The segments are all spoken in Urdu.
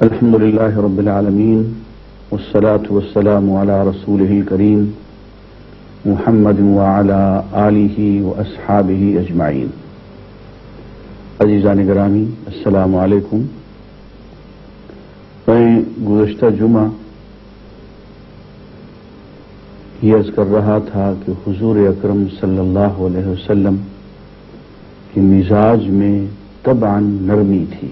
الحمد لله رب العالمين والصلاة والسلام على رسوله الكريم محمد وعلى آله وأصحابه أجمعين عزیزان گرامی، السلام علیکم۔ میں گزشتہ جمعہ یہ عرض کر رہا تھا کہ حضور اکرم صلی اللہ علیہ وسلم کی مزاج میں طبعا نرمی تھی۔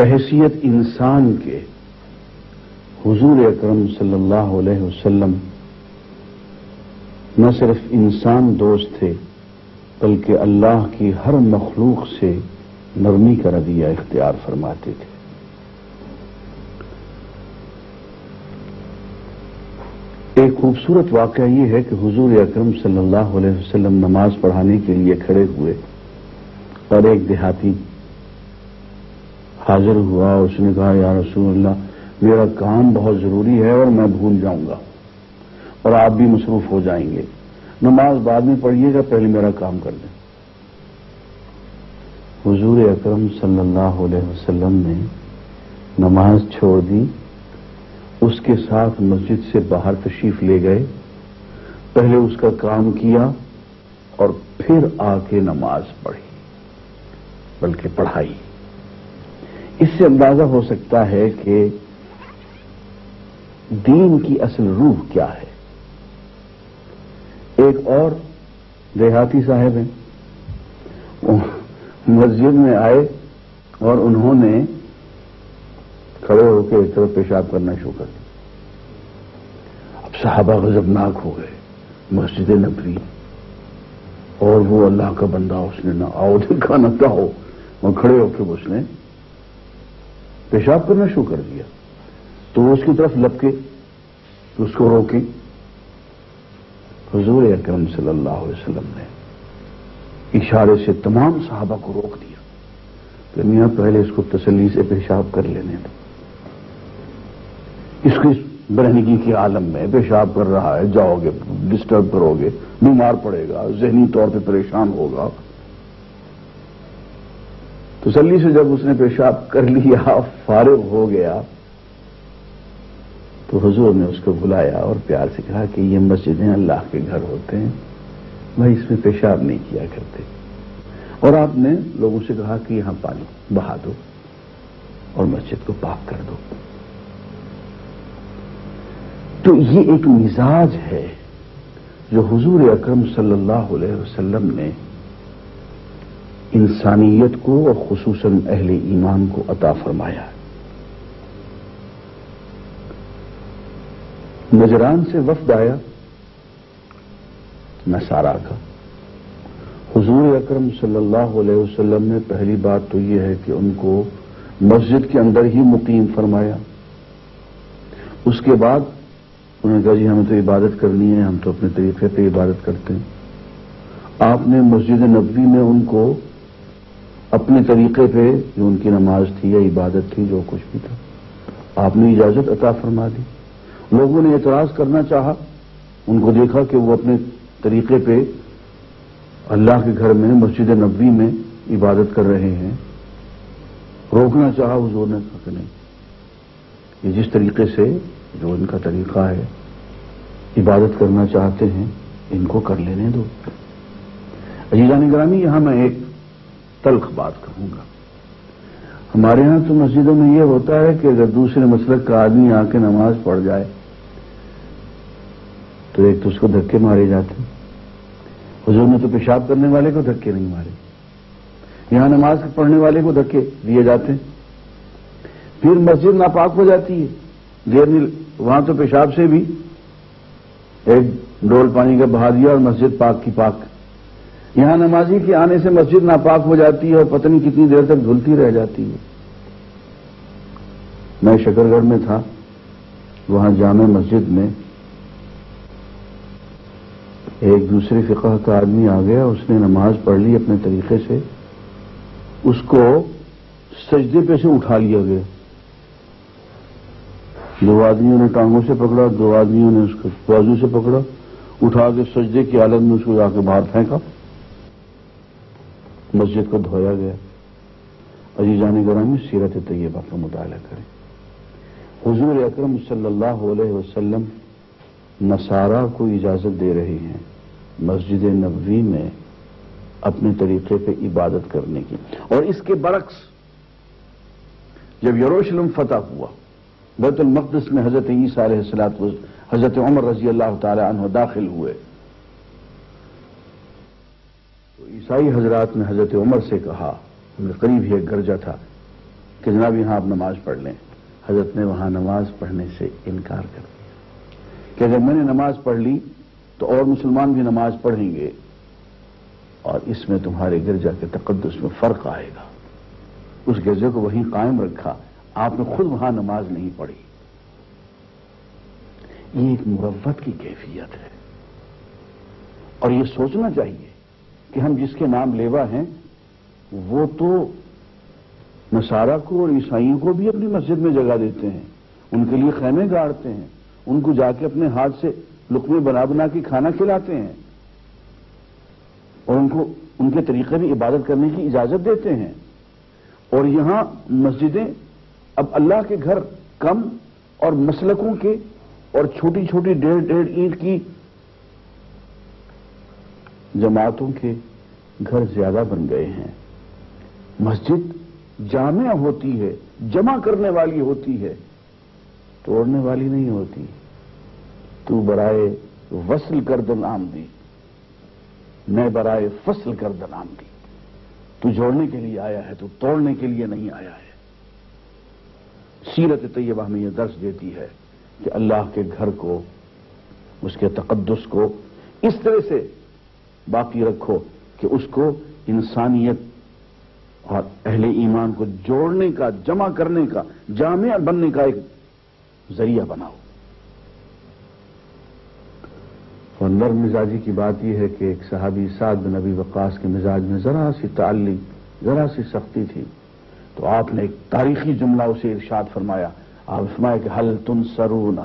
بحثیت انسان کے حضور اکرم صلی اللہ علیہ وسلم نہ صرف انسان دوست تھے، بلکہ اللہ کی ہر مخلوق سے نرمی کا ردیہ اختیار فرماتے تھے۔ ایک خوبصورت واقعہ یہ ہے کہ حضور اکرم صلی اللہ علیہ وسلم نماز پڑھانے کے لیے کھڑے ہوئے اور ایک دیہاتی حاضر ہوا، اس نے کہا، یا رسول اللہ، میرا کام بہت ضروری ہے اور میں بھول جاؤں گا اور آپ بھی مصروف ہو جائیں گے۔ نماز بعد میں پڑھیے گا، پہلے میرا کام کر دیں حضور اکرم صلی اللہ علیہ وسلم نے نماز چھوڑ دی۔ اس کے ساتھ مسجد سے باہر تشریف لے گئے۔ پہلے اس کا کام کیا اور پھر آ کے نماز پڑھی، بلکہ پڑھائی۔ اس سے اندازہ ہو سکتا ہے کہ دین کی اصل روح کیا ہے۔ ایک اور دیہاتی صاحب ہیں۔ مسجد میں آئے اور انہوں نے کھڑے ہو کے ایک طرف پیشاب کرنا شروع کر دیا۔ اب صحابہ غضبناک ہو گئے۔ مسجد نبوی۔ اور وہ اللہ کا بندہ، اس نے نہ آؤ دیکھا نہ ہو وہ کھڑے ہو کے اس نے پیشاب کرنا شروع کر دیا۔ تو وہ اس کی طرف لپکے اس کو روکے۔ حضور اکرم صلی اللہ علیہ وسلم نے اشارے سے تمام صحابہ کو روک دیا۔ کہ میاں، پہلے اس کو تسلی سے پیشاب کر لینے دو۔ اس کی برہنگی کے عالم میں پیشاب کر رہا ہے، جاؤ گے ڈسٹرب کرو گے بیمار پڑے گا، ذہنی طور پہ پریشان ہوگا۔ تسلی سے جب اس نے پیشاب کر لیا، فارغ ہو گیا، تو حضور نے اس کو بلایا اور پیار سے کہا کہ یہ مسجدیں اللہ کے گھر ہوتے ہیں بھائی اس میں پیشاب نہیں کیا کرتے۔ اور آپ نے لوگوں سے کہا کہ یہاں پانی بہا دو اور مسجد کو پاک کر دو۔ تو یہ ایک مزاج ہے جو حضور اکرم صلی اللہ علیہ وسلم نے انسانیت کو اور خصوصاً اہل ایمان کو عطا فرمایا نجران سے وفد آیا نسارا کا۔ حضور اکرم صلی اللہ علیہ وسلم نے پہلی بات تو یہ ہے کہ ان کو مسجد کے اندر ہی مقیم فرمایا۔ اس کے بعد انہوں نے کہا جی ہمیں تو عبادت کرنی ہے، ہم تو اپنے طریقے پہ عبادت کرتے ہیں۔ آپ نے مسجد نبوی میں ان کو اپنے طریقے پہ جو ان کی نماز تھی یا عبادت تھی، جو کچھ بھی تھا۔ آپ نے اجازت عطا فرما دی۔ لوگوں نے اعتراض کرنا چاہا۔ ان کو دیکھا کہ وہ اپنے طریقے پہ اللہ کے گھر میں، مسجد نبوی میں عبادت کر رہے ہیں۔ روکنا چاہا، حضور نے کہا کہ نہیں۔ یہ جس طریقے سے جو ان کا طریقہ ہے، عبادت کرنا چاہتے ہیں، ان کو کر لینے دو۔ عجیزان گرامی، یہاں میں ایک تلخ بات کہوں گا۔ ہمارے ہاں تو مسجدوں میں یہ ہوتا ہے کہ اگر دوسرے مسلک کا آدمی آ کے نماز پڑھ جائے، تو ایک تو اس کو دھکے مارے جاتے ہیں۔ حضور نے تو پیشاب کرنے والے کو دھکے نہیں مارے۔ یہاں نماز پڑھنے والے کو دھکے دیے جاتے ہیں۔ پھر مسجد ناپاک ہو جاتی ہے۔ دیر وہاں تو پیشاب سے بھی ایک ڈول پانی کا بہا دیا اور مسجد پاک کی پاک۔ یہاں نمازی کے آنے سے مسجد ناپاک ہو جاتی ہے اور پتنی کتنی دیر تک دھلتی رہ جاتی ہے۔ میں شکر گڑھ میں تھا، وہاں جامع مسجد میں ایک دوسرے فقہ کا آدمی آ گیا، اس نے نماز پڑھ لی اپنے طریقے سے۔ اس کو سجدے پہ سے اٹھا لیا گیا۔ دو آدمیوں نے ٹانگوں سے پکڑا، دو آدمیوں نے اس کو بازو سے پکڑا، اٹھا کے سجدے کی عالم میں اس کو جا کے باہر پھینکا۔ مسجد کو دھویا گیا۔ عزیزان گرامی، سیرت طیبہ کا مطالعہ کریں۔ حضور اکرم صلی اللہ علیہ وسلم نصارہ کو اجازت دے رہے ہیں مسجد نبوی میں اپنے طریقے پہ عبادت کرنے کی۔ اور اس کے برعکس، جب یروشلم فتح ہوا، بیت المقدس میں حضرت عیسیٰ علیہ السلاط حضرت عمر رضی اللہ تعالی عنہ داخل ہوئے تو عیسائی حضرات نے حضرت عمر سے کہا قریب ہی ایک گرجا تھا کہ جناب یہاں آپ نماز پڑھ لیں۔ حضرت نے وہاں نماز پڑھنے سے انکار کر دیا۔ کہ اگر میں نے نماز پڑھ لی تو اور مسلمان بھی نماز پڑھیں گے اور اس میں تمہارے گرجا کے تقدس میں فرق آئے گا۔ اس گرجے کو وہیں قائم رکھا، آپ نے خود وہاں نماز نہیں پڑھی۔ یہ ایک مروت کی کیفیت ہے۔ اور یہ سوچنا چاہیے کہ ہم جس کے نام لیوا ہیں، وہ تو نصارہ کو اور عیسائیوں کو بھی اپنی مسجد میں جگہ دیتے ہیں۔ ان کے لیے خیمے گاڑتے ہیں۔ ان کو جا کے اپنے ہاتھ سے لکمے بنا بنا کے کھانا کھلاتے ہیں۔ اور ان کو، ان کے طریقے میں عبادت کرنے کی اجازت دیتے ہیں۔ اور یہاں مسجدیں اب اللہ کے گھر کم اور مسلکوں کے اور چھوٹی چھوٹی ڈیڑھ ڈیڑھ اینٹ کی جماعتوں کے گھر زیادہ بن گئے ہیں۔ مسجد جامع ہوتی ہے، جمع کرنے والی ہوتی ہے، توڑنے والی نہیں ہوتی۔ تو برائے وصل کردن آمدی، میں برائے فصل کردن آمدی۔ تو جوڑنے کے لیے آیا ہے، تو توڑنے کے لیے نہیں آیا ہے۔ سیرت طیبہ ہمیں یہ درس دیتی ہے کہ اللہ کے گھر کو، اس کے تقدس کو اس طرح سے باقی رکھو کہ اس کو انسانیت اور اہل ایمان کو جوڑنے کا، جمع کرنے کا، جامع بننے کا ایک ذریعہ بناؤ۔ اور نرم مزاجی کی بات یہ ہے کہ ایک صحابی سعد بن نبی وقاص کے مزاج میں ذرا سی تعلق، ذرا سی سختی تھی۔ تو آپ نے ایک تاریخی جملہ اسے ارشاد فرمایا۔ آپ فرمایا کہ حل تن سرونا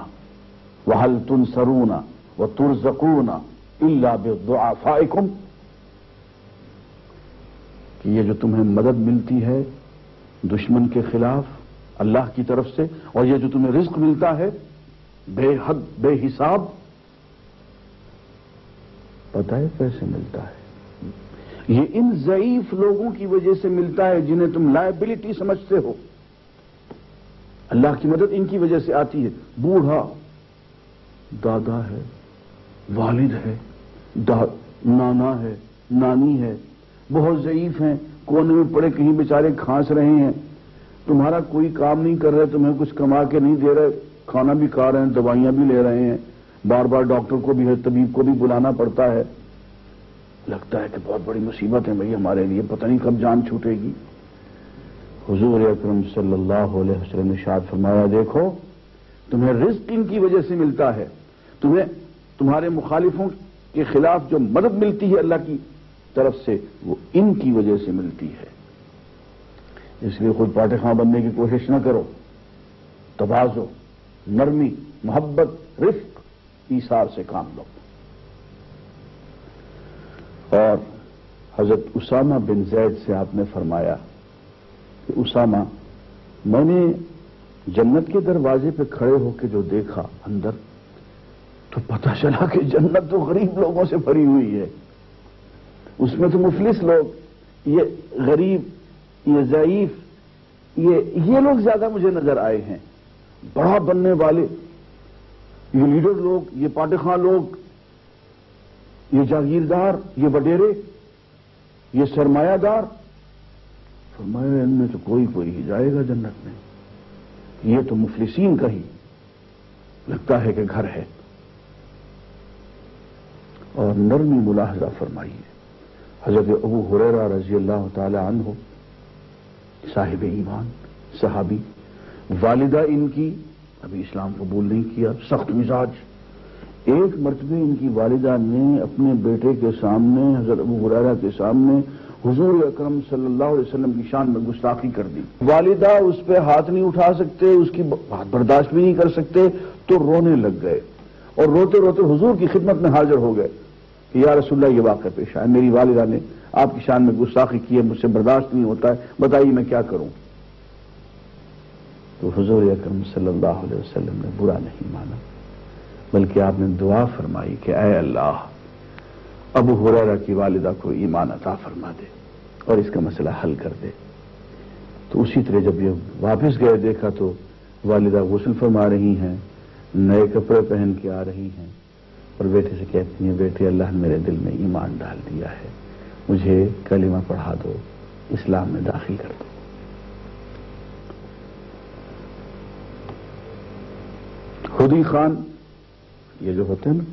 وہ حل تن سرونا وہ ترزکونا اللہ بے کہ یہ جو تمہیں مدد ملتی ہے دشمن کے خلاف اللہ کی طرف سے، اور یہ جو تمہیں رزق ملتا ہے، بے حد، بے حساب، پتہ ہے کیسے ملتا ہے؟ یہ ان ضعیف لوگوں کی وجہ سے ملتا ہے جنہیں تم لائبلٹی سمجھتے ہو۔ اللہ کی مدد ان کی وجہ سے آتی ہے۔ بوڑھا دادا ہے۔ والد ہے نانا ہے، نانی ہے، بہت ضعیف ہیں، کونے میں پڑے کہیں بیچارے کھانس رہے ہیں۔ تمہارا کوئی کام نہیں کر رہے، تمہیں کچھ کما کے نہیں دے رہے۔ کھانا بھی کھا رہے ہیں، دوائیاں بھی لے رہے ہیں۔ بار بار ڈاکٹر کو بھی ہے، طبیب کو بھی بلانا پڑتا ہے۔ لگتا ہے کہ بہت بڑی مصیبت ہے بھائی ہمارے لیے، پتہ نہیں کب جان چھوٹے گی۔ حضور اکرم صلی اللہ علیہ وسلم نے شاد فرمایا، دیکھو، تمہیں رزق ان کی وجہ سے ملتا ہے۔ تمہیں تمہارے مخالفوں کے خلاف جو مدد ملتی ہے اللہ کی طرف سے، وہ ان کی وجہ سے ملتی ہے۔ اس لیے خود پاٹے خاں بننے کی کوشش نہ کرو۔ تبازو نرمی، محبت، رفق ایسار سے کام لو۔ اور حضرت اسامہ بن زید سے آپ نے فرمایا کہ اسامہ، میں نے جنت کے دروازے پہ کھڑے ہو کے جو دیکھا اندر تو پتہ چلا کہ جنت تو غریب لوگوں سے بھری ہوئی ہے۔ اس میں تو مفلس لوگ، یہ غریب، یہ ضعیف، یہ یہ لوگ زیادہ مجھے نظر آئے ہیں۔ بڑا بننے والے، یہ لیڈر لوگ، یہ پاٹے خاں لوگ، یہ جاگیردار، یہ وڈیرے، یہ سرمایہ دار۔ فرمایا، ان میں تو کوئی کوئی ہی جائے گا جنت میں۔ یہ تو مفلسین کا ہی لگتا ہے کہ گھر ہے۔ اور نرمی ملاحظہ فرمائیے۔ حضرت ابو حریرہ رضی اللہ تعالی عنہ، صاحب ایمان، صحابی، والدہ ان کی، ابھی اسلام قبول نہیں کیا، سخت مزاج۔ ایک مرتبہ ان کی والدہ نے اپنے بیٹے کے سامنے، حضرت ابو حریرہ کے سامنے حضور اکرم صلی اللہ علیہ وسلم کی شان میں گستاخی کر دی۔ والدہ اس پہ ہاتھ نہیں اٹھا سکتے، اس کی بات برداشت بھی نہیں کر سکتے، تو رونے لگ گئے۔ اور روتے روتے حضور کی خدمت میں حاضر ہو گئے۔ کہ یا رسول اللہ، یہ واقعہ پیش آئے میری والدہ نے آپ کی شان میں گستاخی کی ہے، مجھ سے برداشت نہیں ہوتا ہے۔ بتائیے میں کیا کروں؟ تو حضور اکرم صلی اللہ علیہ وسلم نے برا نہیں مانا، بلکہ آپ نے دعا فرمائی کہ اے اللہ، ابو حریرہ کی والدہ کو ایمان عطا فرما دے اور اس کا مسئلہ حل کر دے۔ تو اسی طرح جب یہ واپس گئے، دیکھا تو والدہ غسل فرما رہی ہیں، نئے کپڑے پہن کے آ رہی ہیں۔ اور بیٹے سے کہتی ہیں، بیٹے، اللہ نے میرے دل میں ایمان ڈال دیا ہے، مجھے کلمہ پڑھا دو، اسلام میں داخل کر دو۔ خودی خان، یہ جو ہوتے ہیں نا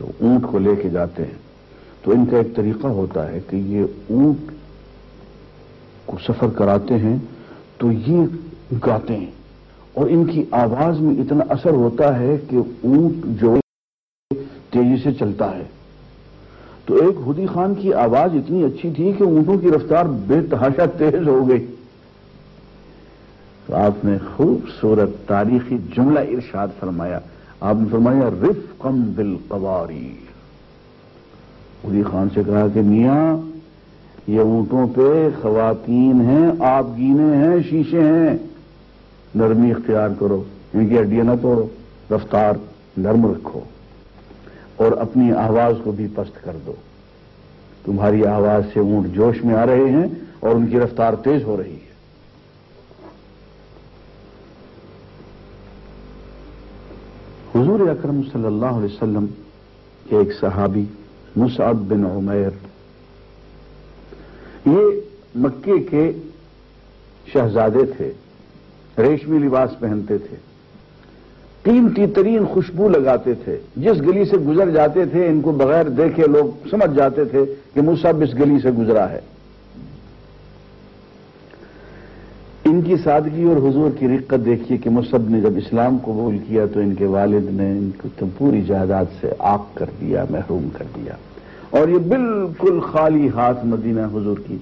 اونٹ کو لے کے جاتے ہیں، تو ان کا ایک طریقہ ہوتا ہے کہ یہ اونٹ کو سفر کراتے ہیں، تو یہ گاتے ہیں۔ اور ان کی آواز میں اتنا اثر ہوتا ہے کہ اونٹ جو تیزی سے چلتا ہے۔ تو ایک ہدی خان کی آواز اتنی اچھی تھی کہ اونٹوں کی رفتار بے تحاشا تیز ہو گئی۔ تو آپ نے خوبصورت تاریخی جملہ ارشاد فرمایا۔ آپ نے فرمایا رف کم بل ہدی خان سے کہا کہ، میاں، یہ اونٹوں پہ خواتین ہیں آپ گینے ہیں، شیشے ہیں۔ نرمی اختیار کرو، ان کی ہڈیاں نہ توڑو، رفتار نرم رکھو۔ اور اپنی آواز کو بھی پست کر دو۔ تمہاری آواز سے اونٹ جوش میں آ رہے ہیں اور ان کی رفتار تیز ہو رہی ہے۔ حضور اکرم صلی اللہ علیہ وسلم کے ایک صحابی، مصعب بن عمیر، یہ مکے کے شہزادے تھے، ریشمی لباس پہنتے تھے۔ قیمتی ترین خوشبو لگاتے تھے۔ جس گلی سے گزر جاتے تھے، ان کو بغیر دیکھے لوگ سمجھ جاتے تھے کہ مصعب اس گلی سے گزرا ہے۔ ان کی سادگی اور حضور کی رقت دیکھیے کہ مصب نے جب اسلام قبول کیا تو ان کے والد نے ان کو تو پوری جائیداد سے آگ کر دیا، محروم کر دیا۔ اور یہ بالکل خالی ہاتھ مدینہ حضور کی،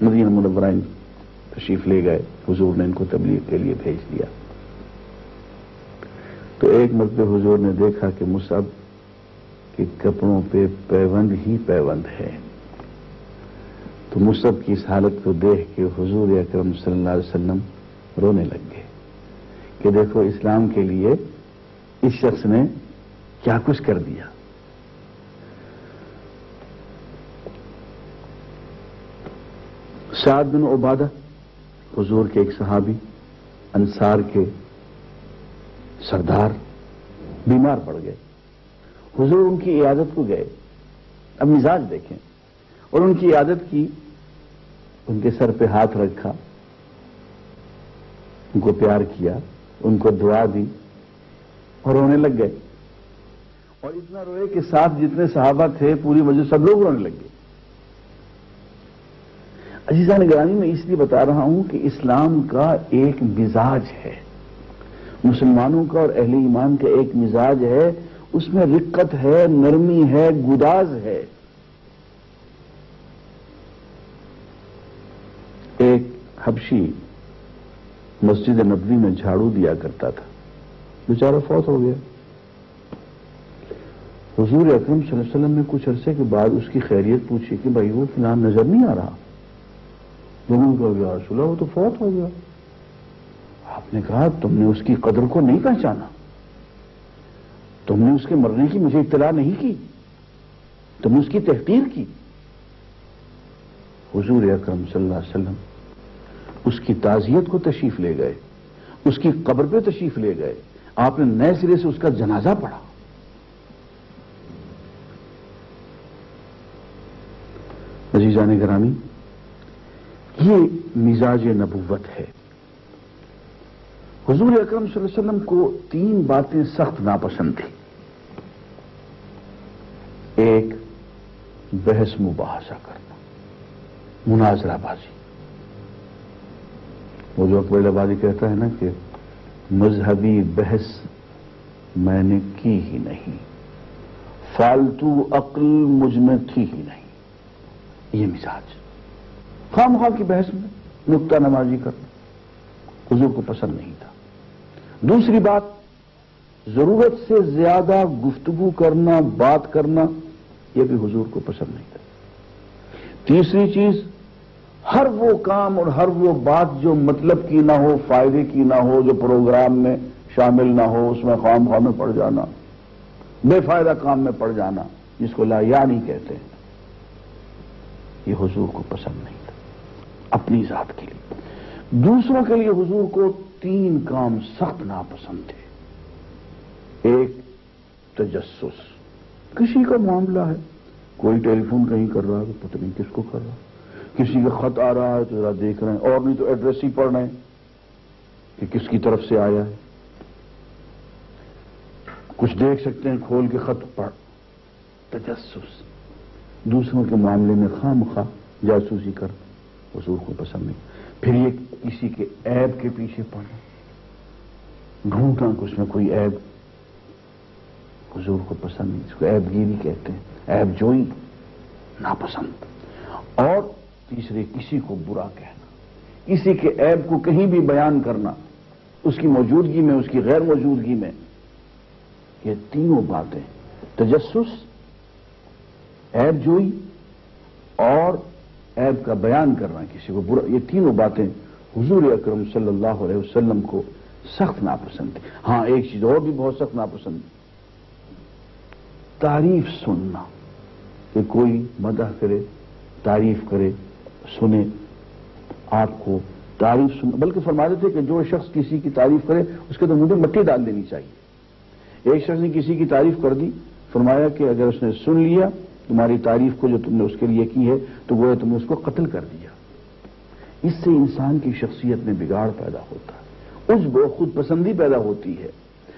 مدینہ منورائن تشریف لے گئے۔ حضور نے ان کو تبلیغ کے لیے بھیج دیا۔ تو ایک مرتبہ حضور نے دیکھا کہ مصعب کے کپڑوں پہ پیوند ہی پیوند ہے۔ تو مصعب کی اس حالت کو دیکھ کے حضور اکرم صلی اللہ علیہ وسلم رونے لگ گئے کہ دیکھو اسلام کے لیے اس شخص نے کیا کچھ کر دیا۔ سعد بن عبادہ، حضور کے ایک صحابی، انصار کے سردار بیمار پڑ گئے۔ حضور ان کی عیادت کو گئے۔ اب مزاج دیکھیں۔ اور ان کی عیادت کی ان کے سر پہ ہاتھ رکھا۔ ان کو پیار کیا، ان کو دعا دی اور رونے لگ گئے۔ اور اتنا روئے کہ ساتھ جتنے صحابہ تھے، پوری وجہ سب لوگ رونے لگ گئے۔ عزیزہ نگرانی، میں اس لیے بتا رہا ہوں کہ اسلام کا ایک مزاج ہے۔ مسلمانوں کا اور اہل ایمان کا ایک مزاج ہے، اس میں رقت ہے، نرمی ہے، گداز ہے۔ ایک حبشی مسجد نبوی میں جھاڑو دیا کرتا تھا۔ بیچارہ فوت ہو گیا۔ حضور اکرم صلی اللہ علیہ وسلم نے کچھ عرصے کے بعد اس کی خیریت پوچھی کہ بھائی وہ فلان نظر نہیں آ رہا۔ لوگوں کو گیا رسول وہ تو فوت ہو گیا۔ آپ نے کہا، تم نے اس کی قدر کو نہیں پہچانا. تم نے اس کے مرنے کی مجھے اطلاع نہیں کی. تم نے اس کی تحقیر کی. حضور اکرم صلی اللہ علیہ وسلم اس کی تعزیت کو تشریف لے گئے. اس کی قبر پہ تشریف لے گئے. آپ نے نئے سرے سے اس کا جنازہ پڑھا. عزیزان گرامی، یہ مزاج نبوت ہے. حضور اکرم صلی اللہ علیہ وسلم کو تین باتیں سخت ناپسند تھیں۔ ایک، بحث مباحثہ کرنا، مناظرہ بازی۔ وہ جو اکبر آبادی کہتا ہے نا کہ مذہبی بحث میں نے کی ہی نہیں، فالتو عقل مجھ میں تھی ہی نہیں۔ یہ مزاج۔ خام خواہ کی بحث میں نقطہ نمازی کرنا۔ حضور کو پسند نہیں تھا۔ دوسری بات، ضرورت سے زیادہ گفتگو کرنا، بات کرنا، یہ بھی حضور کو پسند نہیں تھا۔ تیسری چیز، ہر وہ کام اور ہر وہ بات جو مطلب کی نہ ہو، فائدے کی نہ ہو، جو پروگرام میں شامل نہ ہو، اس میں خام خواہ میں پڑ جانا، بے فائدہ کام میں پڑ جانا، جس کو لایا نہیں کہتے ہیں یہ حضور کو پسند نہیں تھا، اپنی ذات کے لیے۔ دوسروں کے لیے حضور کو تین کام سخت ناپسند تھے۔ ایک، تجسس۔ کسی کا معاملہ ہے۔ کوئی ٹیلی فون کہیں کر رہا ہے تو پتہ نہیں کس کو کر رہا کسی کا خط آ رہا ہے تو ذرا دیکھ رہے ہیں۔ اور نہیں تو ایڈریس ہی پڑھ رہے ہیں کہ کس کی طرف سے آیا ہے۔ کچھ دیکھ سکتے ہیں، کھول کے خط پڑھ۔ تجسس۔ دوسروں کے معاملے میں خام خواہ جاسوسی کر۔ حضور کو پسند نہیں۔ پھر یہ کسی کے عیب کے پیچھے پڑنا ڈھونڈنا کہ اس میں کوئی عیب حضور کو پسند نہیں، اس کو عیب گیری کہتے ہیں، عیب جوئی ناپسند۔ اور تیسرے، کسی کو برا کہنا، کسی کے عیب کو کہیں بھی بیان کرنا، اس کی موجودگی میں، اس کی غیر موجودگی میں۔ یہ تینوں باتیں۔ تجسس، عیب جوئی اور عیب کا بیان کرنا کسی کو۔ برا یہ تینوں باتیں حضور اکرم صلی اللہ علیہ وسلم کو سخت ناپسند تھی ہاں ایک چیز اور بھی بہت سخت ناپسند۔ تعریف سننا۔ کہ کوئی مدح کرے، تعریف کرے، سنے۔ آپ کو تعریف سن بلکہ فرما تھے کہ جو شخص کسی کی تعریف کرے، اس کے تو مجھے مٹی ڈال دینی چاہیے۔ ایک شخص نے کسی کی تعریف کر دی، فرمایا کہ اگر اس نے سن لیا تمہاری تعریف کو جو تم نے اس کے لیے کی ہے، تو وہ تم نے اس کو قتل کر دیا۔ اس سے انسان کی شخصیت میں بگاڑ پیدا ہوتا ہے۔ اس وہ خود پسندی پیدا ہوتی ہے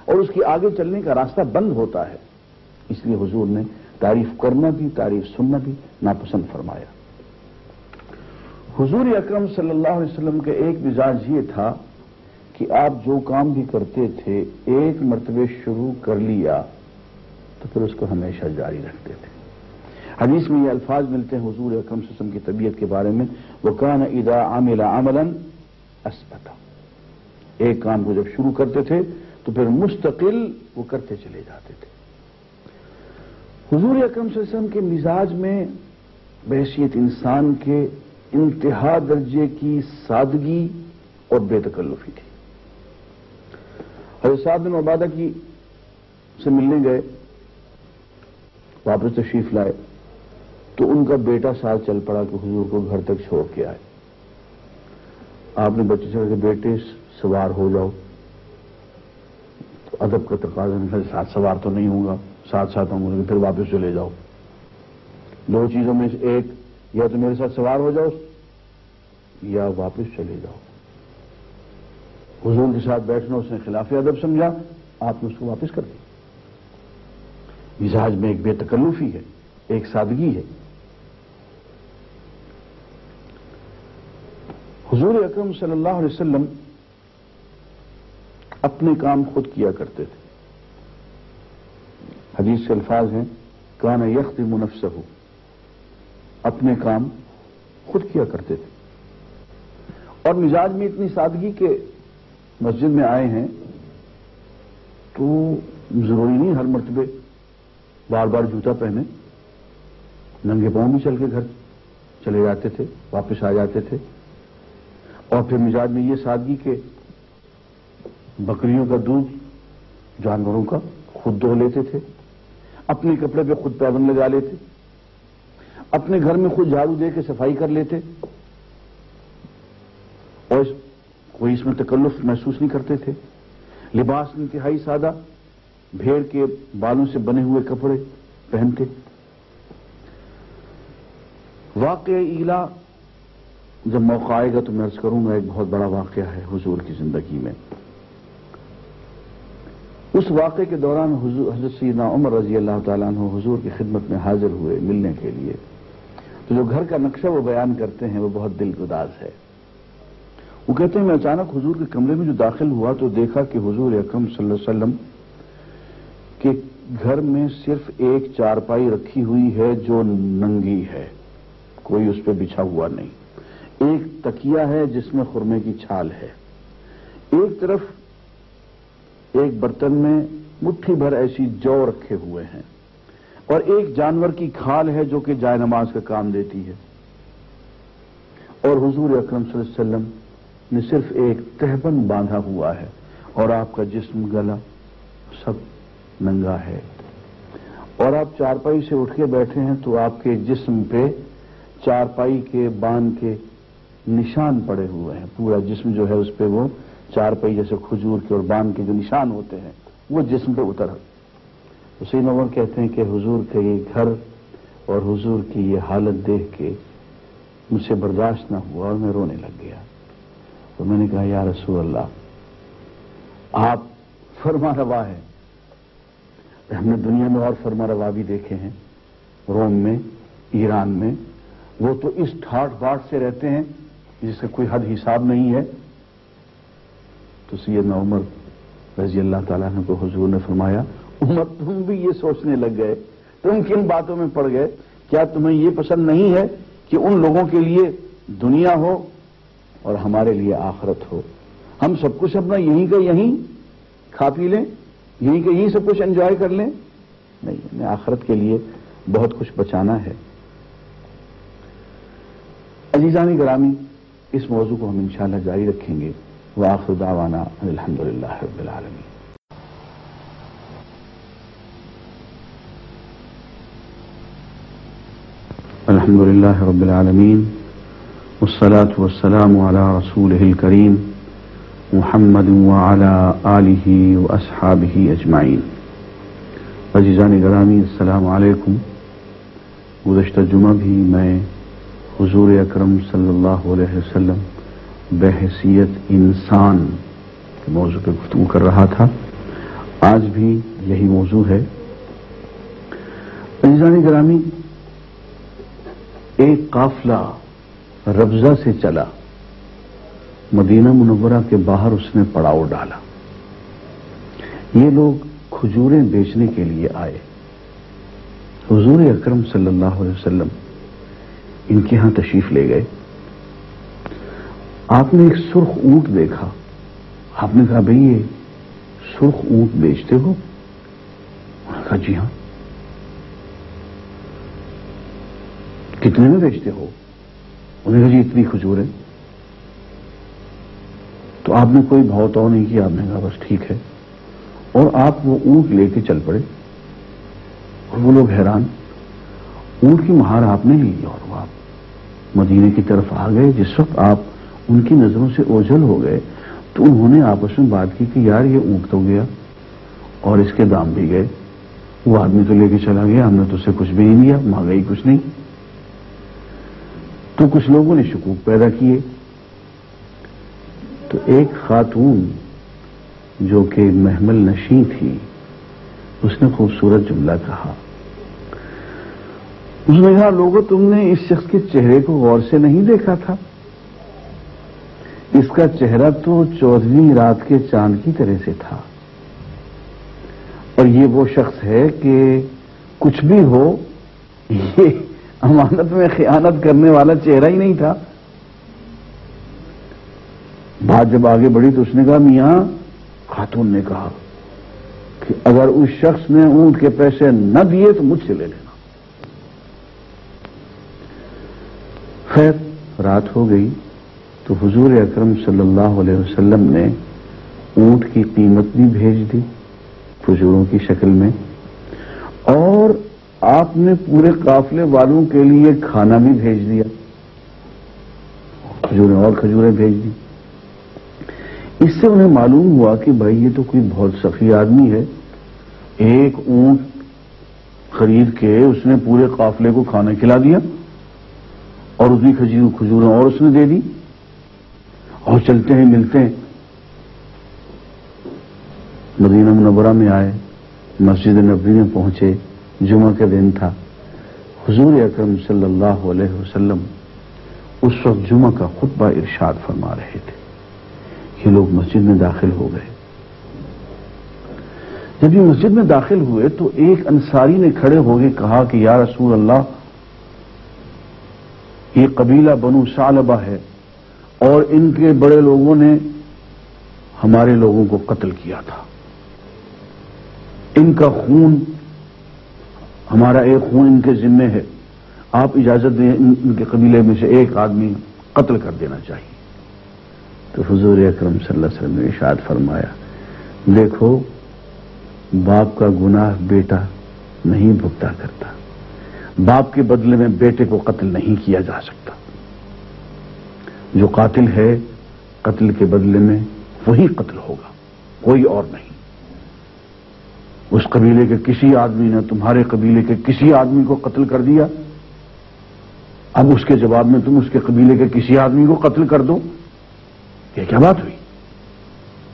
اور اس کی آگے چلنے کا راستہ بند ہوتا ہے۔ اس لیے حضور نے تعریف کرنا بھی، تعریف سننا بھی ناپسند فرمایا۔ حضور اکرم صلی اللہ علیہ وسلم کا ایک مزاج یہ تھا کہ آپ جو کام بھی کرتے تھے، ایک مرتبہ شروع کر لیا تو پھر اس کو ہمیشہ جاری رکھتے تھے۔ حدیث میں یہ الفاظ ملتے ہیں حضور اکرم وسلم کی طبیعت کے بارے میں وہ کان ادا عاملہ عملن اسپتا ایک کام کو جب شروع کرتے تھے، تو پھر مستقل وہ کرتے چلے جاتے تھے۔ حضور اکرم صلی اللہ علیہ وسلم کے مزاج میں بحثیت انسان کے انتہا درجے کی سادگی اور بے تکلفی تھی۔ حضرت صاحب بن عبادہ کی سے ملنے گئے، واپس تشریف لائے۔ تو ان کا بیٹا ساتھ چل پڑا کہ حضور کو گھر تک چھوڑ کے آئے۔ آپ نے بچے سے بیٹے، سوار ہو جاؤ۔ تو ادب کا تقاضا ساتھ سوار تو نہیں ہوگا ساتھ ساتھ ہوں گے، پھر واپس چلے جاؤ۔ دو چیزوں میں ایک، یا تو میرے ساتھ سوار ہو جاؤ، یا واپس چلے جاؤ۔ حضور کے ساتھ بیٹھنا، اس نے خلاف ادب سمجھا، آپ نے اس کو واپس کر دیا۔ مزاج میں ایک بے تکلفی ہے، ایک سادگی ہے۔ حضور اکرم صلی اللہ علیہ وسلم اپنے کام خود کیا کرتے تھے۔ حدیث کے الفاظ ہیں، کان یخت منفس ہو اپنے کام خود کیا کرتے تھے۔ اور مزاج میں اتنی سادگی کے مسجد میں آئے ہیں تو ضروری نہیں ہر مرتبے بار بار جوتا پہنے، ننگے پاؤں بھی چل کے گھر چلے جاتے تھے، واپس آ جاتے تھے۔ اور پھر مزاج میں یہ سادگی کہ بکریوں کا دودھ جانوروں کا خود دھو لیتے تھے، اپنے کپڑے پہ خود پیبند لگا لیتے، اپنے گھر میں خود جھاڑو دے کے صفائی کر لیتے۔ اور کوئی اس میں تکلف محسوس نہیں کرتے تھے۔ لباس انتہائی سادہ، بھیڑ کے بالوں سے بنے ہوئے کپڑے پہنتے۔ واقع ایلا جب موقع آئے گا تو میں ارض کروں گا، ایک بہت بڑا واقعہ ہے حضور کی زندگی میں۔ اس واقعے کے دوران حضرت سیدنا عمر رضی اللہ تعالیٰ عنہ حضور کی خدمت میں حاضر ہوئے ملنے کے لیے۔ تو جو گھر کا نقشہ وہ بیان کرتے ہیں، وہ بہت دل گداز ہے۔ وہ کہتے ہیں، میں اچانک حضور کے کمرے میں جو داخل ہوا تو دیکھا کہ حضور اکرم صلی اللہ علیہ وسلم کے گھر میں صرف ایک چارپائی رکھی ہوئی ہے جو ننگی ہے، کوئی اس پہ بچھا ہوا نہیں۔ ایک تکیا ہے جس میں خرمے کی چھال ہے۔ ایک طرف ایک برتن میں مٹھی بھر ایسی جو رکھے ہوئے ہیں اور ایک جانور کی کھال ہے جو کہ جائے نماز کا کام دیتی ہے۔ اور حضور اکرم صلی اللہ علیہ وسلم نے صرف ایک تہبند باندھا ہوا ہے اور آپ کا جسم گلا، سب ننگا ہے۔ اور آپ چارپائی سے اٹھ کے بیٹھے ہیں تو آپ کے جسم پہ چارپائی کے باندھ کے نشان پڑے ہوئے ہیں۔ پورا جسم جو ہے اس پہ وہ چارپائی جیسے کھجور کے اور باندھ کے جو نشان ہوتے ہیں، وہ جسم پہ اتر۔ حسین عمر کہتے ہیں کہ حضور کا یہ گھر اور حضور کی یہ حالت دیکھ کے مجھ سے برداشت نہ ہوا اور میں رونے لگ گیا۔ تو میں نے کہا، یا رسول اللہ، آپ فرما روا ہے ہم نے دنیا میں اور فرما روا بھی دیکھے ہیں۔ روم میں، ایران میں، وہ تو اس ٹھاٹ باٹ سے رہتے ہیں۔ جس کا کوئی حد حساب نہیں ہے، تو سیدنا عمر رضی اللہ تعالیٰ نے کو حضور نے فرمایا، عمر تم بھی یہ سوچنے لگ گئے، تم کن باتوں میں پڑ گئے؟ کیا تمہیں یہ پسند نہیں ہے کہ ان لوگوں کے لیے دنیا ہو اور ہمارے لیے آخرت ہو؟ ہم سب کچھ اپنا یہیں کا یہیں کھا پی لیں، یہیں کہ یہیں سب کچھ انجوائے کر لیں؟ نہیں، ہمیں آخرت کے لیے بہت کچھ بچانا ہے۔ عزیزانی گرامی اس موضوع کو ہم انشاءاللہ جاری رکھیں گے۔ وآخر دعوانا الحمد للہ رب العالمین۔ الحمد لله رب العالمين والصلاة والسلام على رسوله الكريم محمد وعلى آله وأصحابه أجمعين عزیزان گرامی، السلام علیکم۔ گزشتہ جمعہ بھی میں حضور اکرم صلی اللہ علیہ وسلم بحثیت انسان کے موضوع پہ گفتگو کر رہا تھا۔ آج بھی یہی موضوع ہے۔ عزیزان گرامی، ایک قافلہ ربضہ سے چلا، مدینہ منورہ کے باہر اس نے پڑاؤ ڈالا۔ یہ لوگ کھجوریں بیچنے کے لیے آئے۔ حضور اکرم صلی اللہ علیہ وسلم ان کے ہاں تشریف لے گئے۔ آپ نے ایک سرخ اونٹ دیکھا۔ آپ نے کہا بھئی یہ سرخ اونٹ بیچتے ہو؟ انہوں نے کہا جی ہاں۔ کتنے میں بیچتے ہو؟ انہیں کہا جی اتنی کھجور ہے۔ تو آپ نے کوئی بھاؤ تو نہیں کیا؟ آپ نے کہا، بس ٹھیک ہے۔ اور آپ وہ اونٹ لے کے چل پڑے۔ اور وہ لوگ حیران۔ اونٹ کی مہار آپ نے لی اور وہ آپ مدینے کی طرف آ گئے، جس وقت آپ ان کی نظروں سے اوجھل ہو گئے، تو انہوں نے آپس میں بات کی کہ یار یہ اونٹ تو گیا اور اس کے دام بھی گئے۔ وہ آدمی تو لے کے چلا گیا، ہم نے تو اسے کچھ بھی نہیں لیا، مہنگائی کچھ نہیں۔ تو کچھ لوگوں نے شکوک پیدا کیے۔ تو ایک خاتون جو کہ محمل نشیں تھی، اس نے خوبصورت جملہ کہا۔ اس نے کہا لوگوں تم نے اس شخص کے چہرے کو غور سے نہیں دیکھا تھا۔ اس کا چہرہ تو چودہویں رات کے چاند کی طرح سے تھا۔ اور یہ وہ شخص ہے کہ کچھ بھی ہو، یہ امانت میں خیانت کرنے والا چہرہ ہی نہیں تھا۔ بات جب آگے بڑھی تو اس نے کہا، میاں، خاتون نے کہا کہ اگر اس شخص نے اونٹ کے پیسے نہ دیے تو مجھ سے لے لینا۔ خیر، رات ہو گئی تو حضور اکرم صلی اللہ علیہ وسلم نے اونٹ کی قیمت بھی بھیج دی کھجوروں کی شکل میں۔ اور آپ نے پورے قافلے والوں کے لیے کھانا بھی بھیج دیا۔ کھجوریں اور کھجوریں بھیج دی۔ اس سے انہیں معلوم ہوا کہ بھائی یہ تو کوئی بہت سخی آدمی ہے۔ ایک اونٹ خرید کے اس نے پورے قافلے کو کھانا کھلا دیا۔ اور اس کی کھجوریں اور اس نے دے دی۔ اور چلتے ہیں، ملتے ہیں۔ مدینہ منورہ میں آئے، مسجد نبی میں پہنچے۔ جمعہ کا دن تھا۔ حضور اکرم صلی اللہ علیہ وسلم اس وقت جمعہ کا خطبہ ارشاد فرما رہے تھے۔ یہ لوگ مسجد میں داخل ہو گئے۔ جب یہ مسجد میں داخل ہوئے تو ایک انصاری نے کھڑے ہو گئے کہا کہ یا رسول اللہ یہ قبیلہ بنو سالبہ ہے اور ان کے بڑے لوگوں نے ہمارے لوگوں کو قتل کیا تھا۔ ان کا خون، ہمارا ایک خون ان کے ذمے ہے۔ آپ اجازت دیں ان کے قبیلے میں سے ایک آدمی قتل کر دینا چاہیے۔ تو حضور اکرم صلی اللہ علیہ وسلم نے اشاد فرمایا، دیکھو، باپ کا گناہ بیٹا نہیں بھگتا کرتا۔ باپ کے بدلے میں بیٹے کو قتل نہیں کیا جا سکتا۔ جو قاتل ہے، قتل کے بدلے میں وہی قتل ہوگا، کوئی اور نہیں۔ اس قبیلے کے کسی آدمی نے تمہارے قبیلے کے کسی آدمی کو قتل کر دیا؟ اب اس کے جواب میں تم اس کے قبیلے کے کسی آدمی کو قتل کر دو؟ یہ کیا بات ہوئی؟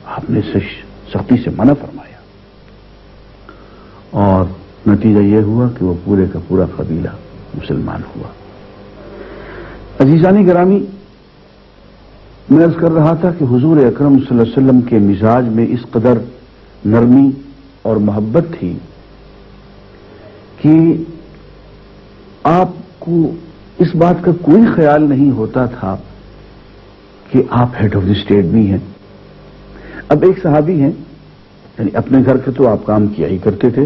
آپ نے سختی سے منع فرمایا۔ اور نتیجہ یہ ہوا کہ وہ پورے کا پورا قبیلہ مسلمان ہوا۔ عزیزانی گرامی، میں عرض کر رہا تھا کہ حضور اکرم صلی اللہ علیہ وسلم کے مزاج میں اس قدر نرمی اور محبت تھی کہ آپ کو اس بات کا کوئی خیال نہیں ہوتا تھا کہ آپ ہیڈ آف دی اسٹیٹ بھی ہیں۔ اب ایک صحابی ہیں یعنی اپنے گھر کے تو آپ کام کیا ہی کرتے تھے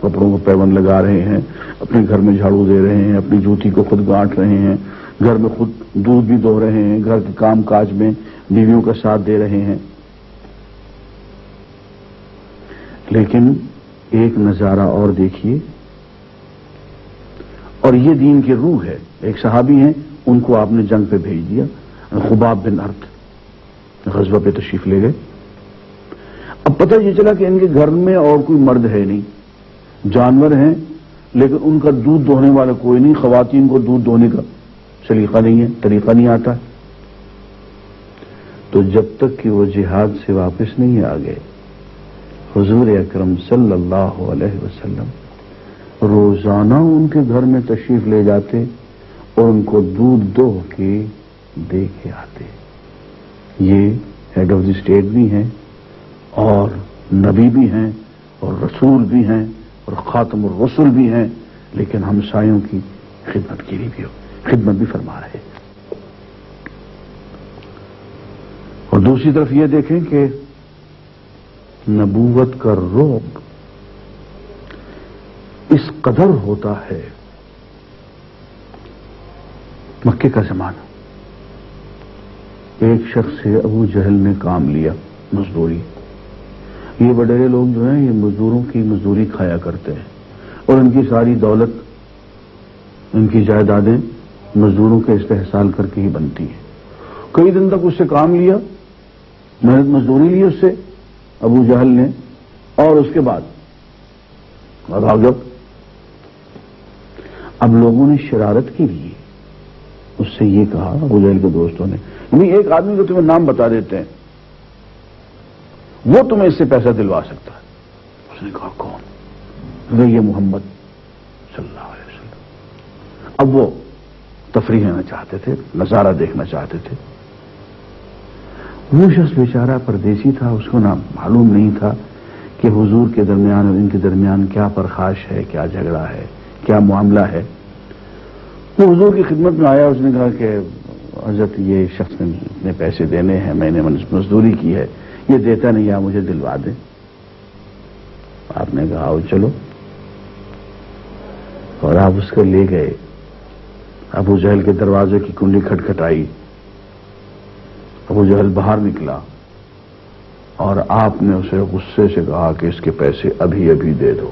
کپڑوں کو پیون لگا رہے ہیں، اپنے گھر میں جھاڑو دے رہے ہیں، اپنی جوتی کو خود گانٹ رہے ہیں، گھر میں خود دودھ بھی دو رہے ہیں، گھر کے کام کاج میں بیویوں کا ساتھ دے رہے ہیں۔ لیکن ایک نظارہ اور دیکھیے۔ اور یہ دین کی روح ہے۔ ایک صحابی ہیں، ان کو آپ نے جنگ پہ بھیج دیا، خباب بن ارتھ غزبہ پہ تشریف لے گئے۔ اب پتہ یہ چلا کہ ان کے گھر میں اور کوئی مرد ہے نہیں۔ جانور ہیں، لیکن ان کا دودھ دھونے والا کوئی نہیں، خواتین کو دودھ دھونے کا سلیقہ نہیں ہے، طریقہ نہیں آتا۔ تو جب تک کہ وہ جہاد سے واپس نہیں آ گئے، حضور اکرم صلی اللہ علیہ وسلم روزانہ ان کے گھر میں تشریف لے جاتے اور ان کو دودھ دو کے دے کے آتے۔ یہ ہیڈ آف دی اسٹیٹ بھی ہیں۔ اور نبی بھی ہیں اور رسول بھی ہیں اور خاتم الرسول بھی ہیں، لیکن ہم سایوں کی خدمت کی بھی ہو، خدمت بھی فرما رہے اور دوسری طرف یہ دیکھیں کہ نبوت کا روگ اس قدر ہوتا ہے۔ مکے کا زمانہ۔ ایک شخص سے ابو جہل نے کام لیا، مزدوری۔ یہ وڈیرے لوگ جو ہیں، یہ مزدوروں کی مزدوری کھایا کرتے ہیں۔ اور ان کی ساری دولت، ان کی جائیدادیں مزدوروں کے استحصال کر کے ہی بنتی ہیں۔ کئی دن تک اس سے کام لیا، محنت مزدوری لی اس سے، ابو جہل نے، اور اس کے بعد۔ راغب اب لوگوں نے شرارت کی لیے اس سے یہ کہا، ابو جہل کے دوستوں نے نہیں ایک آدمی کو تمہیں نام بتا دیتے ہیں۔ وہ تمہیں اس سے پیسہ دلوا سکتا ہے۔ اس نے کہا، کون؟ یہ محمد صلی اللہ علیہ وسلم۔ اب وہ تفریح لینا چاہتے تھے، نظارہ دیکھنا چاہتے تھے۔ وہ شخص بیچارہ پردیسی تھا، اس کو نہ معلوم نہیں تھا کہ حضور کے درمیان اور ان کے درمیان کیا پرخاش ہے، کیا جھگڑا ہے، کیا معاملہ ہے۔ وہ حضور کی خدمت میں آیا، اس نے کہا کہ حضرت، یہ شخص نے اتنے پیسے دینے ہیں، میں نے مزدوری کی ہے۔ یہ دیتا نہیں آپ مجھے دلوا دیں۔ آپ نے کہا، آؤ چلو۔ اور آپ اس کو لے گئے۔ ابو جہل کے دروازے کی کنڈی کھٹکھٹائی۔ ابو جہل باہر نکلا۔ اور آپ نے اسے غصے سے کہا کہ اس کے پیسے ابھی ابھی دے دو۔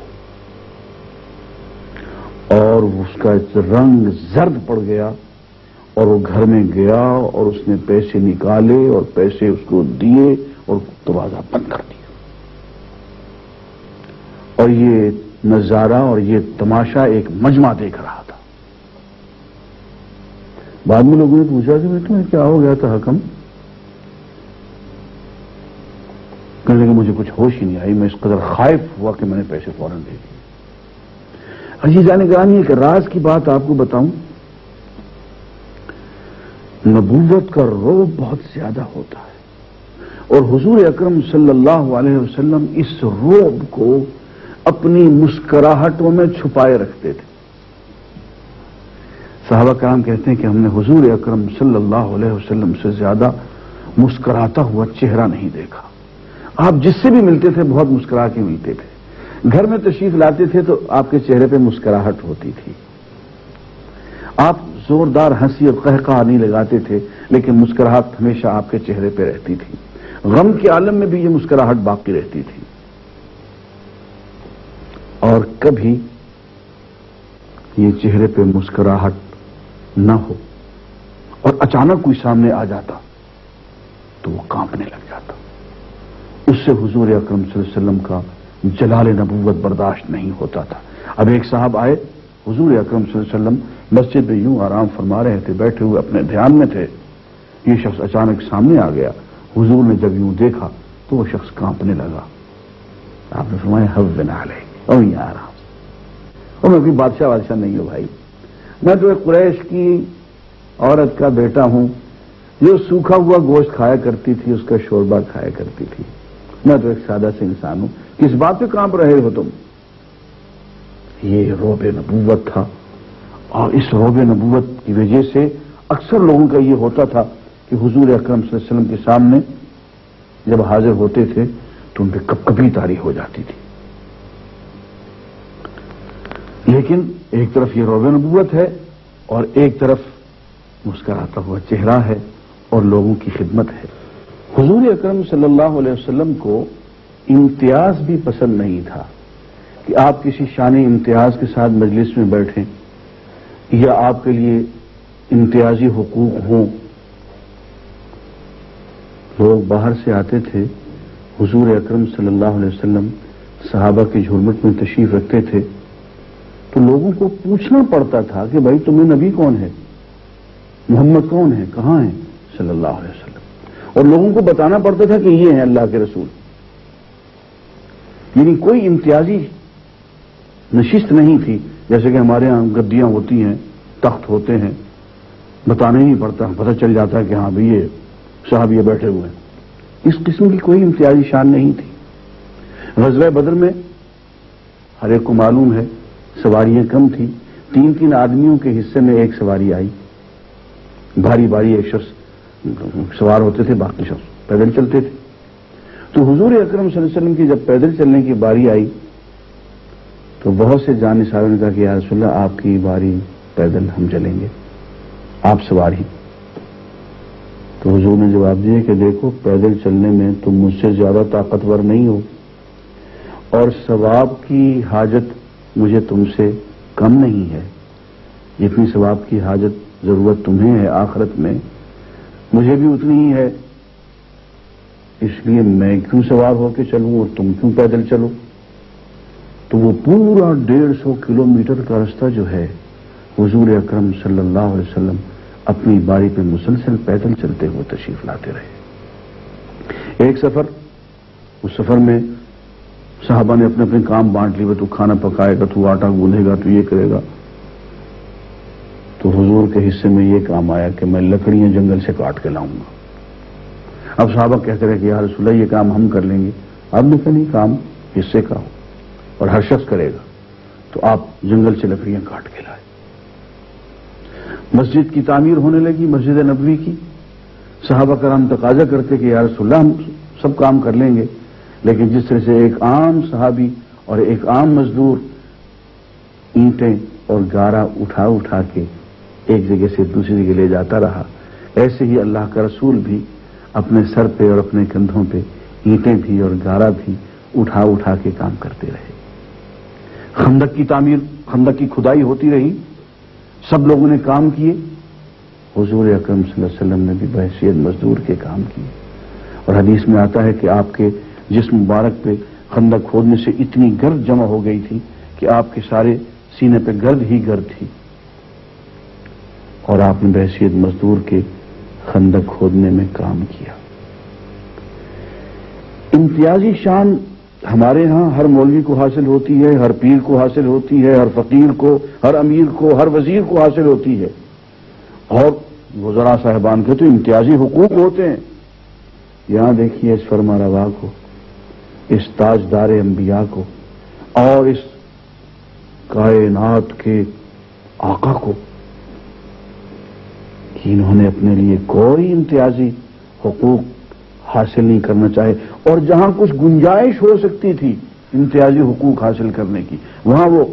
اور اس کا رنگ زرد پڑ گیا۔ اور وہ گھر میں گیا اور اس نے پیسے نکالے اور پیسے اس کو دیے۔ اور دروازہ بند کر دیا۔ اور یہ نظارہ اور یہ تماشا ایک مجمع دیکھ رہا تھا۔ بعد میں لوگوں نے پوچھا کہ بیٹا، کیا ہو گیا تھا حکم؟ کہنے لگے، مجھے کچھ ہوش ہی نہیں آئی، میں اس قدر خائف ہوا کہ میں نے پیسے فوراً دے دیے۔ اجی جانے گرانی ایک راز کی بات آپ کو بتاؤں۔ نبوت کا روب بہت زیادہ ہوتا ہے۔ اور حضور اکرم صلی اللہ علیہ وسلم اس روب کو اپنی مسکراہٹوں میں چھپائے رکھتے تھے۔ صحابہ کرام کہتے ہیں کہ ہم نے حضور اکرم صلی اللہ علیہ وسلم سے زیادہ مسکراتا ہوا چہرہ نہیں دیکھا۔ آپ جس سے بھی ملتے تھے بہت مسکرا کے ملتے تھے۔ گھر میں تشریف لاتے تھے تو آپ کے چہرے پہ مسکراہٹ ہوتی تھی۔ آپ زوردار ہنسی اور قہقہ نہیں لگاتے تھے، لیکن مسکراہٹ ہمیشہ آپ کے چہرے پہ رہتی تھی۔ غم کے عالم میں بھی یہ مسکراہٹ باقی رہتی تھی۔ اور کبھی یہ چہرے پہ مسکراہٹ نہ ہو اور اچانک کوئی سامنے آ جاتا تو وہ کانپنے لگ جاتا۔ اس سے حضور اکرم صلی اللہ علیہ وسلم کا جلال نبوت برداشت نہیں ہوتا تھا۔ اب ایک صاحب آئے، حضور اکرم صلی اللہ علیہ وسلم مسجد میں یوں آرام فرما رہے تھے، بیٹھے ہوئے اپنے دھیان میں تھے۔ یہ شخص اچانک سامنے آ گیا۔ حضور نے جب یوں دیکھا تو وہ شخص کانپنے لگا۔ آپ نے فرمایا، حب بنا لے اور یہ آرام اور میں کوئی بادشاہ بادشاہ نہیں ہوں بھائی۔ میں تو ایک قریش کی عورت کا بیٹا ہوں۔ جو سوکھا ہوا گوشت کھایا کرتی تھی، اس کا شوربہ کھایا کرتی تھی۔ میں تو ایک سادہ سے انسان ہوں۔ کس بات پہ کانپ رہے ہو تم؟ یہ روب نبوت تھا۔ اور اس روب نبوت کی وجہ سے اکثر لوگوں کا یہ ہوتا تھا کہ حضور اکرم صلی اللہ علیہ وسلم کے سامنے جب حاضر ہوتے تھے تو ان پہ کب کبھی تاری ہو جاتی تھی۔ لیکن ایک طرف یہ روب نبوت ہے اور ایک طرف مسکراتا ہوا چہرہ ہے اور لوگوں کی خدمت ہے۔ حضور اکرم صلی اللہ علیہ وسلم کو امتیاز بھی پسند نہیں تھا کہ آپ کسی شان امتیاز کے ساتھ مجلس میں بیٹھیں یا آپ کے لیے امتیازی حقوق ہوں۔ لوگ باہر سے آتے تھے، حضور اکرم صلی اللہ علیہ وسلم صحابہ کی جھرمٹ میں تشریف رکھتے تھے۔ تو لوگوں کو پوچھنا پڑتا تھا کہ بھائی تمہیں نبی کون ہے؟ محمد کون ہے؟ کہاں ہے؟ صلی اللہ علیہ وسلم۔ اور لوگوں کو بتانا پڑتا تھا کہ یہ ہیں اللہ کے رسول۔ یعنی کوئی امتیازی نشست نہیں تھی، جیسے کہ ہمارے یہاں گدیاں ہوتی ہیں، تخت ہوتے ہیں۔ بتانا ہی نہیں پڑتا، پتہ چل جاتا ہے کہ ہاں بھائی یہ صاحب یہ بیٹھے ہوئے ہیں۔ اس قسم کی کوئی امتیازی شان نہیں تھی۔ غزوہ بدر میں ہر ایک کو معلوم ہے، سواریاں کم تھیں۔ تین تین آدمیوں کے حصے میں ایک سواری آئی۔ بھاری بھاری ایک شخص سوار ہوتے تھے، باقی شخص پیدل چلتے تھے۔ تو حضور اکرم صلی اللہ علیہ وسلم کی جب پیدل چلنے کی باری آئی، تو بہت سے جان نثاروں نے کہا کہ یا رسول اللہ، آپ کی باری پیدل ہم چلیں گے۔ آپ سوار ہی۔ تو حضور نے جواب دیا کہ دیکھو، پیدل چلنے میں تم مجھ سے زیادہ طاقتور نہیں ہو اور ثواب کی حاجت مجھے تم سے کم نہیں ہے۔ جتنی ثواب کی حاجت ضرورت تمہیں ہے آخرت میں، مجھے بھی اتنی ہی ہے۔ اس لیے میں کیوں سوار ہو کے چلوں اور تم کیوں پیدل چلو؟ تو وہ پورا ڈیڑھ سو کلو میٹر کا رستہ جو ہے، حضور اکرم صلی اللہ علیہ وسلم اپنی باری پہ مسلسل پیدل چلتے ہوئے تشریف لاتے رہے۔ ایک سفر، اس سفر میں صحابہ نے اپنے اپنے کام بانٹ لیے تو کھانا پکائے گا، تو آٹا گوندے گا، تو یہ کرے گا۔ تو حضور کے حصے میں یہ کام آیا کہ میں لکڑیاں جنگل سے کاٹ کے لاؤں گا۔ اب صحابہ کہتے رہے کہ یار رسول اللہ، یہ کام ہم کر لیں گے۔ اب نے کہا نہیں، کام حصے کا ہو اور ہر شخص کرے گا۔ تو آپ جنگل سے لکڑیاں کاٹ کے لائے۔ مسجد کی تعمیر ہونے لگی، مسجد نبوی کی۔ صحابہ کرام تقاضا کرتے کہ یار رسول اللہ ہم سب کام کر لیں گے۔ لیکن جس طرح سے ایک عام صحابی اور ایک عام مزدور اینٹیں اور گارا اٹھا اٹھا کے ایک جگہ سے دوسری جگہ لے جاتا رہا، ایسے ہی اللہ کا رسول بھی اپنے سر پہ اور اپنے کندھوں پہ اینٹیں بھی اور گارا بھی اٹھا اٹھا کے کام کرتے رہے۔ خندق کی تعمیر، خندق کی کھدائی ہوتی رہی۔ سب لوگوں نے کام کیے۔ حضور اکرم صلی اللہ علیہ وسلم نے بھی بحثیت مزدور کے کام کیے۔ اور حدیث میں آتا ہے کہ آپ کے جسم مبارک پہ خندق کھودنے سے اتنی گرد جمع ہو گئی تھی کہ آپ کے سارے سینے پہ گرد ہی گرد تھی۔ اور آپ نے بحثیت مزدور کے خندق کھودنے میں کام کیا۔ امتیازی شان ہمارے ہاں ہر مولوی کو حاصل ہوتی ہے، ہر پیر کو حاصل ہوتی ہے، ہر فقیر کو، ہر امیر کو، ہر وزیر کو حاصل ہوتی ہے۔ اور وزرا صاحبان کے تو امتیازی حقوق ہوتے ہیں۔ یہاں دیکھیے اس فرما روا کو، اس تاجدار انبیاء کو، اور اس کائنات کے آقا کو، کہ انہوں نے اپنے لیے کوئی امتیازی حقوق حاصل نہیں کرنا چاہے۔ اور جہاں کچھ گنجائش ہو سکتی تھی امتیازی حقوق حاصل کرنے کی، وہاں وہ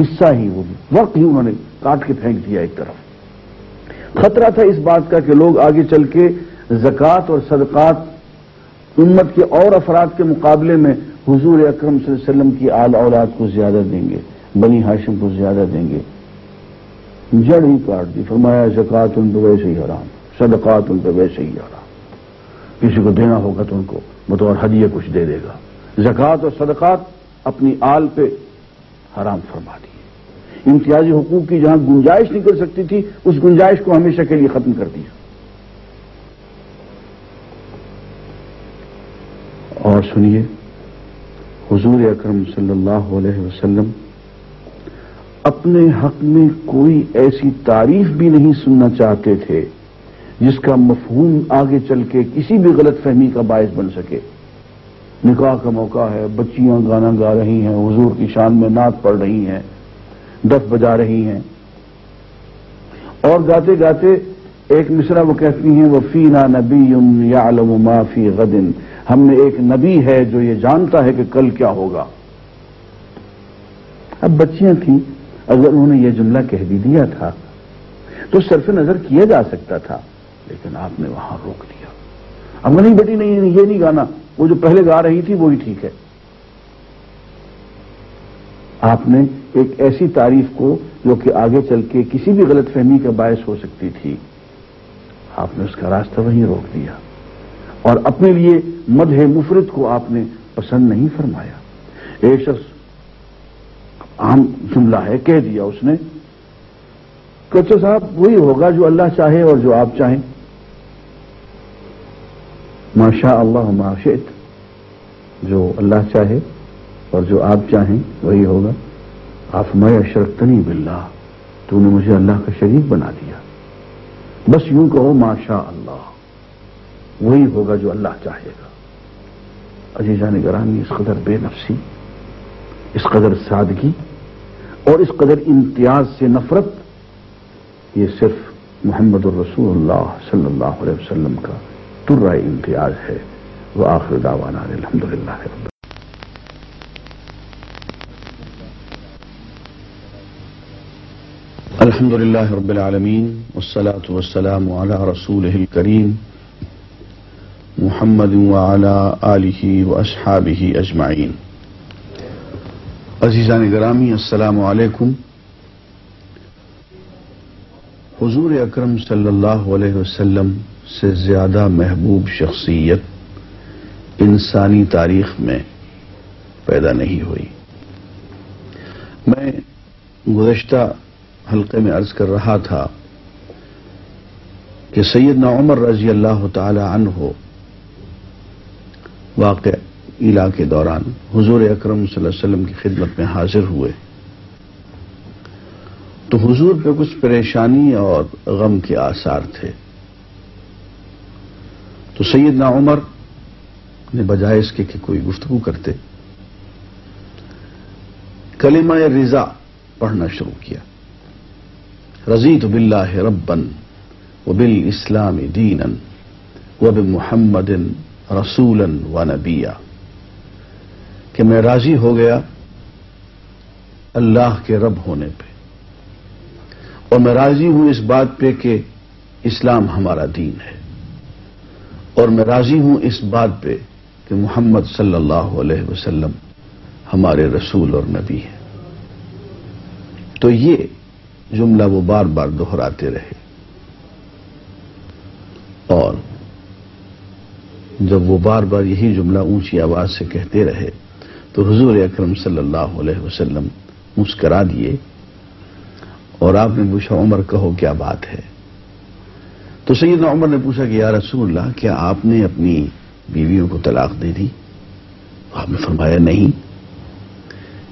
حصہ ہی وہ وقت ہی انہوں نے کاٹ کے پھینک دیا ایک طرف۔ خطرہ تھا اس بات کا کہ لوگ آگے چل کے زکوٰۃ اور صدقات امت کے اور افراد کے مقابلے میں حضور اکرم صلی اللہ علیہ وسلم کی آل اولاد کو زیادہ دیں گے، بنی ہاشم کو زیادہ دیں گے۔ جڑ ہی کاٹ دی، فرمایا زکات ان پہ ویسے ہی حرام۔ صدقات ان پہ ویسے ہی حرام کسی کو دینا ہوگا تو ان کو بطور ہدیہ کچھ دے دے گا۔ زکوٰۃ اور صدقات اپنی آل پہ حرام فرما دی امتیازی حقوق کی جہاں گنجائش نہیں کر سکتی تھی، اس گنجائش کو ہمیشہ کے لیے ختم کر دیا۔ اور سنیے، حضور اکرم صلی اللہ علیہ وسلم اپنے حق میں کوئی ایسی تعریف بھی نہیں سننا چاہتے تھے جس کا مفہوم آگے چل کے کسی بھی غلط فہمی کا باعث بن سکے۔ نکاح کا موقع ہے، بچیاں گانا گا رہی ہیں، حضور کی شان میں نعت پڑھ رہی ہیں، دف بجا رہی ہیں۔ اور گاتے گاتے ایک مصرا وہ کہتی ہیں وہ فینا نبی یا ما فی غدن ہم میں ایک نبی ہے جو یہ جانتا ہے کہ کل کیا ہوگا۔ اب بچیاں تھیں، اگر انہوں نے یہ جملہ کہہ بھی دیا تھا، تو صرف نظر کیا جا سکتا تھا۔ لیکن آپ نے وہاں روک دیا اب نہیں بیٹی نہیں یہ نہیں گانا، وہ جو پہلے گا رہی تھی، وہی ٹھیک ہے۔ آپ نے ایک ایسی تعریف کو جو کہ آگے چل کے کسی بھی غلط فہمی کا باعث ہو سکتی تھی، آپ نے اس کا راستہ وہیں روک دیا اور اپنے لیے مدح مفرد کو آپ نے پسند نہیں فرمایا۔ ایک شخص عام جملہ ہے، کہہ دیا اس نے کچھ اچھا صاحب، وہی ہوگا جو اللہ چاہے اور جو آپ چاہیں۔ ماشاء اللہ معاشیت جو اللہ چاہے اور جو آپ چاہیں، وہی ہوگا۔ آپ میں اشرتنی باللہ، تو نے مجھے اللہ کا شریک بنا دیا۔ بس یوں کہو ماشاء اللہ وہی ہوگا جو اللہ چاہے گا۔ عزیزہ نگرانی اس قدر بے نفسی، اس قدر سادگی اور اس قدر امتیاز سے نفرت، یہ صرف محمد الرسول اللہ صلی اللہ علیہ وسلم کا ترا امتیاز ہے۔ وہ آخر داوانہ الحمد للہ الحمد للہ رب العالمین، والصلاة والسلام على رسوله الكريم محمد وعلى آله وأصحابه أجمعين عزیزان گرامی، السلام علیکم۔ حضور اکرم صلی اللہ علیہ وسلم سے زیادہ محبوب شخصیت انسانی تاریخ میں پیدا نہیں ہوئی۔ میں گزشتہ حلقے میں عرض کر رہا تھا کہ سیدنا عمر رضی اللہ تعالی عنہ واقع علا کے دوران حضور اکرم صلی اللہ علیہ وسلم کی خدمت میں حاضر ہوئے۔ تو حضور پہ کچھ پریشانی اور غم کے آثار تھے۔ تو سیدنا عمر نے بجائے اس کے کہ کوئی گفتگو کرتے کلمہ رضا پڑھنا شروع کیا۔ رضیت باللہ ربن و بل اسلام دین و بن محمد رسول و نبیا۔ کہ میں راضی ہو گیا اللہ کے رب ہونے پہ اور میں راضی ہوں اس بات پہ کہ اسلام ہمارا دین ہے۔ اور میں راضی ہوں اس بات پہ کہ محمد صلی اللہ علیہ وسلم ہمارے رسول اور نبی ہیں۔ تو یہ جملہ وہ بار بار دہراتے رہے۔ اور جب وہ بار بار یہی جملہ اونچی آواز سے کہتے رہے تو حضور اکرم صلی اللہ علیہ وسلم مسکرا دیے اور آپ نے پوچھا، عمر کہو کیا بات ہے؟ تو سیدنا عمر نے پوچھا کہ یا رسول اللہ، کیا آپ نے اپنی بیویوں کو طلاق دے دی؟ آپ نے فرمایا نہیں۔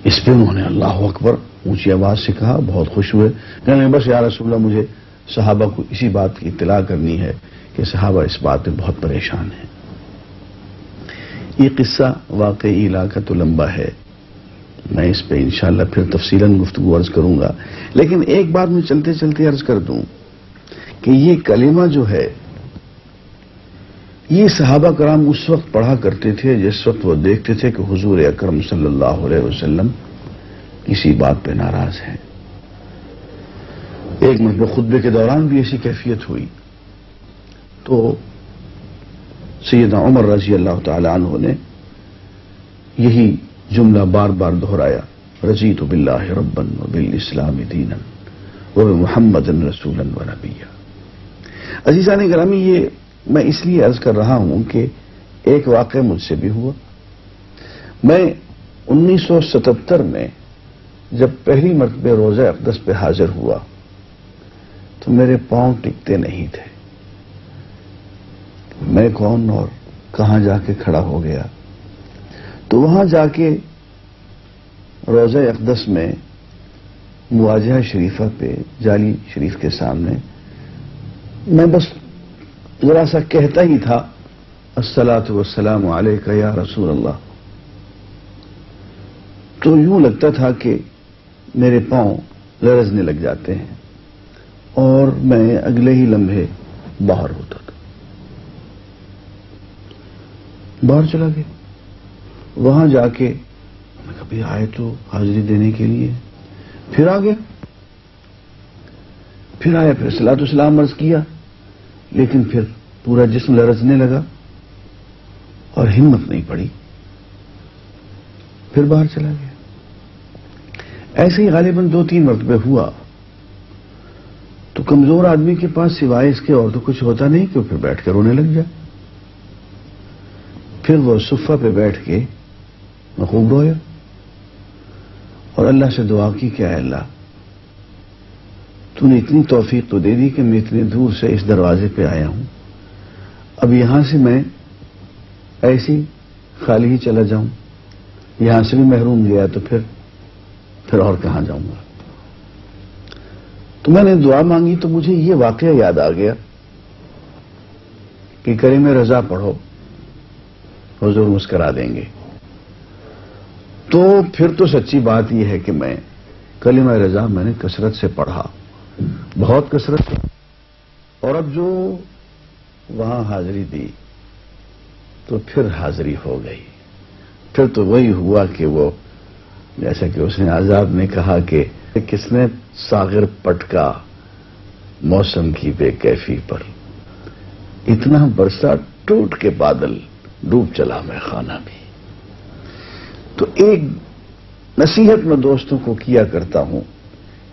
اس پہ انہوں نے اللہ اکبر اونچی آواز سے کہا، بہت خوش ہوئے۔ کہنے بس یا رسول اللہ، مجھے صحابہ کو اسی بات کی اطلاع کرنی ہے کہ صحابہ اس بات میں بہت پریشان ہیں۔ یہ قصہ واقعی علاقہ تو لمبا ہے۔ میں اس پہ انشاءاللہ پھر تفصیل گفتگو عرض کروں گا۔ لیکن ایک بات میں چلتے چلتے عرض کر دوں۔ کہ یہ کلمہ جو ہے، یہ صحابہ کرام اس وقت پڑھا کرتے تھے، جس وقت وہ دیکھتے تھے کہ حضور اکرم صلی اللہ علیہ وسلم کسی بات پہ ناراض ہیں۔ ایک مرتبہ خطبے کے دوران بھی ایسی کیفیت ہوئی۔ تو سیدنا عمر رضی اللہ تعالی عنہ نے یہی جملہ بار بار دہرایا، رضیت باللہ ربن و بال اسلام دین و محمد رسول و نبیہ عزیزان گرامی، یہ میں اس لیے عرض کر رہا ہوں کہ ایک واقعہ مجھ سے بھی ہوا۔ میں انیس سو ستہتر میں جب پہلی مرتبہ روزہ اقدس پہ حاضر ہوا، تو میرے پاؤں ٹکتے نہیں تھے۔ میں کون اور کہاں جا کے کھڑا ہو گیا؟ تو وہاں جا کے روزہ اقدس میں مواجہ شریفہ پہ جالی شریف کے سامنے میں بس ذرا سا کہتا ہی تھا السلاۃ وسلام علیہ یا رسول اللہ۔ تو یوں لگتا تھا کہ میرے پاؤں لرزنے لگ جاتے ہیں اور میں اگلے ہی لمحے باہر ہوتا تھا۔ باہر چلا گیا۔ وہاں جا کے میں کبھی آئے تو حاضری دینے کے لیے۔ پھر آ گیا۔ پھر آیا، پھر سلاۃ السلام عرض کیا، لیکن پھر پورا جسم لرزنے لگا اور ہمت نہیں پڑی۔ پھر باہر چلا گیا۔ ایسے ہی غالباً دو تین مرتبہ ہوا۔ تو کمزور آدمی کے پاس سوائے اس کے اور تو کچھ ہوتا نہیں کہ وہ پھر بیٹھ کر رونے لگ جائے۔ پھر وہ صفہ پہ بیٹھ کے میں خوب رویا۔ اور اللہ سے دعا کی کہ اے اللہ تو نے اتنی توفیق تو دے دی کہ میں اتنی دور سے اس دروازے پہ آیا ہوں۔ اب یہاں سے میں ایسی خالی ہی چلا جاؤں۔ یہاں سے بھی محروم گیا تو پھر پھر اور کہاں جاؤں گا؟ تو میں نے دعا مانگی تو مجھے یہ واقعہ یاد آ گیا کہ کرے میں رضا پڑھو، حضور مسکرا دیں گے۔ تو پھر تو سچی بات یہ ہے کہ میں کلمہ رضا میں نے کثرت سے پڑھا۔ بہت کثرت اور اب جو وہاں حاضری دی، تو پھر حاضری ہو گئی۔ پھر تو وہی ہوا کہ وہ، جیسا کہ اس نے آزاد نے کہا کہ کس نے ساغر پٹکا موسم کی بے کیفی پر۔ اتنا برسا ٹوٹ کے بادل، ڈوب چلا میں خانہ بھی۔ تو ایک نصیحت میں دوستوں کو کیا کرتا ہوں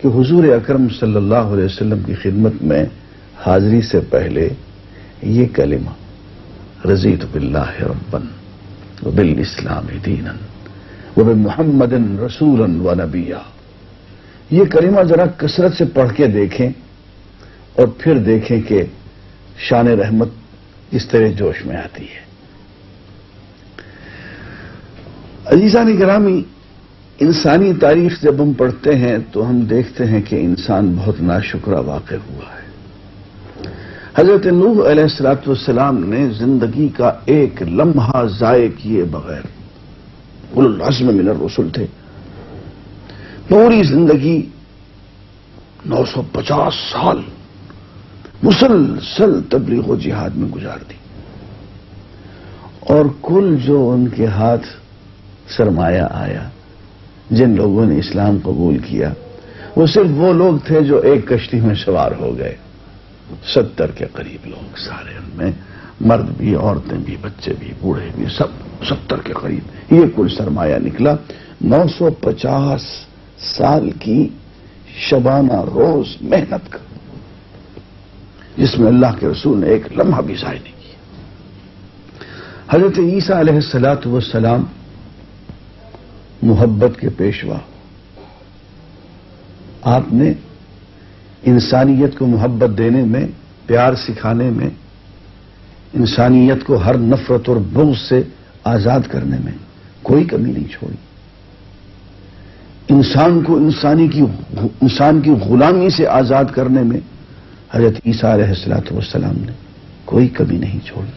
کہ حضور اکرم صلی اللہ علیہ وسلم کی خدمت میں حاضری سے پہلے یہ کلمہ، رضیت باللہ ربن و اسلام دین و محمد رسول و نبیہ یہ کلمہ ذرا کثرت سے پڑھ کے دیکھیں اور پھر دیکھیں کہ شان رحمت اس طرح جوش میں آتی ہے۔ عزیزانی گرامی انسانی تاریخ جب ہم پڑھتے ہیں تو ہم دیکھتے ہیں کہ انسان بہت ناشکرہ واقع ہوا ہے۔ حضرت نوح علیہ السلاط والسلام نے زندگی کا ایک لمحہ ضائع کیے بغیر العزم من الرسل تھے۔ پوری زندگی نو سو پچاس سال مسلسل تبلیغ و جہاد میں گزار دی اور کل جو ان کے ہاتھ سرمایہ آیا جن لوگوں نے اسلام قبول کیا، وہ صرف وہ لوگ تھے جو ایک کشتی میں سوار ہو گئے۔ ستر کے قریب لوگ، سارے ان میں، مرد بھی، عورتیں بھی، بچے بھی، بوڑھے بھی، سب، ستر کے قریب۔ یہ کل سرمایہ نکلا۔ نو سو پچاس سال کی شبانہ روز محنت کر جس میں اللہ کے رسول نے ایک لمحہ بھی ضائع نہیں کیا۔ حضرت عیسیٰ علیہ السلاۃ والسلام محبت کے پیشوا۔ آپ نے انسانیت کو محبت دینے میں، پیار سکھانے میں، انسانیت کو ہر نفرت اور بغض سے آزاد کرنے میں کوئی کمی نہیں چھوڑی۔ انسان کو انسانی کی انسان کی غلامی سے آزاد کرنے میں حضرت عیسیٰ علیہ السلاۃ والسلام نے کوئی کمی نہیں چھوڑی۔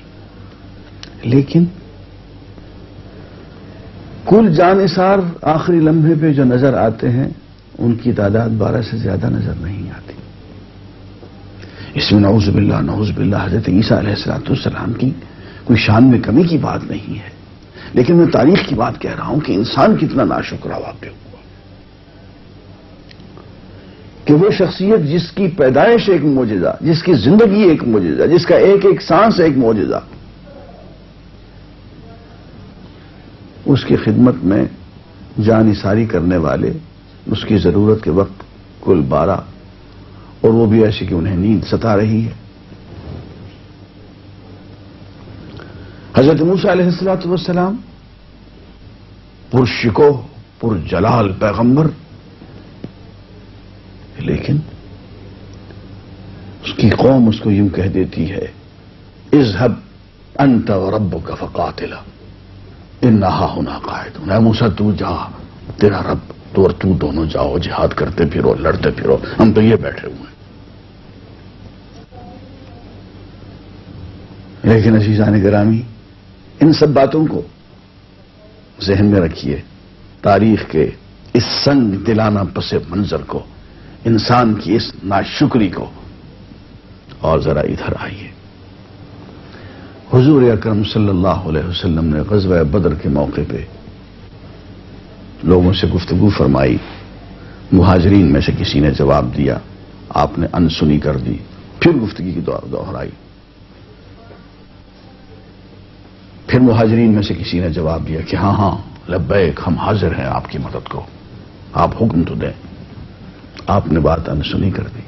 لیکن کل جانصار آخری لمحے پہ جو نظر آتے ہیں، ان کی تعداد بارہ سے زیادہ نظر نہیں آتی۔ اس میں نعوذ باللہ نعوذ باللہ، حضرت عیسیٰ علیہ السلاۃ السلام کی کوئی شان میں کمی کی بات نہیں ہے۔ لیکن میں تاریخ کی بات کہہ رہا ہوں کہ انسان کتنا ناشکرا واقع ہوا۔ کہ وہ شخصیت جس کی پیدائش ایک موجزہ جس کی زندگی ایک موجزہ جس کا ایک ایک سانس ایک موجزہ اس کی خدمت میں جان ساری کرنے والے، اس کی ضرورت کے وقت کل بارہ، اور وہ بھی ایسی کہ انہیں نیند ستا رہی ہے۔ حضرت موسیٰ علیہ السلاۃ والسلام پر شکو پر جلال پیغمبر۔ لیکن اس کی قوم اس کو یوں کہہ دیتی ہے، اذهب انت رب کا فقاتلا۔ ان نہا ہونا قائد ہوں موسا تو جا. تیرا رب، تو اور تو دونوں جاؤ، جہاد کرتے پھرو، لڑتے پھرو. ہم تو یہ بیٹھے ہوئے ہیں. لیکن عزیزان گرامی، ان سب باتوں کو ذہن میں رکھیے. تاریخ کے اس سنگ دلانہ پس منظر کو، انسان کی اس ناشکری کو، اور ذرا ادھر آئیے. حضور اکرم صلی اللہ علیہ وسلم نے غزوہ بدر کے موقع پہ لوگوں سے گفتگو فرمائی۔ مہاجرین میں سے کسی نے جواب دیا۔ آپ نے انسنی کر دی۔ پھر گفتگی کی دوہرائی۔ پھر مہاجرین میں سے کسی نے جواب دیا کہ ہاں ہاں لبیک، ہم حاضر ہیں آپ کی مدد کو۔ آپ حکم تو دیں۔ آپ نے بات انسنی کر دی۔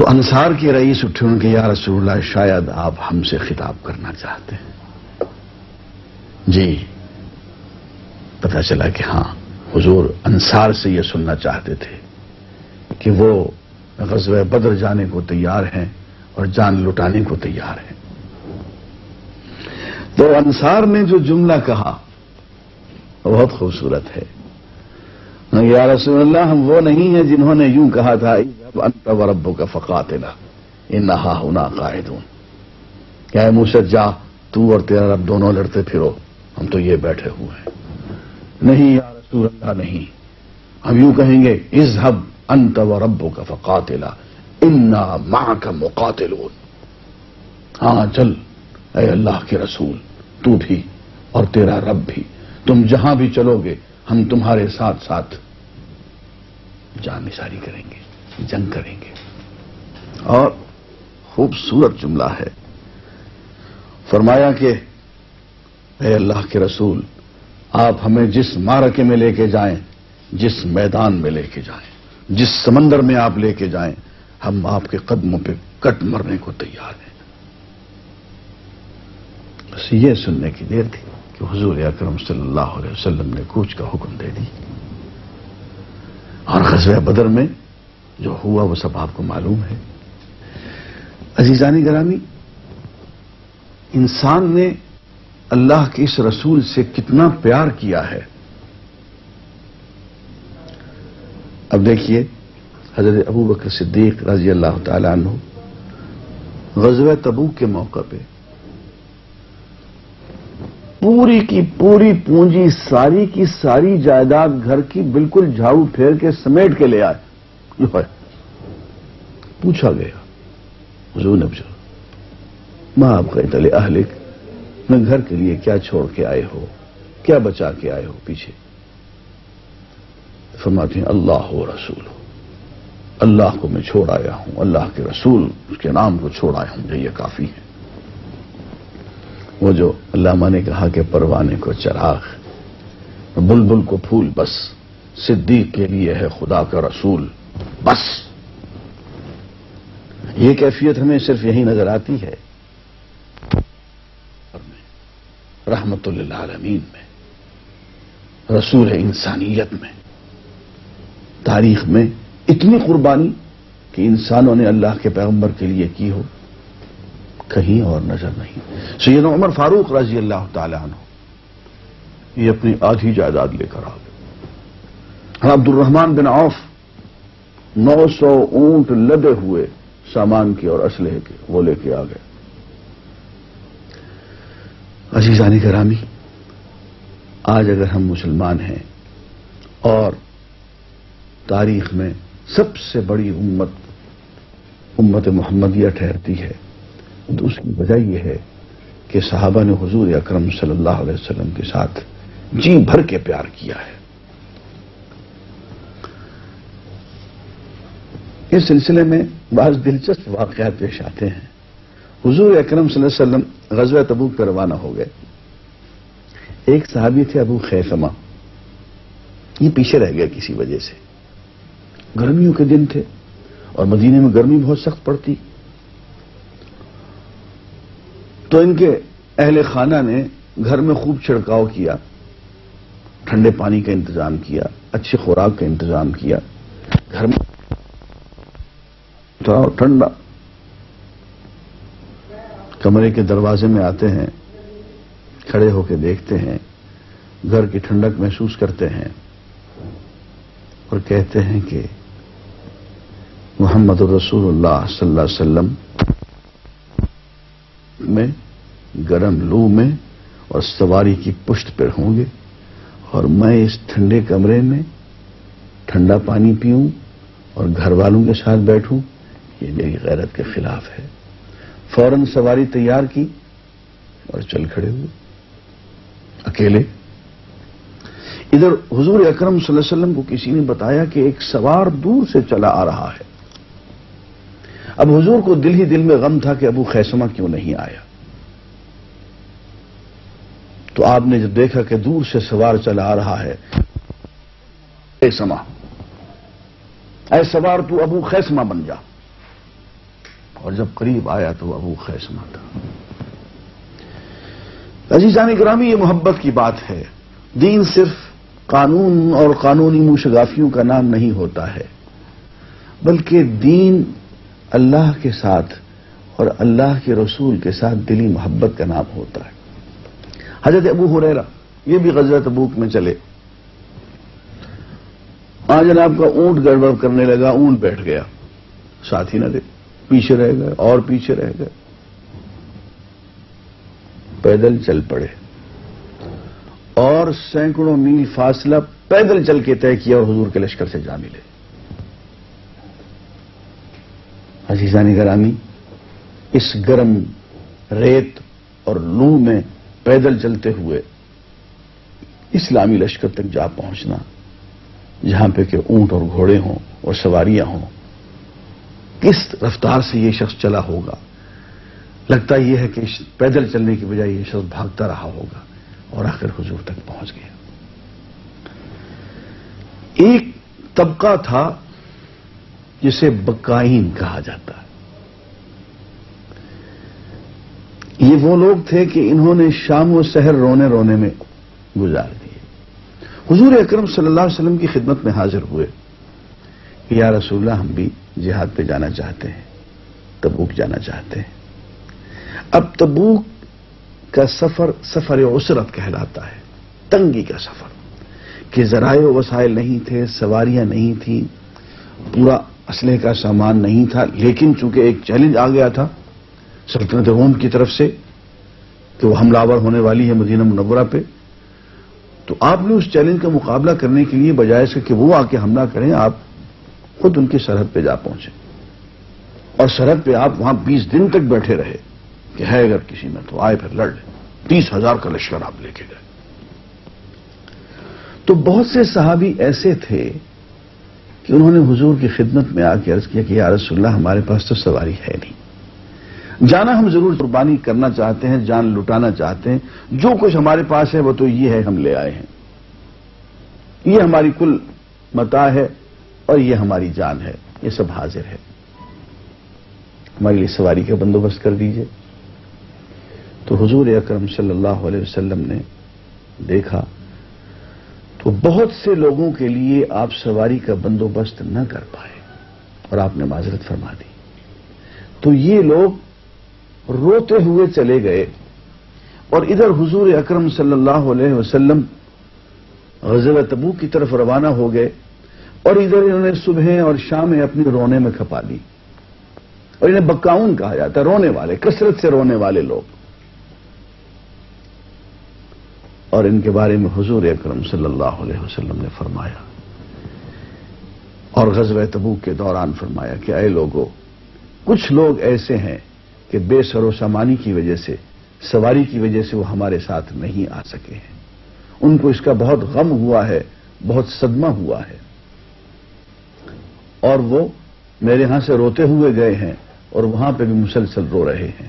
تو انصار کے رئیس اٹھے ان کے یا رسول اللہ، شاید آپ ہم سے خطاب کرنا چاہتے ہیں۔ جی پتا چلا کہ ہاں حضور انصار سے یہ سننا چاہتے تھے کہ وہ غزوہ بدر جانے کو تیار ہیں اور جان لٹانے کو تیار ہیں۔ تو انصار نے جو جملہ کہا بہت خوبصورت ہے۔ یا رسول اللہ، ہم وہ نہیں ہیں جنہوں نے یوں کہا تھا انت و ربو کا فقاتلا ان نہا ہونا قائد کیا ہے جا تو اور تیرا رب دونوں لڑتے پھرو۔ ہم تو یہ بیٹھے ہوئے ہیں۔ نہیں یا رسول اللہ، نہیں۔ ہم یوں کہیں گے از انت و ربو کا فقاتلا انا ماں کا ہاں چل۔ اے اللہ کے رسول، تو بھی اور تیرا رب بھی۔ تم جہاں بھی چلو گے، ہم تمہارے ساتھ ساتھ جان نثاری کریں گے۔ جنگ کریں گے۔ اور خوبصورت جملہ ہے۔ فرمایا کہ اے اللہ کے رسول، آپ ہمیں جس مارکے میں لے کے جائیں، جس میدان میں لے کے جائیں، جس سمندر میں آپ لے کے جائیں، ہم آپ کے قدموں پہ کٹ مرنے کو تیار ہیں۔ بس یہ سننے کی دیر تھی کہ حضور اکرم صلی اللہ علیہ وسلم نے کوچ کا حکم دے دی۔ اور غزوہ بدر میں جو ہوا وہ سب آپ کو معلوم ہے۔ عزیزانی گرامی، انسان نے اللہ کے اس رسول سے کتنا پیار کیا ہے۔ اب دیکھیے، حضرت ابو بکر صدیق رضی اللہ تعالی عنہ غزوہ تبوک کے موقع پہ پوری کی پوری پونجی ساری کی ساری جائیداد گھر کی بالکل جھاڑو پھیر کے سمیٹ کے لے آئے۔ پوچھا گیا، حضور نے پوچھا، ماں، آپ کہتے تلے اہلک میں گھر کے لیے کیا چھوڑ کے آئے ہو؟ کیا بچا کے آئے ہو پیچھے؟ فرماتے ہیں، اللہ ہو رسول۔ ہو اللہ کو میں چھوڑ آیا ہوں، اللہ کے رسول، اس کے نام کو چھوڑ آیا ہوں یہ کافی ہے۔ وہ جو علامہ نے کہا کہ پروانے کو چراغ، بلبل کو پھول، بس صدیق کے لیے ہے خدا کا رسول۔ بس۔ یہ کیفیت ہمیں صرف یہی نظر آتی ہے۔ رحمت اللہ عالمین میں، رسول انسانیت میں، تاریخ میں اتنی قربانی کہ انسانوں نے اللہ کے پیغمبر کے لیے کی ہو، کہیں اور نظر نہیں۔ سید عمر فاروق رضی اللہ تعالی عنہ، یہ اپنی آدھی جائیداد لے کر آ گئے۔ عبد الرحمان بن عوف نو سو اونٹ لدے ہوئے سامان کے اور اسلحے کے، وہ لے کے آ گئے۔ عزیزانی کرامی، آج اگر ہم مسلمان ہیں اور تاریخ میں سب سے بڑی امت امت محمدیہ ٹھہرتی ہے، تو اس کی وجہ یہ ہے کہ صحابہ نے حضور اکرم صلی اللہ علیہ وسلم کے ساتھ جی بھر کے پیار کیا ہے۔ اس سلسلے میں بعض دلچسپ واقعات پیش آتے ہیں۔ حضور اکرم صلی اللہ علیہ وسلم غزوہ تبوک پر روانہ ہو گئے۔ ایک صحابی تھے ابو خیفما یہ پیچھے رہ گیا کسی وجہ سے۔ گرمیوں کے دن تھے اور مدینے میں گرمی بہت سخت پڑتی۔ تو ان کے اہل خانہ نے گھر میں خوب چھڑکاؤ کیا۔ ٹھنڈے پانی کا انتظام کیا، اچھی خوراک کا انتظام کیا۔ گھر میں ٹھنڈا۔ کمرے کے دروازے میں آتے ہیں، کھڑے ہو کے دیکھتے ہیں، گھر کی ٹھنڈک محسوس کرتے ہیں اور کہتے ہیں کہ محمد الرسول اللہ صلی اللہ علیہ وسلم میں گرم لو میں اور سواری کی پشت پر ہوں گے اور میں اس ٹھنڈے کمرے میں ٹھنڈا پانی پیوں اور گھر والوں کے ساتھ بیٹھوں۔ یہ میری غیرت کے خلاف ہے۔ فوراً سواری تیار کی اور چل کھڑے ہوئے۔ اکیلے۔ ادھر حضور اکرم صلی اللہ علیہ وسلم کو کسی نے بتایا کہ ایک سوار دور سے چلا آ رہا ہے۔ اب حضور کو دل ہی دل میں غم تھا کہ ابو خیسمہ کیوں نہیں آیا۔ تو آپ نے جب دیکھا کہ دور سے سوار چلا آ رہا ہے۔ خیسما اے سوار تو ابو خیسما بن جا۔ اور جب قریب آیا تو ابو خیسما تھا عزیزان گرامی یہ محبت کی بات ہے۔ دین صرف قانون اور قانونی موشگافیوں کا نام نہیں ہوتا ہے، بلکہ دین اللہ کے ساتھ اور اللہ کے رسول کے ساتھ دلی محبت کا نام ہوتا ہے۔ حضرت ابو ہریرا یہ بھی غزرت ابوک میں چلے۔ آج جناب کا اونٹ گڑبڑ کرنے لگا، اونٹ بیٹھ گیا۔ ساتھی نہ دے۔ پیچھے رہ گئے، اور پیچھے رہ گئے۔ پیدل چل پڑے۔ اور سینکڑوں میل فاصلہ پیدل چل کے طے کیا اور حضور کے لشکر سے جا ملے۔ عزیزانی گرامی، اس گرم ریت اور لو میں پیدل چلتے ہوئے اسلامی لشکر تک جا پہنچنا، جہاں پہ کہ اونٹ اور گھوڑے ہوں اور سواریاں ہوں کس رفتار سے یہ شخص چلا ہوگا؟ لگتا یہ ہے کہ پیدل چلنے کی بجائے یہ شخص بھاگتا رہا ہوگا اور آخر حضور تک پہنچ گیا۔ ایک طبقہ تھا جسے بکائین کہا جاتا ہے۔ یہ وہ لوگ تھے کہ انہوں نے شام و سحر رونے رونے میں گزار دیے۔ حضور اکرم صلی اللہ علیہ وسلم کی خدمت میں حاضر ہوئے۔ کہ یا رسول اللہ، ہم بھی جہاد پہ جانا چاہتے ہیں، تبوک جانا چاہتے ہیں۔ اب تبوک کا سفر سفر عسرت کہلاتا ہے، تنگی کا سفر۔ کہ ذرائع و وسائل نہیں تھے، سواریاں نہیں تھیں، پورا اسلحے کا سامان نہیں تھا۔ لیکن چونکہ ایک چیلنج آ گیا تھا سلطنت روم کی طرف سے، کہ وہ حملہ آور ہونے والی ہے مدینہ منورہ پہ، تو آپ نے اس چیلنج کا مقابلہ کرنے کے لیے بجائے سے کہ وہ آ کے حملہ کریں، آپ خود ان کی سرحد پہ جا پہنچے۔ اور سرحد پہ آپ وہاں بیس دن تک بیٹھے رہے کہ ہے اگر کسی میں تو آئے پھر لڑ لیں تیس ہزار کا لشکر آپ لے کے گئے۔ تو بہت سے صحابی ایسے تھے کہ انہوں نے حضور کی خدمت میں آ کے عرض کیا کہ یا رسول اللہ، ہمارے پاس تو سواری ہے نہیں۔ جانا ہم ضرور قربانی کرنا چاہتے ہیں، جان لٹانا چاہتے ہیں۔ جو کچھ ہمارے پاس ہے، وہ تو یہ ہے، ہم لے آئے ہیں۔ یہ ہماری کل متا ہے۔ اور یہ ہماری جان ہے، یہ سب حاضر ہے۔ ہمارے لیے سواری کا بندوبست کر دیجیے۔ تو حضور اکرم صلی اللہ علیہ وسلم نے دیکھا، تو بہت سے لوگوں کے لیے آپ سواری کا بندوبست نہ کر پائے اور آپ نے معذرت فرما دی۔ تو یہ لوگ روتے ہوئے چلے گئے اور ادھر حضور اکرم صلی اللہ علیہ وسلم غزل تبو کی طرف روانہ ہو گئے۔ اور ادھر انہوں نے صبح اور شام اپنی رونے میں کھپا دی اور انہیں بکاؤن کہا جاتا ہے، رونے والے، کثرت سے رونے والے لوگ۔ اور ان کے بارے میں حضور اکرم صلی اللہ علیہ وسلم نے فرمایا، اور غزل تبو کے دوران فرمایا کہ اے لوگوں کچھ لوگ ایسے ہیں کہ بے سر و سامانی کی وجہ سے، سواری کی وجہ سے وہ ہمارے ساتھ نہیں آ سکے ہیں۔ ان کو اس کا بہت غم ہوا ہے، بہت صدمہ ہوا ہے۔ اور وہ میرے ہاں سے روتے ہوئے گئے ہیں اور وہاں پہ بھی مسلسل رو رہے ہیں۔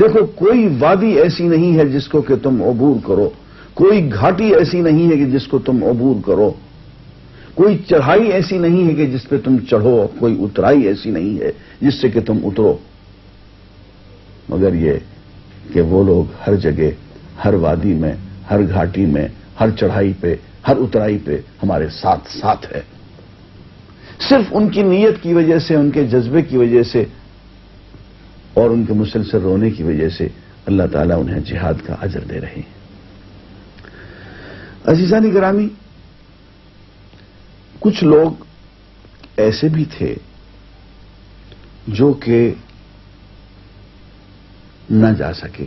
دیکھو، کوئی وادی ایسی نہیں ہے جس کو کہ تم عبور کرو۔ کوئی گھاٹی ایسی نہیں ہے کہ جس کو تم عبور کرو۔ کوئی چڑھائی ایسی نہیں ہے کہ جس پہ تم چڑھو کوئی اترائی ایسی نہیں ہے جس سے کہ تم اترو۔ مگر یہ کہ وہ لوگ ہر جگہ، ہر وادی میں، ہر گھاٹی میں، ہر چڑھائی پہ، ہر اترائی پہ ہمارے ساتھ ساتھ ہے۔ صرف ان کی نیت کی وجہ سے، ان کے جذبے کی وجہ سے اور ان کے مسلسل رونے کی وجہ سے اللہ تعالیٰ انہیں جہاد کا اجر دے رہے ہیں۔ عزیزانی گرامی، کچھ لوگ ایسے بھی تھے جو کہ نہ جا سکے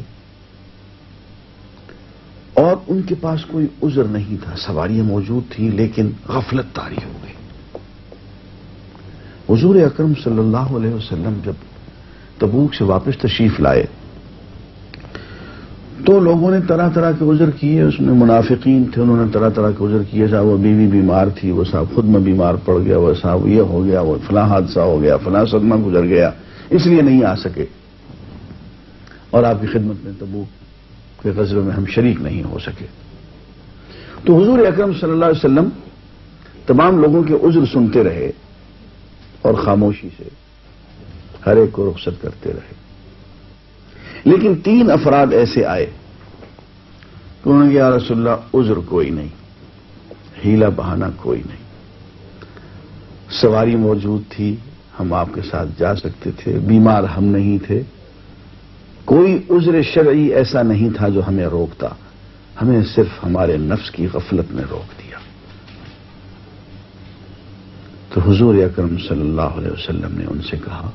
اور ان کے پاس کوئی عذر نہیں تھا۔ سواریاں موجود تھیں لیکن غفلت تاری ہو گئی۔ حضور اکرم صلی اللہ علیہ وسلم جب تبوک سے واپس تشریف لائے، تو لوگوں نے طرح طرح کے عذر کیے، اس میں منافقین تھے، انہوں نے طرح طرح کے عذر کیے صاحب وہ بیوی بیمار تھی، وہ صاحب خود میں بیمار پڑ گیا، وہ صاحب یہ ہو گیا، وہ فلاں حادثہ ہو گیا، فلاں صدمہ گزر گیا، اس لیے نہیں آ سکے۔ اور آپ کی خدمت میں تبوک کے غزل میں ہم شریک نہیں ہو سکے۔ تو حضور اکرم صلی اللہ علیہ وسلم تمام لوگوں کے عذر سنتے رہے۔ اور خاموشی سے ہر ایک کو رخصت کرتے رہے۔ لیکن تین افراد ایسے آئے کہ انہوں نے یا رسول اللہ، عذر کوئی نہیں، ہیلا بہانا کوئی نہیں۔ سواری موجود تھی، ہم آپ کے ساتھ جا سکتے تھے، بیمار ہم نہیں تھے۔ کوئی عذر شرعی ایسا نہیں تھا جو ہمیں روکتا، ہمیں صرف ہمارے نفس کی غفلت نے روک دیا تو حضور اکرم صلی اللہ علیہ وسلم نے ان سے کہا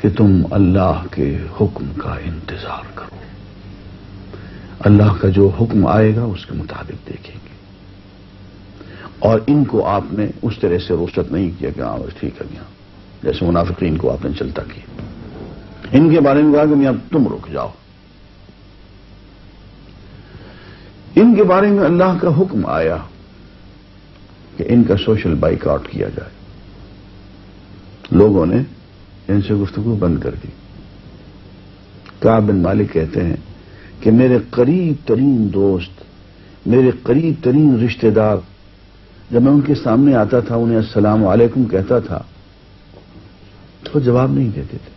کہ تم اللہ کے حکم کا انتظار کرو۔ اللہ کا جو حکم آئے گا اس کے مطابق دیکھیں گے۔ اور ان کو آپ نے اس طرح سے روشت نہیں کیا کہ ہاں ٹھیک ہے، یہاں۔ جیسے منافقین کو آپ نے چلتا کیا۔ ان کے بارے میں کہا کہ میاں تم رک جاؤ۔ ان کے بارے میں اللہ کا حکم آیا۔ کہ ان کا سوشل بائک آؤٹ کیا جائے۔ لوگوں نے ان سے گفتگو بند کر دی۔ کا بن مالک کہتے ہیں کہ میرے قریب ترین دوست، میرے قریب ترین رشتہ دار، جب میں ان کے سامنے آتا تھا، انہیں السلام علیکم کہتا تھا، تو وہ جواب نہیں دیتے تھے۔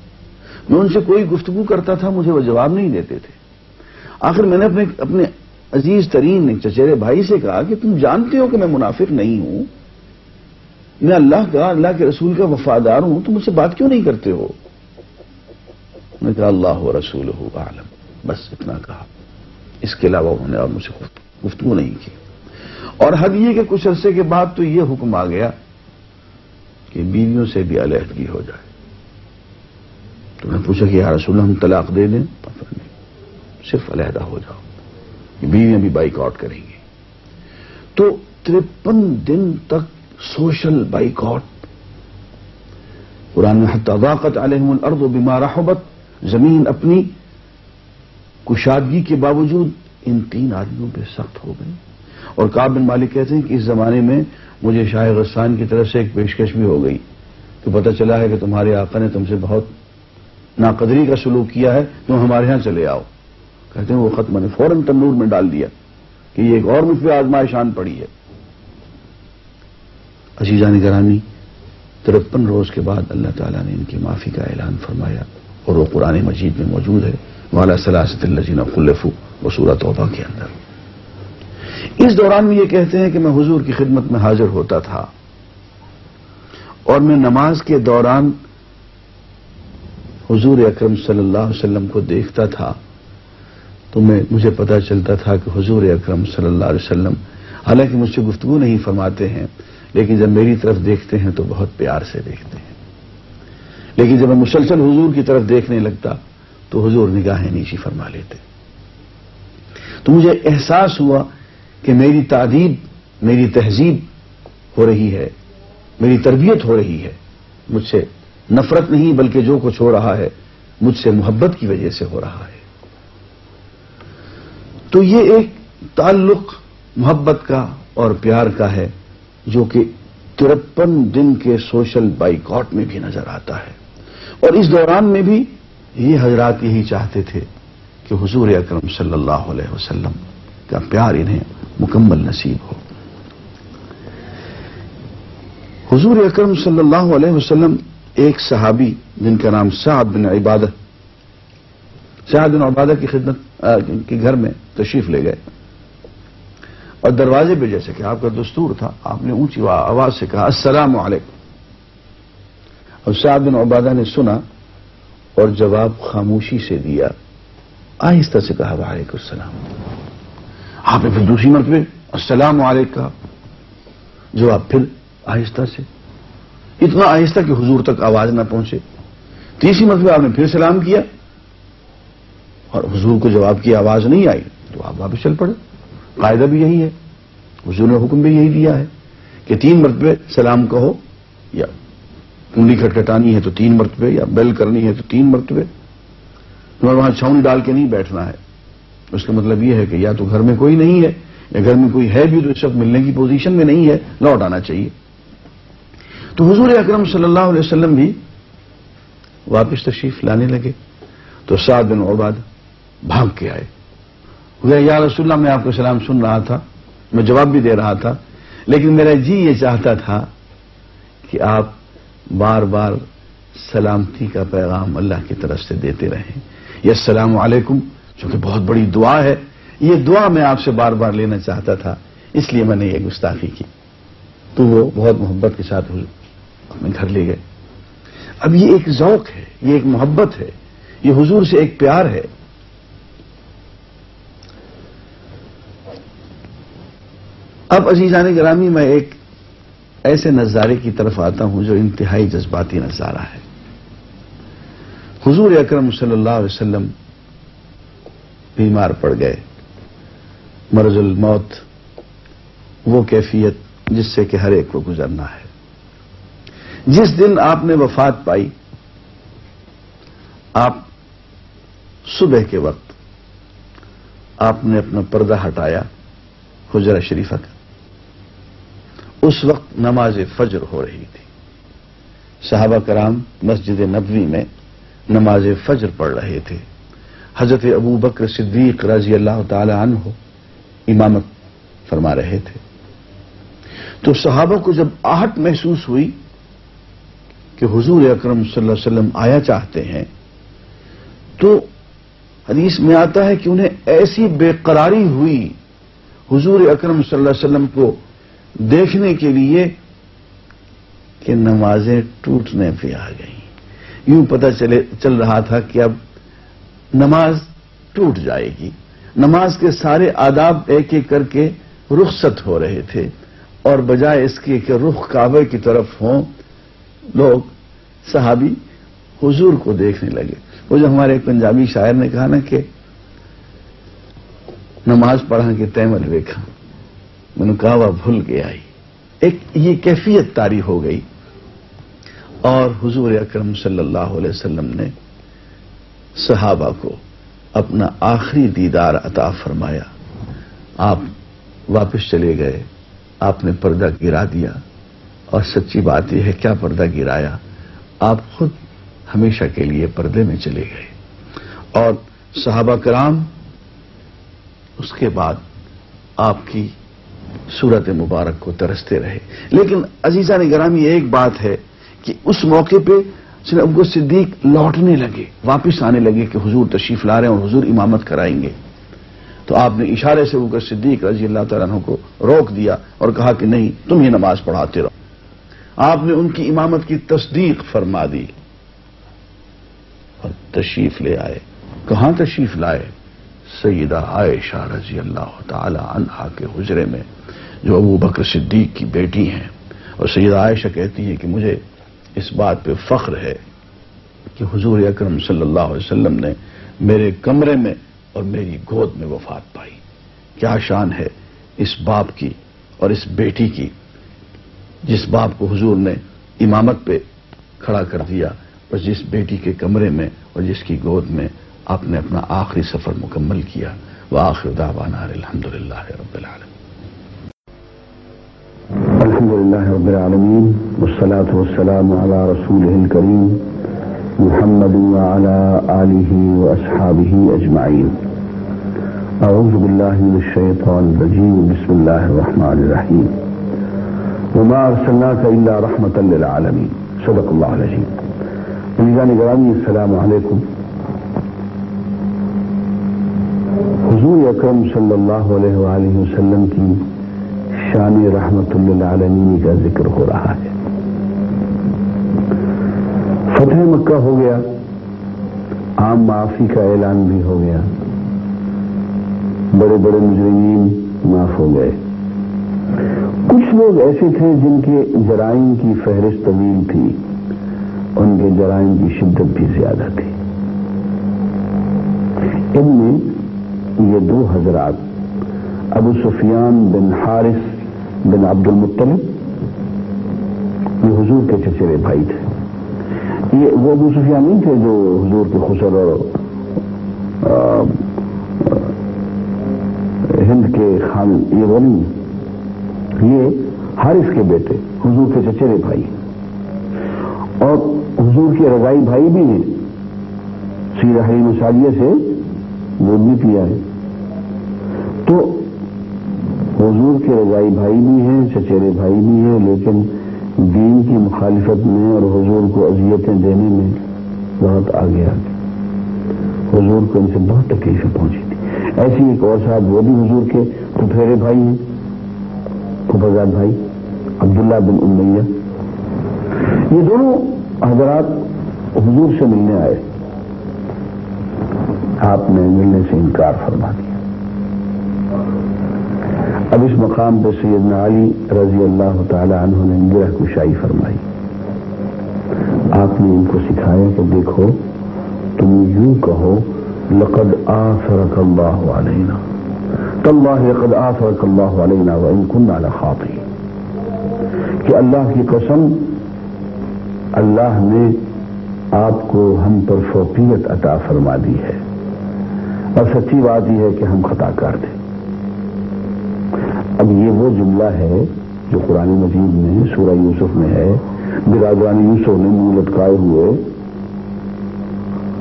میں ان سے کوئی گفتگو کرتا تھا، مجھے وہ جواب نہیں دیتے تھے۔ آخر میں نے اپنے اپنے عزیز ترین نے چچیرے بھائی سے کہا کہ تم جانتے ہو کہ میں منافق نہیں ہوں۔ میں اللہ کا، اللہ کے رسول کا وفادار ہوں، تم مجھ سے بات کیوں نہیں کرتے ہو؟ میں کہا، اللہ رسول ہو عالم بس اتنا کہا۔ اس کے علاوہ انہوں نے اور مجھ سے گفتگو نہیں کی۔ اور حد یہ کہ کچھ عرصے کے بعد تو یہ حکم آ گیا کہ بیویوں سے بھی علیحدگی ہو جائے۔ تو میں پوچھا کہ یا رسول ہم طلاق دے دیں؟ صرف علیحدہ ہو جاؤ۔ بیویاں بھی بائک آؤٹ کریں گے۔ تو ترپن دن تک سوشل بائک آؤٹ قرآن میں حتاقت علیہم الارض بیمار حبت زمین اپنی کشادگی کے باوجود ان تین آدمیوں پہ سخت ہو گئی۔ اور بن مالک کہتے ہیں کہ اس زمانے میں مجھے شاہ غسان کی طرف سے ایک پیشکش بھی ہو گئی۔ تو پتہ چلا ہے کہ تمہارے آقا نے تم سے بہت ناقدری کا سلوک کیا ہے، تم ہمارے ہاں چلے آؤ۔ کہتے ہیں وہ ختم نے فوراً تندور میں ڈال دیا کہ یہ ایک اور مجھ پہ آزمائشان پڑی ہے۔ عزیزان گرامی، ترپن روز کے بعد اللہ تعالیٰ نے ان کی معافی کا اعلان فرمایا اور وہ قرآن مجید میں موجود ہے والا سلاست اللہ خلفو وہ سورت توبہ کے اندر۔ اس دوران میں یہ کہتے ہیں کہ میں حضور کی خدمت میں حاضر ہوتا تھا اور میں نماز کے دوران حضور اکرم صلی اللہ علیہ وسلم کو دیکھتا تھا۔ تو میں مجھے پتا چلتا تھا کہ حضور اکرم صلی اللہ علیہ وسلم حالانکہ مجھ سے گفتگو نہیں فرماتے ہیں، لیکن جب میری طرف دیکھتے ہیں تو بہت پیار سے دیکھتے ہیں۔ لیکن جب میں مسلسل حضور کی طرف دیکھنے لگتا تو حضور نگاہیں نیچی فرما لیتے۔ تو مجھے احساس ہوا کہ میری تعدیب، میری تہذیب ہو رہی ہے، میری تربیت ہو رہی ہے۔ مجھ سے نفرت نہیں بلکہ جو کچھ ہو رہا ہے، مجھ سے محبت کی وجہ سے ہو رہا ہے۔ تو یہ ایک تعلق محبت کا اور پیار کا ہے، جو کہ ترپن دن کے سوشل بائیکاٹ میں بھی نظر آتا ہے۔ اور اس دوران میں بھی یہ حضرات یہی چاہتے تھے کہ حضور اکرم صلی اللہ علیہ وسلم کا پیار انہیں مکمل نصیب ہو۔ حضور اکرم صلی اللہ علیہ وسلم ایک صحابی جن کا نام سعد بن عبادت سعد بن عبادہ کی خدمت کے گھر میں تشریف لے گئے۔ اور دروازے پہ جیسے کہ آپ کا دستور تھا، آپ نے اونچی آواز سے کہا، السلام علیکم۔ اور سعد بن عبادہ نے سنا اور جواب خاموشی سے دیا، آہستہ سے کہا، وعلیکم السلام۔ آپ نے پھر دوسری مرتبہ السلام علیکم کہا۔ جواب پھر آہستہ سے۔ اتنا آہستہ کہ حضور تک آواز نہ پہنچے۔ تیسری مرتبہ آپ نے پھر سلام کیا۔ اور حضور کو جواب کی آواز نہیں آئی تو آپ واپس چل پڑے۔ قاعدہ بھی یہی ہے۔ حضور نے حکم بھی یہی دیا ہے کہ تین مرتبے سلام کہو یا کنڈی کھٹکھٹانی ہے تو تین مرتبے یا بیل کرنی ہے تو تین مرتبے تمہیں وہاں چھاؤنی ڈال کے نہیں بیٹھنا ہے۔ اس کا مطلب یہ ہے کہ یا تو گھر میں کوئی نہیں ہے یا گھر میں کوئی ہے بھی تو اس وقت ملنے کی پوزیشن میں نہیں ہے، لوٹ آنا چاہیے۔ تو حضور اکرم صلی اللہ علیہ وسلم بھی واپس تشریف لانے لگے۔ تو سات دن اور بعد بھاگ کے آئے۔ یا رسول اللہ، میں آپ کا سلام سن رہا تھا، میں جواب بھی دے رہا تھا، لیکن میرا جی یہ چاہتا تھا کہ آپ بار بار سلامتی کا پیغام اللہ کی طرف سے دیتے رہیں۔ یہ السلام علیکم، چونکہ بہت بڑی دعا ہے۔ یہ دعا میں آپ سے بار بار لینا چاہتا تھا، اس لیے میں نے یہ گستاخی کی۔ تو وہ بہت محبت کے ساتھ اپنے گھر لے گئے۔ اب یہ ایک ذوق ہے، یہ ایک محبت ہے، یہ حضور سے ایک پیار ہے۔ اب عزیزان گرامی، میں ایک ایسے نظارے کی طرف آتا ہوں جو انتہائی جذباتی نظارہ ہے۔ حضور اکرم صلی اللہ علیہ وسلم بیمار پڑ گئے۔ مرض الموت، وہ کیفیت جس سے کہ ہر ایک کو گزرنا ہے۔ جس دن آپ نے وفات پائی، آپ صبح کے وقت آپ نے اپنا پردہ ہٹایا، حجرہ شریفہ کا۔ اس وقت نماز فجر ہو رہی تھی۔ صحابہ کرام مسجد نبوی میں نماز فجر پڑھ رہے تھے۔ حضرت ابو بکر صدیق رضی اللہ تعالی عنہ امامت فرما رہے تھے۔ تو صحابہ کو جب آہٹ محسوس ہوئی کہ حضور اکرم صلی اللہ علیہ وسلم آیا چاہتے ہیں، تو حدیث میں آتا ہے کہ انہیں ایسی بے قراری ہوئی، حضور اکرم صلی اللہ علیہ وسلم کو دیکھنے کے لیے کہ نمازیں ٹوٹنے پہ آ گئیں۔ یوں پتہ چلے، چل رہا تھا کہ اب نماز ٹوٹ جائے گی۔ نماز کے سارے آداب ایک ایک کر کے رخصت ہو رہے تھے۔ اور بجائے اس کے کہ رخ کعبے کی طرف ہوں، لوگ، صحابی حضور کو دیکھنے لگے۔ وہ جو ہمارے ایک پنجابی شاعر نے کہا نا کہ نماز پڑھا کے تیمل دیکھا میں نے کہا وہ بھول گیا ہی ایک یہ کیفیت تاری ہو گئی۔ اور حضور اکرم صلی اللہ علیہ وسلم نے صحابہ کو اپنا آخری دیدار عطا فرمایا۔ آپ واپس چلے گئے۔ آپ نے پردہ گرا دیا۔ اور سچی بات یہ ہے، کیا پردہ گرایا؟ آپ خود ہمیشہ کے لیے پردے میں چلے گئے۔ اور صحابہ کرام، اس کے بعد آپ کی صورت مبارک کو ترستے رہے۔ لیکن عزیزہ نے گرامی ایک بات ہے کہ اس موقع پہ ابو صدیق لوٹنے لگے، واپس آنے لگے کہ حضور تشریف لا رہے ہیں اور حضور امامت کرائیں گے۔ تو آپ نے اشارے سے ابو صدیق رضی اللہ تعالیٰ عنہ کو روک دیا اور کہا کہ نہیں، تم یہ نماز پڑھاتے رہو۔ آپ نے ان کی امامت کی تصدیق فرما دی۔ اور تشریف لے آئے۔ کہاں تشریف لائے؟ سیدہ عائشہ رضی اللہ تعالی عنہا کے حجرے میں۔ جو ابو بکر صدیق کی بیٹی ہیں۔ اور سیدہ عائشہ کہتی ہے کہ مجھے اس بات پہ فخر ہے کہ حضور اکرم صلی اللہ علیہ وسلم نے میرے کمرے میں اور میری گود میں وفات پائی۔ کیا شان ہے اس باپ کی اور اس بیٹی کی جس باپ کو حضور نے امامت پہ کھڑا کر دیا اور جس بیٹی کے کمرے میں اور جس کی گود میں آپ نے اپنا آخری سفر مکمل کیا۔ وہ آخر دعوانا الحمد للہ رب العالمین۔ الحمد للہ رب العالمین والصلاة والسلام على رسوله الكريم محمد وعلى آله وأصحابه أجمعين. أعوذ بالله من الشيطان الرجيم. بسم الله الرحمن الرحيم. وما أرسلناك إلا رحمة للعالمين. صدق الله العظيم. مليزان گرامی السلام علیکم حضور اکرم صلی اللہ علیہ وآلہ وسلم کی شان رحمت اللہ کا ذکر ہو رہا ہے۔ فتح مکہ ہو گیا، عام معافی کا اعلان بھی ہو گیا۔ بڑے بڑے مجرمین معاف ہو گئے۔ کچھ لوگ ایسے تھے جن کے جرائم کی فہرست طویل تھی، ان کے جرائم کی شدت بھی زیادہ تھی۔ ان میں یہ دو حضرات، ابو سفیان بن حارث بن عبد المطلب یہ حضور کے چچرے بھائی تھے۔ یہ وہ ابو سفیان نہیں تھے جو حضور کے خسر اور ہند کے خان یہ وہ نہیں یہ حارث کے بیٹے، حضور کے چچرے بھائی۔ اور حضور کے رضائی بھائی بھی ہیں۔ سیرہ مسالیہ سے وہ بھی کیا ہے۔ تو حضور کے رضائی بھائی بھی ہیں، چچیرے بھائی بھی ہیں، لیکن دین کی مخالفت میں اور حضور کو اذیتیں دینے میں بہت آگے آ گئے حضور کو ان سے بہت تکلیفیں پہنچی تھی ایسی ایک اور صاحب، وہ بھی حضور کے پھپھیرے بھائی ہیں پھپھزاد بھائی، عبداللہ بن امیہ۔ یہ دونوں حضرات حضور سے ملنے آئے۔ آپ نے ملنے سے انکار فرما دیا۔ اب اس مقام پہ سیدنا علی رضی اللہ تعالی عنہ نے گرہ کشائی فرمائی۔ آپ نے ان کو سکھایا کہ دیکھو، تم یوں کہو، لقد آفرک اللہ علینا۔ تاللہ لقد آفرک اللہ علینا وان کننا لخاطی کہ اللہ کی قسم، اللہ نے آپ کو ہم پر فوقیت عطا فرما دی ہے۔ اور سچی بات یہ ہے کہ ہم خطا کر تھے۔ اب یہ وہ جملہ ہے جو قرآن مجید میں، سورہ یوسف میں ہے۔ برادران یوسف نے منہ لٹکائے ہوئے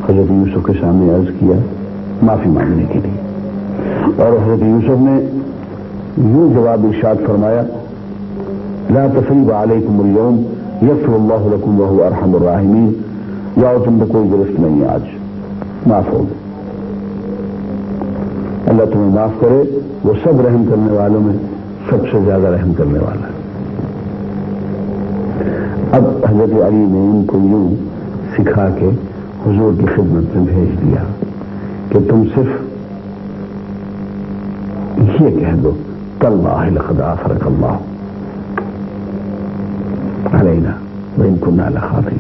حضرت یوسف کے سامنے عرض کیا معافی مانگنے کے لیے۔ اور حضرت یوسف نے یوں جواب ارشاد فرمایا، لا تفریب علیکم اليوم یغفر اللہ لکم وهو ارحم الراحمین جاؤ تم پہ کوئی گرفت نہیں آج۔ معاف ہو گئے۔ اللہ تمہیں معاف کرے، وہ سب رحم کرنے والوں میں سب سے زیادہ رحم کرنے والا ہے۔ اب حضرت علی نے ان کو یوں سکھا کے حضور کی خدمت میں بھیج دیا کہ تم صرف یہ کہہ دو طلبہ لقدا فرق اللہ۔ علینا، وہ ان کو نہ لکھا تھی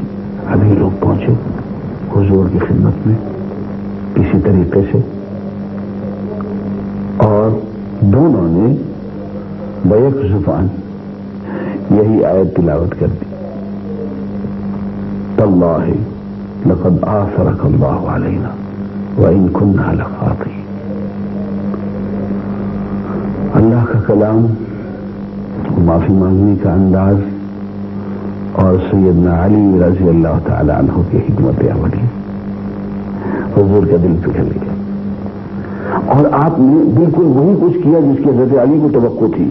ابھی لوگ پہنچے حضور کی خدمت میں، کسی طریقے سے اور دونوں نے بیک زبان یہی آیت تلاوت کر دی۔ تاللہ لقد آثرک اللہ علینا وإن كنا لخاطئين اللہ کا کلام معافی مانگنے کا انداز اور سیدنا علی رضی اللہ تعالی عنہ کی حکمت عملی۔ حضور کا دل پگھل گیا اور آپ نے بالکل وہی کچھ کیا جس کی حضرت علی کو توقع تھی۔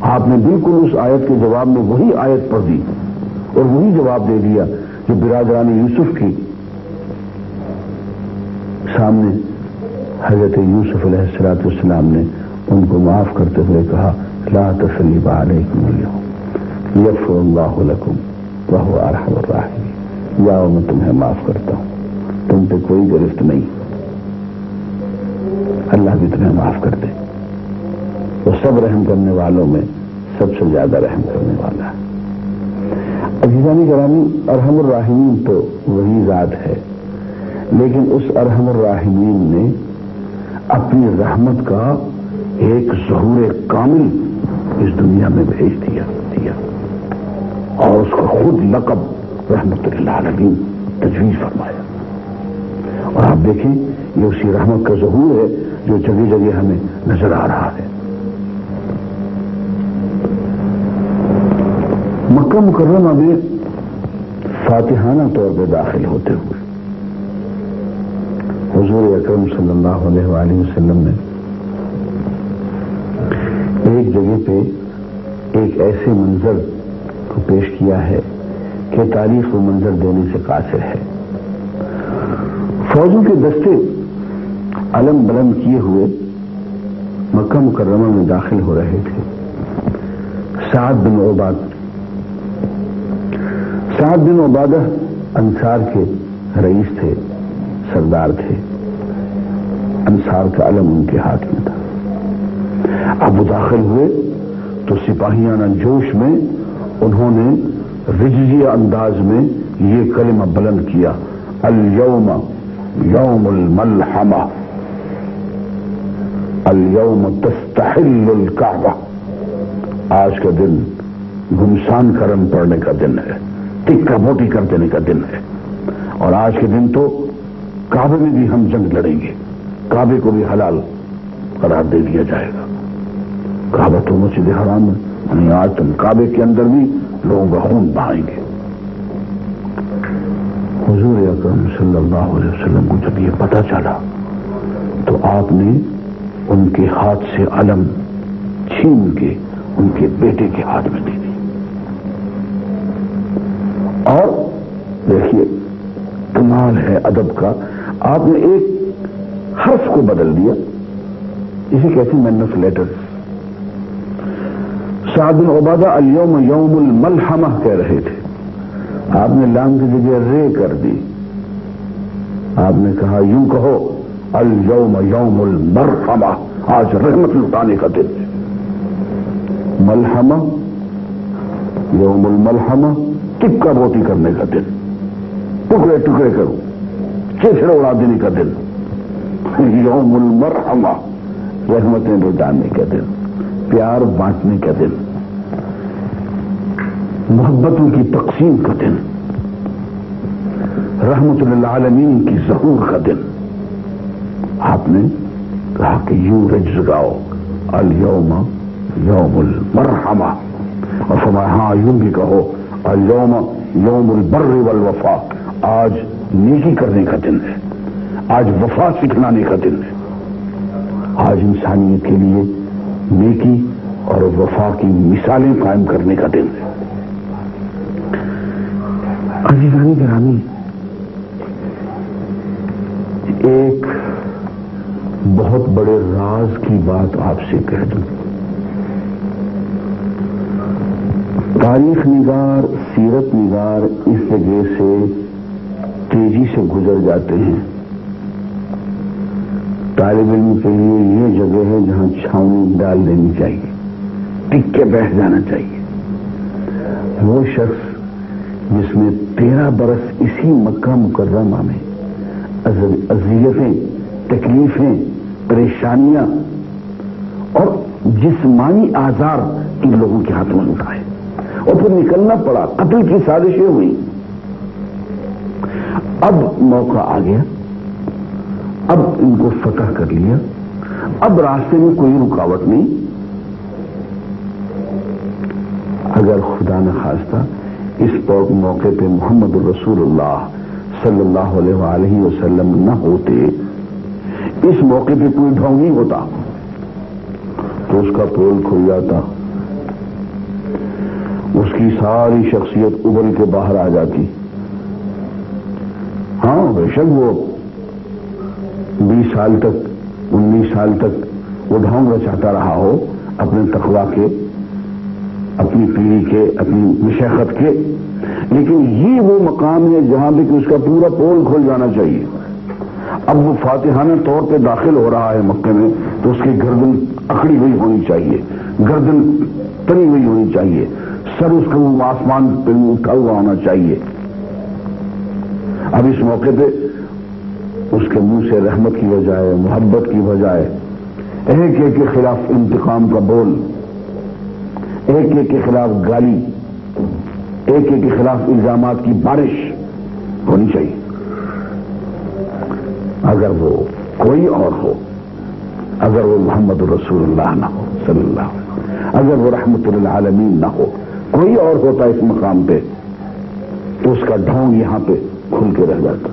آپ نے بالکل اس آیت کے جواب میں وہی آیت پڑھ دی اور وہی جواب دے دیا جو برادران یوسف کی۔ سامنے حضرت یوسف علیہ السلاط والسلام نے ان کو معاف کرتے ہوئے کہا، لا تسلیب علیکم اليوم یف اللہ لکم وہ ارحم الراحمین۔ جاؤ میں تمہیں معاف کرتا ہوں، تم پہ کوئی گرفت نہیں۔ اللہ بھی تمہیں معاف کر دے۔ وہ سب رحم کرنے والوں میں سب سے زیادہ رحم کرنے والا ہے۔ عزیزانی گرامی، ارحم الراحمین تو وہی ذات ہے۔ لیکن اس ارحم الراحمین نے اپنی رحمت کا ایک ظہور کامل اس دنیا میں بھیج دیا دیا۔ اور اس کا خود لقب رحمت اللہ علیہ تجویز فرمایا۔ اور آپ دیکھیں، یہ اسی رحمت کا ظہور ہے جو جگہ جگہ ہمیں نظر آ رہا ہے۔ مکہ مکرمہ میں فاتحانہ طور پہ داخل ہوتے ہوئے حضور اکرم صلی اللہ علیہ وآلہ وسلم نے ایک جگہ پہ ایک ایسے منظر کو پیش کیا ہے کہ تاریخ و منظر دینے سے قاصر ہے۔ فوجوں کے دستے علم بلند کیے ہوئے مکہ مکرمہ میں داخل ہو رہے تھے۔ سعد بن عباد۔ سعد بن عبادہ انصار کے رئیس تھے، سردار تھے۔ انصار کا علم ان کے ہاتھ میں تھا۔ اب وہ داخل ہوئے تو سپاہیانہ جوش میں انہوں نے رجزی انداز میں یہ کلمہ بلند کیا، اليوم یوم الملحمہ۔ اليوم تستحل الكعبہ آج کا دن گمسان کرم پڑنے کا دن ہے ٹکا موٹی کر دینے کا دن ہے۔ اور آج کے دن تو کعبے میں بھی ہم جنگ لڑیں گے، کعبے کو بھی حلال قرار دے دیا جائے گا۔ کعبہ تو مسجد حرام ہے یعنی آج تم کعبے کے اندر بھی لوگوں کا خون بہائیں گے۔ حضور اکرم صلی اللہ علیہ وسلم کو جب یہ پتا چلا تو آپ نے ان کے ہاتھ سے علم چھین کے ان کے بیٹے کے ہاتھ میں دے دی۔ اور دیکھیے، کمال ہے ادب کا۔ آپ نے ایک حرف کو بدل دیا۔ اسے کہتے مینس لیٹر۔ سعد بن عبادہ یوم الملحمہ کہہ رہے تھے۔ آپ نے لام کی جگہ رے کر دی۔ آپ نے کہا، یوں کہو۔ اليوم یوم المرحمہ آج رحمت لٹانے کا دن ملحمہ، یوم الملحمہ ٹکا بوٹی کرنے کا دن ٹکڑے ٹکڑے کرو. چیچڑے اڑا دینے کا دن یوم المرحمہ، رحمتیں لٹانے کا دن پیار بانٹنے کا دن محبتوں کی تقسیم کا دن رحمت اللہ عالمین کی ظہور کا دن آپ نے کہا کہ یوں رج گاؤ الوم یوم المرحمہ۔ اور فرمایا ہاں یوں بھی کہو الوم یوم البر والوفا۔ آج نیکی کرنے کا دن ہے، آج وفا سکھلانے کا دن ہے۔ آج انسانیت کے لیے نیکی اور وفا کی مثالیں قائم کرنے کا دن ہے۔ عزیزانی گرامی، ایک بہت بڑے راز کی بات آپ سے کہہ دوں۔ تاریخ نگار، سیرت نگار اس جگہ سے تیزی سے گزر جاتے ہیں۔ طالب علم کے لیے یہ جگہ ہے جہاں چھاؤنی ڈال دینی چاہیے ٹک کے بیٹھ جانا چاہیے۔ وہ شخص جس میں تیرہ برس اسی مکہ مکرمہ میں اذیتیں تکلیفیں پریشانیاں اور جسمانی آزار ان لوگوں کے ہاتھوں میں اٹھائے۔ اور پھر نکلنا پڑا، قتل کی سازشیں ہوئی اب موقع آ گیا، اب ان کو فتح کر لیا، اب راستے میں کوئی رکاوٹ نہیں۔ اگر خدا نہ خواستہ اس موقع پہ محمد الرسول اللہ صلی اللہ علیہ وآلہ وسلم نہ ہوتے اس موقع پہ کوئی ڈھونگ نہیں ہوتا۔ تو اس کا پول کھل جاتا۔ اس کی ساری شخصیت ابل کے باہر آ جاتی۔ ہاں بے شک وہ بیس سال تک، انیس سال تک وہ ڈھونگ رچاتا رہا ہو اپنے تقوا کے، اپنی پیڑھی کے، اپنی مشقت کے۔ لیکن یہ وہ مقام ہے جہاں پہ کہ اس کا پورا پول کھل جانا چاہیے۔ اب وہ فاتحانہ طور پہ داخل ہو رہا ہے مکے میں تو اس کی گردن اکڑی ہوئی ہونی چاہیے، گردن تنی ہوئی ہونی چاہیے، سر اس کا آسمان پہ اٹھا ہوا ہونا چاہیے۔ اب اس موقع پہ اس کے منہ سے رحمت کی بجائے، محبت کی بجائے، ایک ایک کے خلاف انتقام کا بول، ایک ایک کے خلاف گالی، ایک ایک کے خلاف الزامات کی بارش ہونی چاہیے۔ اگر وہ کوئی اور ہو، اگر وہ محمد رسول اللہ نہ ہو، صلی اللہ علیہ اگر وہ رحمت للعالمین نہ ہو، کوئی اور ہوتا اس مقام پہ، تو اس کا ڈھونگ یہاں پہ کھل کے رہ جاتا۔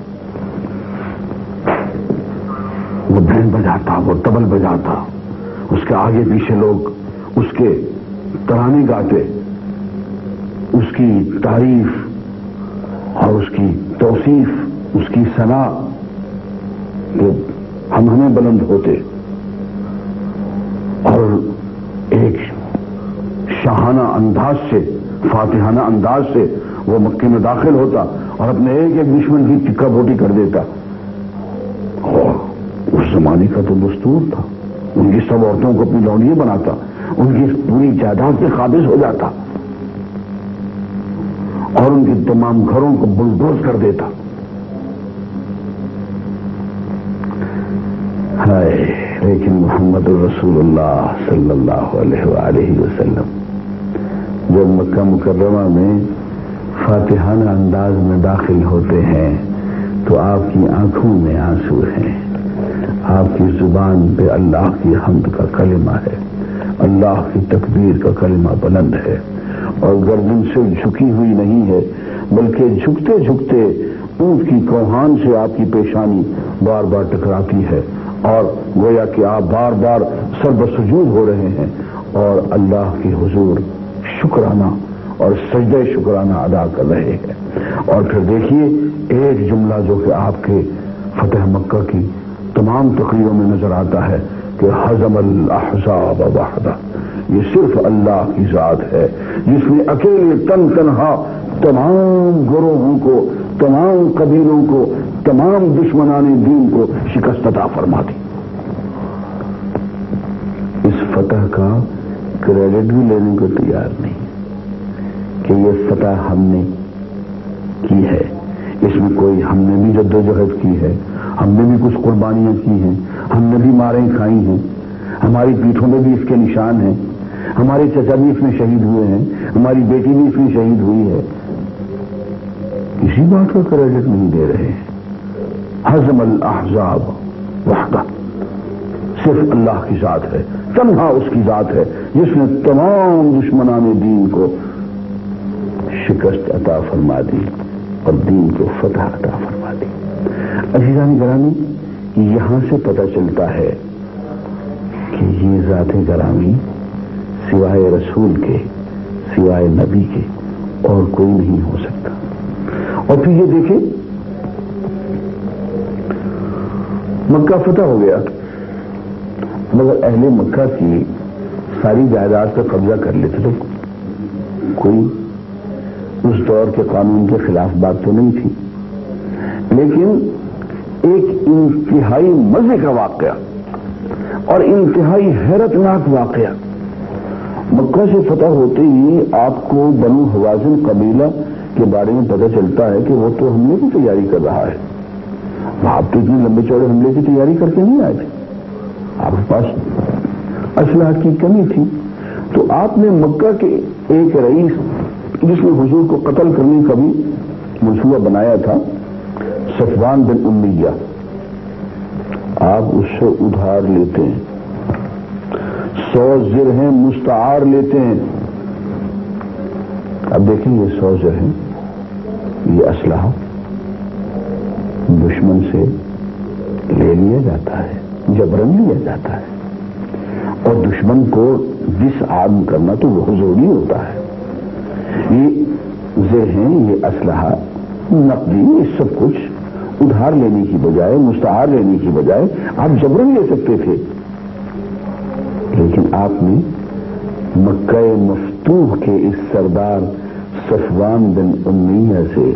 وہ بین بجاتا، وہ ٹبل بجاتا، اس کے آگے پیچھے لوگ، اس کے ترانے گاتے، اس کی تعریف اور اس کی توصیف، اس کی صلاح سنا ہم ہمیں بلند ہوتے اور ایک شاہانہ انداز سے، فاتحانہ انداز سے وہ مکے میں داخل ہوتا اور اپنے ایک ایک دشمن کی چکا بوٹی کر دیتا۔ اور اس زمانے کا تو دستور تھا۔ ان کی سب عورتوں کو اپنی لونڈیاں بناتا، ان کی پوری جائیداد سے قابض ہو جاتا اور ان کے تمام گھروں کو بلڈوز کر دیتا۔ لیکن محمد الرسول اللہ صلی اللہ علیہ وآلہ وسلم۔ جب مکہ مکرمہ میں فاتحانہ انداز میں داخل ہوتے ہیں تو آپ کی آنکھوں میں آنسو ہیں۔ آپ کی زبان پہ اللہ کی حمد کا کلمہ ہے۔ اللہ کی تکبیر کا کلمہ بلند ہے۔ اور گردن سے جھکی ہوئی نہیں ہے، بلکہ جھکتے جھکتے اونٹ کی کوہان سے آپ کی پیشانی بار بار ٹکراتی ہے۔ اور گویا کہ آپ بار بار سربسجود ہو رہے ہیں اور اللہ کی حضور شکرانہ اور سجدہ شکرانہ ادا کر رہے ہیں۔ اور پھر دیکھیے، ایک جملہ جو کہ آپ کے فتح مکہ کی تمام تقریروں میں نظر آتا ہے کہ حضم الاحزاب وحدہ، یہ صرف اللہ کی ذات ہے۔ جس نے اکیلے تن تنہا تمام گروہوں کو تمام قبیلوں کو، تمام دشمنان دین کو شکست عطا فرما دی اس فتح کا کریڈٹ بھی لینے کو تیار نہیں کہ یہ فتح ہم نے کی ہے۔ اس میں کوئی ہم نے بھی جدوجہد کی ہے، ہم نے بھی کچھ قربانیاں کی ہیں، ہم نے بھی ماریں کھائی ہیں۔ ہماری پیٹھوں میں بھی اس کے نشان ہیں۔ ہمارے چچا بھی اس میں شہید ہوئے ہیں، ہماری بیٹی بھی اس میں شہید ہوئی ہے۔ کسی بات کا کریڈٹ نہیں دے رہے۔ حزم الاحزاب وحدہ۔ صرف اللہ کی ذات ہے، تنہا اس کی ذات ہے، جس نے تمام دشمنان دین کو شکست عطا فرما دی اور دین کو فتح عطا فرما دی۔ عزیزان گرامی، یہاں سے پتہ چلتا ہے کہ یہ ذات گرامی سوائے رسول کے، سوائے نبی کے اور کوئی نہیں ہو سکتا۔ اور پھر یہ دیکھیں۔ مکہ فتح ہو گیا۔ مگر اہل مکہ کی ساری جائیداد پر قبضہ کر لیتے تو کوئی اس دور کے قانون کے خلاف بات تو نہیں تھی۔ لیکن ایک انتہائی مزے کا واقعہ اور انتہائی حیرت ناک واقعہ۔ مکہ سے فتح ہوتے ہی آپ کو بنو حوازن قبیلہ کے بارے میں پتہ چلتا ہے کہ وہ تو حملے کی تیاری کر رہا ہے۔ آپ تو اتنے لمبے چوڑے حملے کی تیاری کر کے نہیں آئے تھے۔ آپ کے پاس اسلحہ کی کمی تھی۔ تو آپ نے مکہ کے ایک رئیس جس نے حضور کو قتل کرنے کا بھی منصوبہ بنایا تھا، صفوان بن امیہ۔ آپ اس سے ادھار لیتے ہیں۔ سو زرہیں مستعار لیتے ہیں۔ اب دیکھیں یہ سو زرہیں۔ یہ اسلحہ دشمن سے لے لیا جاتا ہے، جبرن لیا جاتا ہے۔ اور دشمن کو ڈس آرم کرنا تو بہت ضروری ہوتا ہے۔ یہ ذہن، یہ اسلحہ نقدی، یہ سب کچھ ادھار لینے کی بجائے، مستعار لینے کی بجائے آپ جبرن لے سکتے تھے۔ لیکن آپ نے مکہ مفتوح کے اس سردار صفوان بن امیہ سے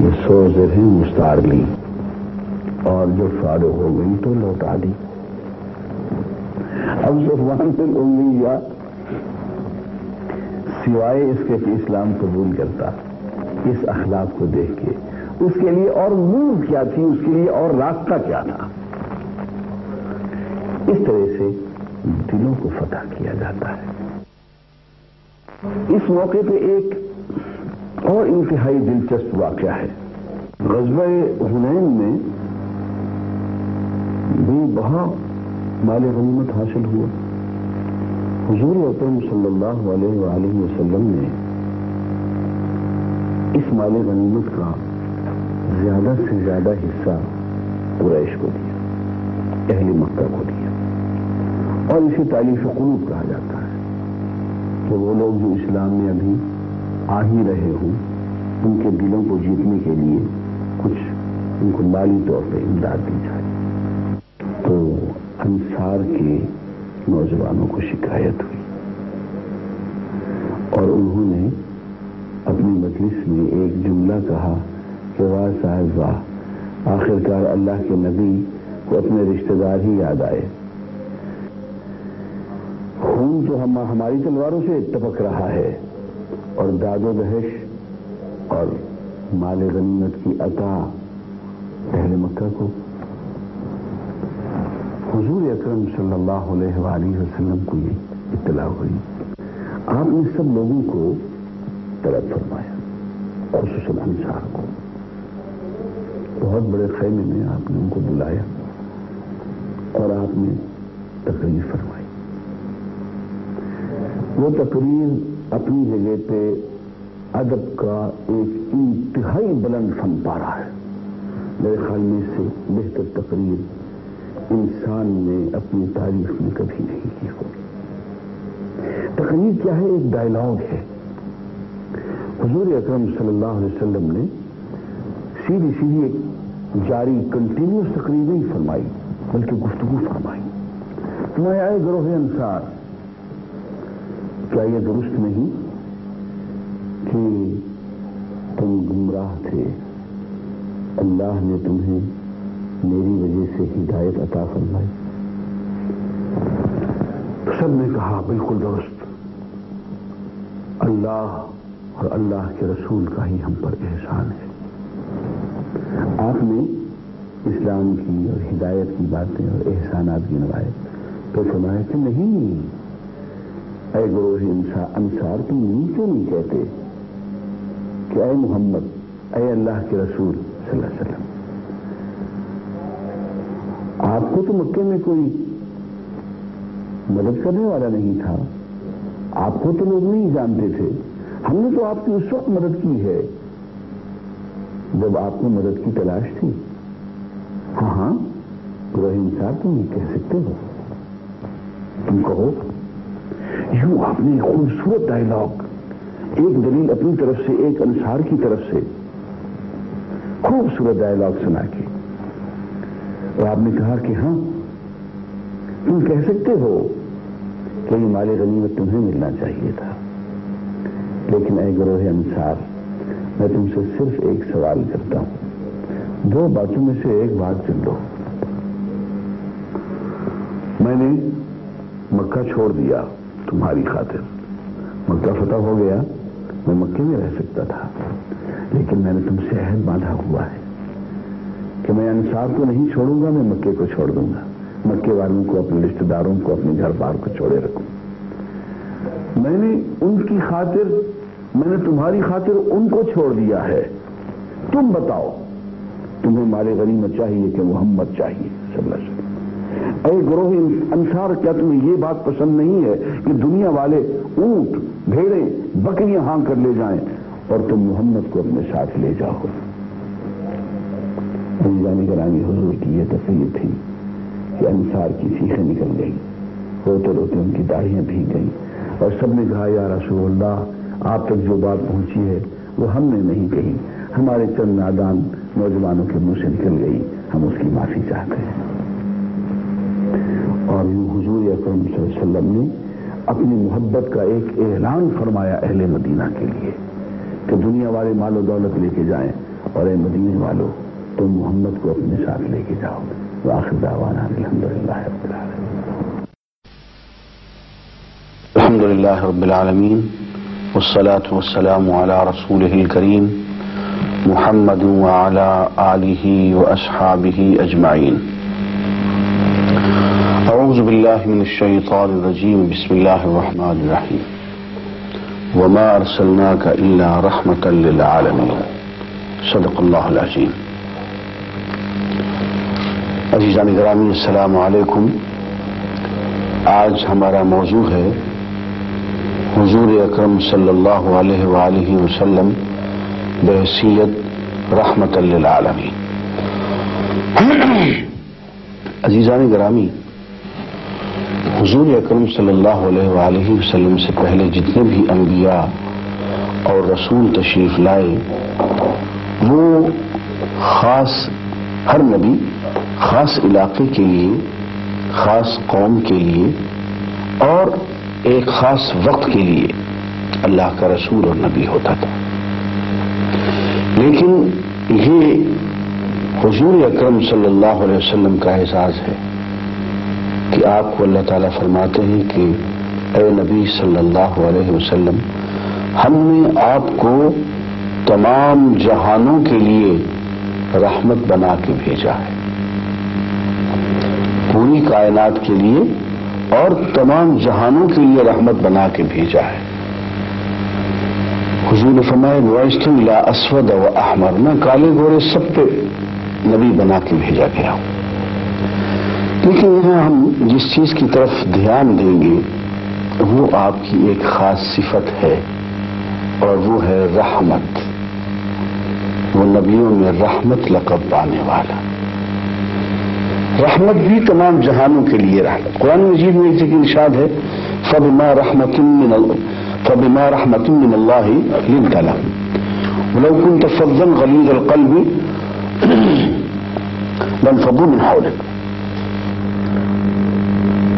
یہ سو زرہیں مستعار لی۔ اور جو فارغ ہو گئی تو لوٹا دی۔ اب صفوان بن امیہ سوائے اس کے کہ اسلام قبول کرتا، اس اخلاق کو دیکھ کے۔ اس کے لیے اور موو کیا تھی، اس کے لیے اور راستہ کیا تھا؟ اس طرح سے دلوں کو فتح کیا جاتا ہے۔ اس موقع پہ ایک اور انتہائی دلچسپ واقعہ ہے۔ غزوہ حنین میں بھی بہت مال غنیمت حاصل ہوا۔ حضور اکرم صلی اللہ علیہ وآلہ وسلم نے اس مال غنیمت کا زیادہ سے زیادہ حصہ قریش کو دیا، اہل مکہ کو دیا۔ اور اسے تعلیف قلوب کہا جاتا ہے کہ وہ لوگ جو اسلام میں ابھی آ ہی رہے ہوں۔ ان کے دلوں کو جیتنے کے لیے کچھ ان کو مالی طور پہ امداد دی جائے۔ تو انصار کے نوجوانوں کو شکایت ہوئی۔ اور انہوں نے اپنی مجلس میں ایک جملہ کہا کہ واہ صاحب واہ، آخرکار اللہ کے نبی کو اپنے رشتہ دار ہی یاد آئے۔ خون جو ہم ہماری تلواروں سے ٹپک رہا ہے۔ اور داد و دہش اور مال غنیمت کی عطا پہلے مکہ کو۔ حضور اکرم صلی اللہ علیہ وآلہ وسلم کو یہ اطلاع ہوئی۔ آپ نے سب لوگوں کو طلب فرمایا، خصوصاً انصار کو۔ بہت بڑے خیمے میں آپ نے ان کو بلایا اور آپ نے تقریر فرمائی۔ وہ تقریر اپنی جگہ پہ ادب کا ایک انتہائی بلند فن پا رہا ہے۔ میرے خیال میں سے بہتر تقریر انسان نے اپنی تاریخ میں کبھی نہیں کی ہوگی۔ تقریر کیا ہے؟ ایک ڈائلاگ ہے۔ حضور اکرم صلی اللہ علیہ وسلم نے سیدھی سیدھی ایک جاری کنٹینیوس تقریر نہیں فرمائی، بلکہ گفتگو فرمائی۔ میں آئے گروہ انصار کیا یہ درست نہیں کہ تم گمراہ تھے؟ اللہ نے تمہیں میری وجہ سے ہدایت عطا فرمائی۔ سب نے کہا، بالکل درست۔ اللہ اور اللہ کے رسول کا ہی ہم پر احسان ہے۔ آپ نے اسلام کی اور ہدایت کی باتیں اور احسانات کی روایت تو فرمایا کہ نہیں اے گروہ انصار تم نہیں کیوں نہیں کہتے کہ اے محمد، اے اللہ کے رسول صلی اللہ علیہ وسلم۔ آپ کو تو مکے میں کوئی مدد کرنے والا نہیں تھا۔ آپ کو تو لوگ نہیں جانتے تھے۔ ہم نے تو آپ کی اس وقت مدد کی ہے۔ جب آپ کو مدد کی تلاش تھی۔ ہاں ہاں رحیم صاحب، تم یہ کہہ سکتے ہو۔ تم کہو۔ یوں آپ نے خوبصورت ڈائلاگ ایک دلیل اپنی طرف سے، ایک انصار کی طرف سے خوبصورت ڈائلاگ سنا کے۔ اور آپ نے کہا کہ ہاں تم کہہ سکتے ہو کہ یہ مال غنیمت تمہیں ملنا چاہیے تھا۔ لیکن اے گروہ انصار، میں تم سے صرف ایک سوال کرتا ہوں۔ دو باتوں میں سے ایک بات چن لو۔ میں نے مکہ چھوڑ دیا۔ تمہاری خاطر۔ مکہ فتح ہو گیا، میں مکے میں رہ سکتا تھا، لیکن میں نے تم سے عہد باندھا ہوا ہے کہ میں انصار کو نہیں چھوڑوں گا، میں مکے کو چھوڑ دوں گا۔ مکے والوں کو، اپنے رشتے داروں کو، اپنے گھر بار کو چھوڑے رکھوں۔ میں نے ان کی خاطر، میں نے تمہاری خاطر ان کو چھوڑ دیا ہے۔ تم بتاؤ، تمہیں مارے غنیمت چاہیے کہ محمد چاہیے، صلی اللہ علیہ وسلم۔ اے گروہ انصار، کیا تمہیں یہ بات پسند نہیں ہے کہ دنیا والے اونٹ بھیڑے بکریاں ہاں کر لے جائیں اور تم محمد کو اپنے ساتھ لے جاؤ؟ جانی یعنی کرانی حضور کی یہ تفریح تھی کہ انصار کی سیخیں نکل گئی روتے روتے ان کی داڑیاں بھیگ گئی اور سب نے کہا، یا رسول اللہ، آپ تک جو بات پہنچی ہے وہ ہم نے نہیں کہی۔ ہمارے چند نادان نوجوانوں کے منہ سے نکل گئی ہم اس کی معافی چاہتے ہیں۔ اور یوں حضور اکرم صلی اللہ علیہ وسلم نے اپنی محبت کا ایک اعلان فرمایا اہل مدینہ کے لیے کہ دنیا والے مال و دولت لے کے جائیں اور اے مدینہ والو، تم محمد کو اپنے ساتھ لے کے جاؤ۔ واخر دعوانا الحمد للہ رب العالمین۔ الحمد لله رب العالمين والصلاة والسلام على رسوله الكريم محمد وعلى آله وأصحابه أجمعين أعوذ بالله من الشيطان الرجيم. بسم الله الرحمن الرحيم. وما أرسلناك إلا رحمة للعالمين. صدق اللہ العظیم عزیزان گرامی، السلام علیکم. آج ہمارا موضوع ہے حضور اکرم صلی اللہ علیہ وآلہ وسلم بحثیت رحمت للعالمین. عزیزان گرامی حضور اکرم صلی اللہ علیہ وآلہ وسلم سے پہلے جتنے بھی انبیاء اور رسول تشریف لائے، وہ خاص ہر نبی، خاص علاقے کے لیے، خاص قوم کے لیے اور ایک خاص وقت کے لیے اللہ کا رسول اور نبی ہوتا تھا۔ لیکن یہ حضور اکرم صلی اللہ علیہ وسلم کا احساس ہے۔ کہ آپ کو اللہ تعالیٰ فرماتے ہیں کہ اے نبی صلی اللہ علیہ وسلم، ہم نے آپ کو تمام جہانوں کے لیے رحمت بنا کے بھیجا ہے۔ پوری کائنات کے لیے اور تمام جہانوں کے لیے رحمت بنا کے بھیجا ہے۔ حضور فرمائے لا اسود و احمر میں کالے گورے سب پہ نبی بنا کے بھیجا گیا ہوں۔ لیکن یہاں ہم جس چیز کی طرف دھیان دیں گے، وہ آپ کی ایک خاص صفت ہے اور وہ ہے رحمت۔ وہ نبیوں میں رحمت لقب پانے والا۔ رحمت بھی تمام جہانوں کے لیے رحمت۔ قرآن مجید میں ایک جگہ ارشاد ہے، فبما رحمت من اللہ فبما رحمت من اللہ لنت لهم ولو كنت فظا غليظ القلب لانفضوا من حولك۔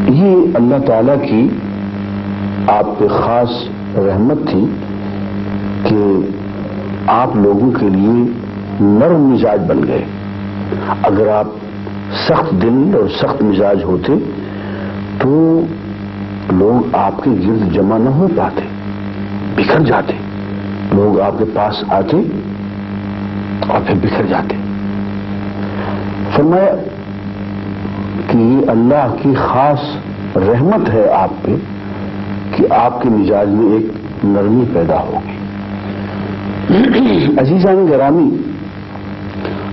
یہ اللہ تعالی کی آپ پہ خاص رحمت تھی کہ آپ لوگوں کے لیے نرم مزاج بن گئے۔ اگر آپ سخت دل اور سخت مزاج ہوتے تو لوگ آپ کے گرد جمع نہ ہو پاتے، بکھر جاتے۔ لوگ آپ کے پاس آتے اور پھر بکھر جاتے۔ فرمایا کہ اللہ کی خاص رحمت ہے آپ پہ کہ آپ کے مزاج میں ایک نرمی پیدا ہوگی۔ عزیزان گرامی،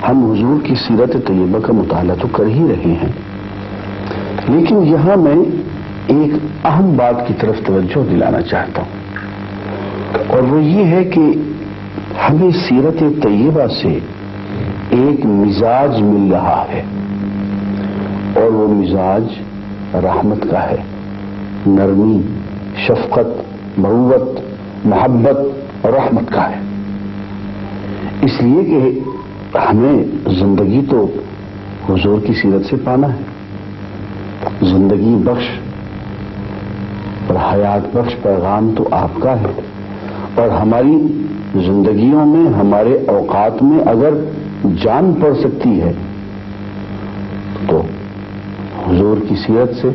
ہم حضور کی سیرت طیبہ کا مطالعہ تو کر ہی رہے ہیں، لیکن یہاں میں ایک اہم بات کی طرف توجہ دلانا چاہتا ہوں۔ اور وہ یہ ہے کہ ہمیں سیرت طیبہ سے ایک مزاج مل رہا ہے۔ اور وہ مزاج رحمت کا ہے۔ نرمی، شفقت، مروت، محبت اور رحمت کا ہے۔ اس لیے کہ ہمیں زندگی تو حضور کی سیرت سے پانا ہے۔ زندگی بخش اور حیات بخش پیغام تو آپ کا ہے۔ اور ہماری زندگیوں میں، ہمارے اوقات میں اگر جان پڑ سکتی ہے حضور کی سیرت سے،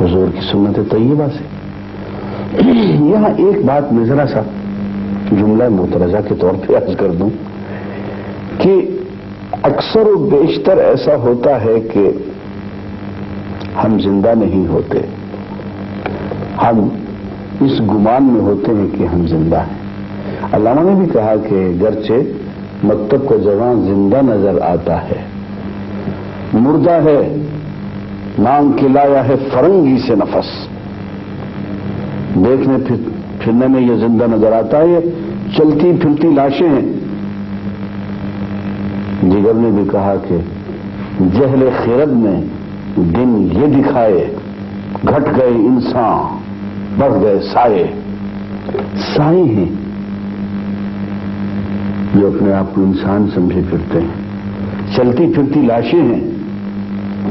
حضور کی سنت طیبہ سے۔ یہاں ایک بات میں ذرا سا جملہ مترجہ کے طور پہ عرض کر دوں کہ اکثر و بیشتر ایسا ہوتا ہے کہ ہم زندہ نہیں ہوتے۔ ہم اس گمان میں ہوتے ہیں کہ ہم زندہ ہیں۔ علامہ نے بھی کہا کہ گرچہ مکتب کا جوان زندہ نظر آتا ہے مردہ ہے، نام کھلایا ہے، فرنگی سے نفس۔ دیکھنے پھرنے میں یہ زندہ نظر آتا ہے، یہ چلتی پھرتی لاشیں ہیں۔ جگر نے بھی کہا کہ جہل خیرت میں دن یہ دکھائے، گھٹ گئے انسان، بڑھ گئے سائے۔ سائے ہیں۔ جو اپنے آپ کو انسان سمجھے پھرتے ہیں۔ چلتی پھرتی لاشیں ہیں۔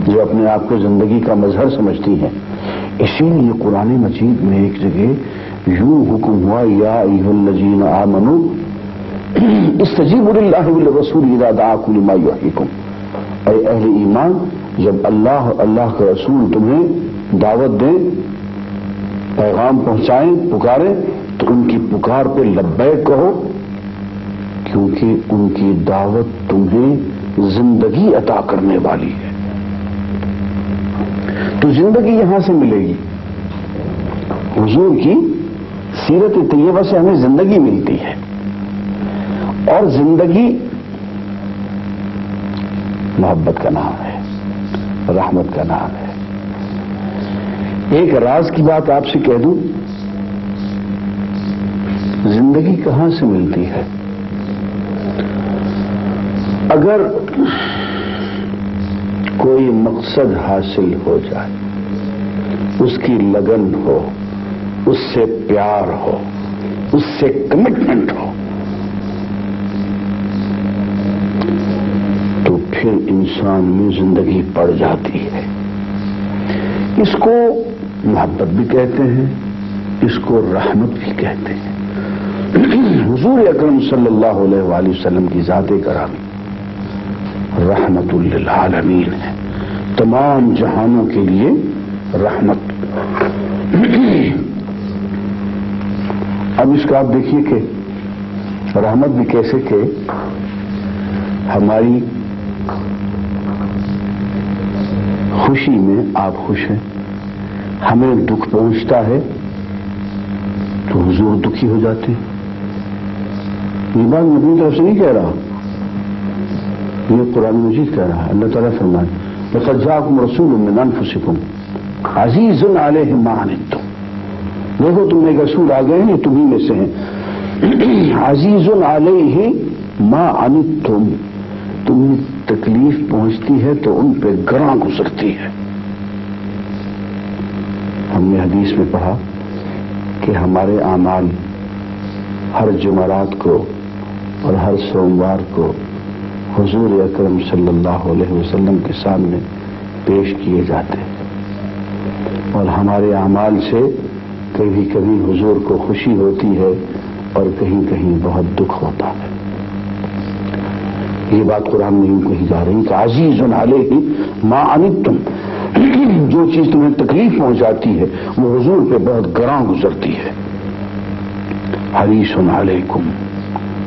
جو اپنے آپ کو زندگی کا مظہر سمجھتی ہیں۔ اسی لیے قرآن مجید میں ایک جگہ یوں حکم ہوا، یا الذین آمنو استجیب اللہ رسول ارادہ کلما یحکم اے اہل ایمان، جب اللہ اللہ کا رسول تمہیں دعوت دیں، پیغام پہنچائیں پکارے تو ان کی پکار پہ لبیک کہو، کیونکہ ان کی دعوت تمہیں زندگی عطا کرنے والی ہے۔ تو زندگی یہاں سے ملے گی۔ حضور کی سیرت طیبہ سے ہمیں زندگی ملتی ہے۔ اور زندگی محبت کا نام ہے، رحمت کا نام ہے۔ ایک راز کی بات آپ سے کہہ دوں، زندگی کہاں سے ملتی ہے؟ اگر کوئی مقصد حاصل ہو جائے، اس کی لگن ہو، اس سے پیار ہو، اس سے کمٹمنٹ ہو، تو پھر انسان میں زندگی پڑ جاتی ہے۔ اس کو محبت بھی کہتے ہیں، اس کو رحمت بھی کہتے ہیں۔ حضور اکرم صلی اللہ علیہ وآلہ وسلم کی ذات کرامی رحمت للعالمین۔ ہے تمام جہانوں کے لیے رحمت۔ اب اس کا آپ دیکھیے کہ رحمت بھی کیسے کہ ہماری خوشی میں آپ خوش ہیں، ہمیں دکھ پہنچتا ہے تو حضور دکھی ہو جاتے ہیں۔ یہ بات میں اپنی طرف سے نہیں کہہ رہا۔ یہ قرآن مجید کہہ رہا ہے، اللہ تعالیٰ فرمائے لقد جاءكم رسول من انفسكم عزیز علیہ ما دیکھو، تم ایک رسول آ گئے ہیں، یہ تمہیں میں سے ہیں۔ عزیز علیہ ما عنتم تمہیں تکلیف پہنچتی ہے تو ان پہ گراں گزرتی ہے۔ ہم نے حدیث میں پڑھا کہ ہمارے اعمال ہر جمعرات کو اور ہر سوموار کو حضور اکرم صلی اللہ علیہ وسلم کے سامنے پیش کیے جاتے اور ہمارے اعمال سے کبھی کبھی حضور کو خوشی ہوتی ہے اور کہیں کہیں بہت دکھ ہوتا ہے۔ یہ بات قرآن میں یوں کہی جا رہی کہ عزیز علیہ ما انتم جو چیز تمہیں تکلیف پہنچاتی ہے، وہ حضور پہ بہت گراں گزرتی ہے۔ حریص علیکم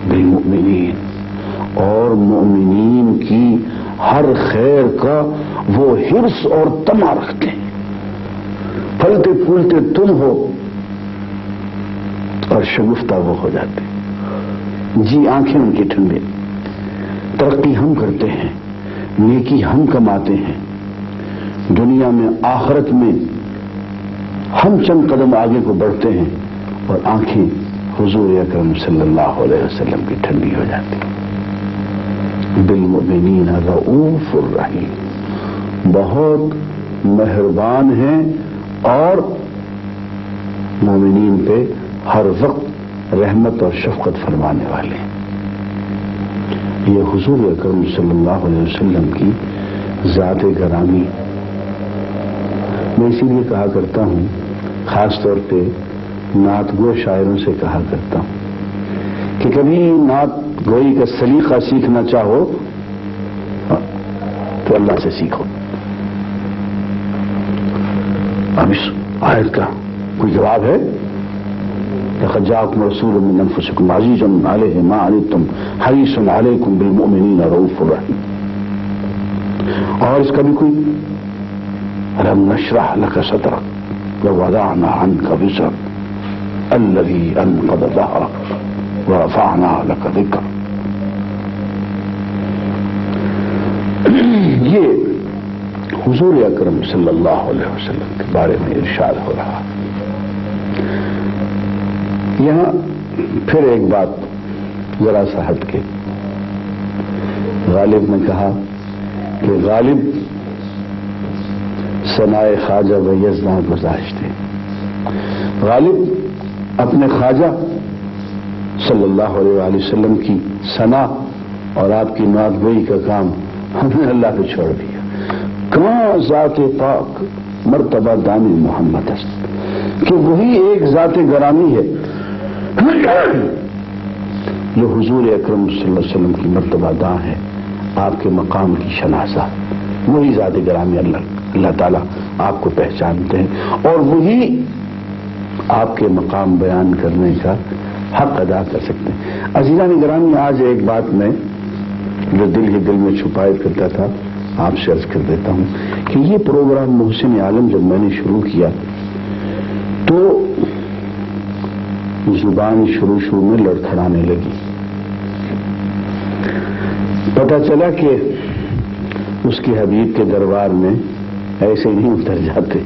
بالمؤمنین۔ اور مومنین کی ہر خیر کا وہ ہرس اور تما رکھتے ہیں۔ پھلتے پھولتے تم ہو اور شگفتہ وہ ہو جاتے جی آنکھیں ان کی ٹھنڈے۔ ترقی ہم کرتے ہیں، نیکی ہم کماتے ہیں۔ دنیا میں، آخرت میں ہم چند قدم آگے کو بڑھتے ہیں اور آنکھیں حضور اکرم صلی اللہ علیہ وسلم کی ٹھنڈی ہو جاتی ہیں۔ بالمؤمنین رعوف الرحیم۔ بہت مہربان ہیں اور مومنین پہ ہر وقت رحمت اور شفقت فرمانے والے ہیں۔ یہ حضور اکرم صلی اللہ علیہ وسلم کی ذات گرامی۔ میں اسی لیے کہا کرتا ہوں، خاص طور پہ نعت گو شاعروں سے کہا کرتا ہوں۔ کہ کبھی نعت گوئی کا سلیقہ سیکھنا چاہو، تو اللہ سے سیکھو۔ اب اس آیت کا کوئی جواب ہے؟ جاکم رسول من انفسکم عزیز علیہ ما عنتم حریص علیکم بالمؤمنین رؤوف الرحیم اور اس کا بھی کوئی؟ الم نشرح لك صدرك ووضعنا عنك وزرك الذي انقض ظهرك ورفعنا لك ذكرك یہ حضور اکرم صلی اللہ علیہ وسلم کے بارے میں ارشاد ہو رہا یہاں پھر ایک بات ذرا سا ہٹ کے۔ غالب نے کہا کہ غالب سنائے خواجہ و یزنا گزاشتے غالب اپنے خواجہ صلی اللہ علیہ وسلم کی سنا اور آپ کی نعت گوئی کا کام ہم نے اللہ کو چھوڑ دیا۔ کہاں ذات پاک مرتبہ دانی محمد کہ وہی ایک ذات گرامی ہے۔ جو حضور اکرم صلی اللہ علیہ وسلم کی مرتبہ داں ہے، آپ کے مقام کی شناسا۔ وہی ذات گرامی اللہ اللہ تعالیٰ آپ کو پہچانتے ہیں۔ اور وہی آپ کے مقام بیان کرنے کا حق ادا کر سکتے ہیں۔ عزیزہ نگرانی، آج ایک بات میں جو دل ہی دل میں چھپائے کرتا تھا، آپ سے عرض کر دیتا ہوں کہ یہ پروگرام محسن عالم جب میں نے شروع کیا، تو زبان شروع شروع میں لڑکھڑانے لگی۔ پتا چلا کہ اس کے حبیب کے دربار میں ایسے نہیں اتر جاتے۔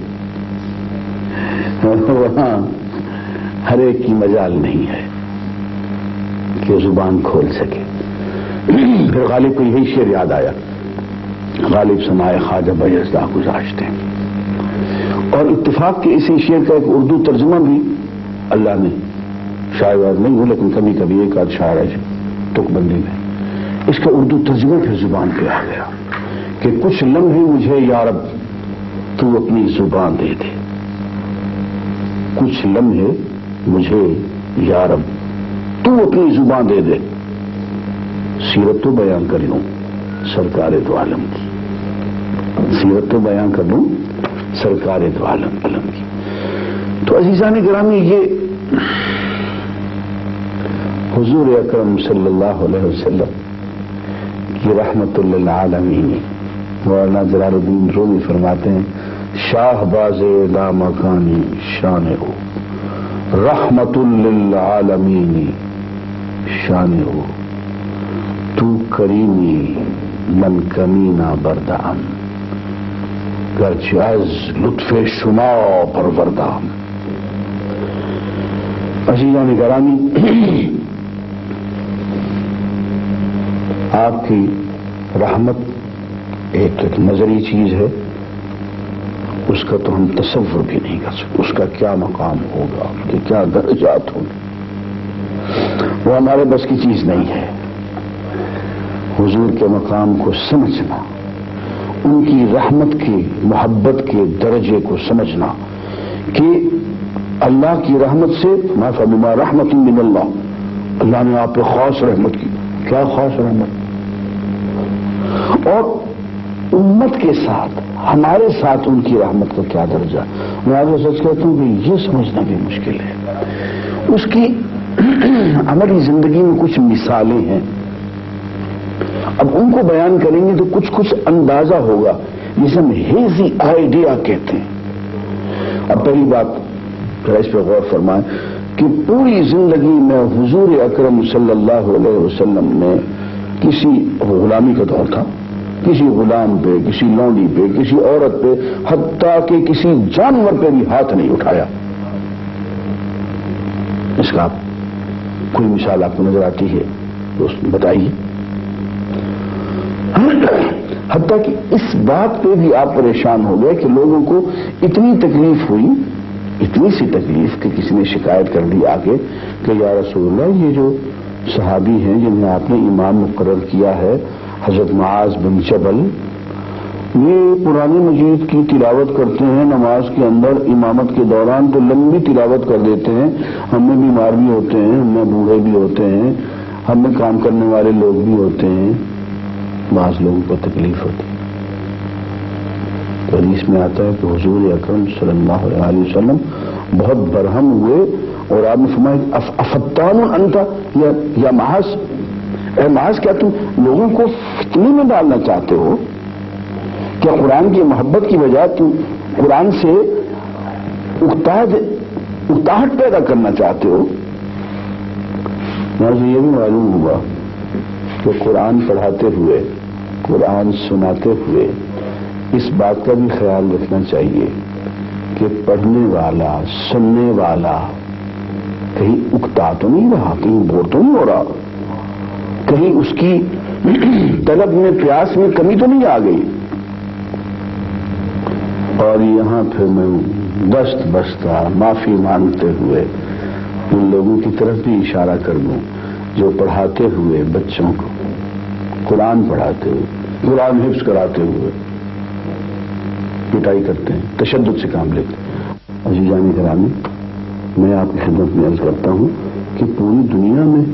وہاں ہر ایک کی مجال نہیں ہے۔ کہ زبان کھول سکے۔ پھر غالب کو یہی شعر یاد آیا۔ غالب سمائے خواجہ بجزدہ گزاشتے اور اتفاق کے اسی شعر کا ایک اردو ترجمہ بھی اللہ نے شاید نہیں ہوں لیکن کبھی کبھی ایک آدھ شاعر ہے تک بندی میں۔ اس کا اردو ترجمہ پھر زبان پہ آ گیا کہ کچھ لمحے مجھے یارب تو اپنی زبان دے دے۔ کچھ لمحے مجھے یارب تو اپنی زبان دے دے۔ سیرت تو بیان کر لوں سرکار دو عالم کی۔ سیرت تو بیان کر لوں سرکار دو عالم علم کی۔ تو عزیزان گرامی، یہ حضور اکرم صلی اللہ علیہ وسلم کی رحمت اللہ عالمین مولانا جلال الدین رومی فرماتے ہیں، شاہ باز لا مکانی شان ہو رحمت للعالمین۔ شان ہو۔ تو کریمی من کمینا بردام گرچہ از لطف شما پروردام عزیزان گرامی، آپ کی رحمت ایک ایک نظری چیز ہے۔ اس کا تو ہم تصور بھی نہیں کر سکتے۔ اس کا کیا مقام ہوگا؟ اس کے کیا درجات ہوں؟ گے وہ ہمارے بس کی چیز نہیں ہے۔ حضور کے مقام کو سمجھنا، ان کی رحمت کے محبت کے درجے کو سمجھنا کہ اللہ کی رحمت سے ما فبما رحمت من اللہ اللہ نے آپ پہ خاص رحمت کی۔ کیا خاص رحمت؟ اور امت کے ساتھ، ہمارے ساتھ ان کی رحمت کا کیا درجہ؟ میں آگے سچ کہتا ہوں کہ یہ سمجھنا بھی مشکل ہے۔ اس کی عملی زندگی میں کچھ مثالیں ہیں۔ اب ان کو بیان کریں گے تو کچھ کچھ اندازہ ہوگا جسے ہم ہیزی آئیڈیا کہتے ہیں۔ اب پہلی بات اس پہ غور فرمائیں کہ پوری زندگی میں حضور اکرم صلی اللہ علیہ وسلم نے کسی غلامی کا دور تھا، کسی غلام پہ، کسی لونڈی پہ، کسی عورت پہ، حتیٰ کہ کسی جانور پہ بھی ہاتھ نہیں اٹھایا۔ اس کا کوئی مثال آپ کو نظر آتی ہے تو بتائیے۔ حتیٰ کہ اس بات پہ بھی آپ پریشان ہو گئے کہ لوگوں کو اتنی تکلیف ہوئی، اتنی سی تکلیف کہ کسی نے شکایت کر دی آگے کہ یا رسول اللہ، یہ جو صحابی ہیں جنہیں آپ نے امام مقرر کیا ہے، حضرت معاذ بن جبل یہ پرانی مجید کی تلاوت کرتے ہیں، نماز کے اندر، امامت کے دوران تو لمبی تلاوت کر دیتے ہیں، ہم میں بیمار بھی ہوتے ہیں، ہم میں بوڑھے بھی ہوتے ہیں، ہم میں کام کرنے والے لوگ بھی ہوتے ہیں۔ بعض لوگوں کو تکلیف ہوتی تو اس میں آتا ہے کہ حضور اکرم صلی اللہ علیہ وسلم بہت برہم ہوئے اور آپ نے فرمایا افتان انتا یا محض؟ اے محض کیا تم لوگوں کو فتنے میں ڈالنا چاہتے ہو؟ کیا قرآن کی محبت کی بجائے تم قرآن سے اکتاہٹ پیدا کرنا چاہتے ہو؟ مجھے یہ بھی معلوم ہوا کہ قرآن پڑھاتے ہوئے، قرآن سناتے ہوئے اس بات کا بھی خیال رکھنا چاہیے کہ پڑھنے والا، سننے والا کہیں اکتا تو نہیں رہا، کہیں بور تو نہیں ہو رہا۔ کہیں اس کی طلب میں، پیاس میں کمی تو نہیں آ گئی۔ اور یہاں پھر میں دست بستہ معافی مانگتے ہوئے ان لوگوں کی طرف بھی اشارہ کر دوں، جو پڑھاتے ہوئے بچوں کو قرآن پڑھاتے ہوئے، قرآن حفظ کراتے ہوئے پٹائی کرتے ہیں، تشدد سے کام لیتے ہیں۔ عزیزانی کرامی، میں آپ کی خدمت میں عرض کرتا ہوں کہ پوری دنیا میں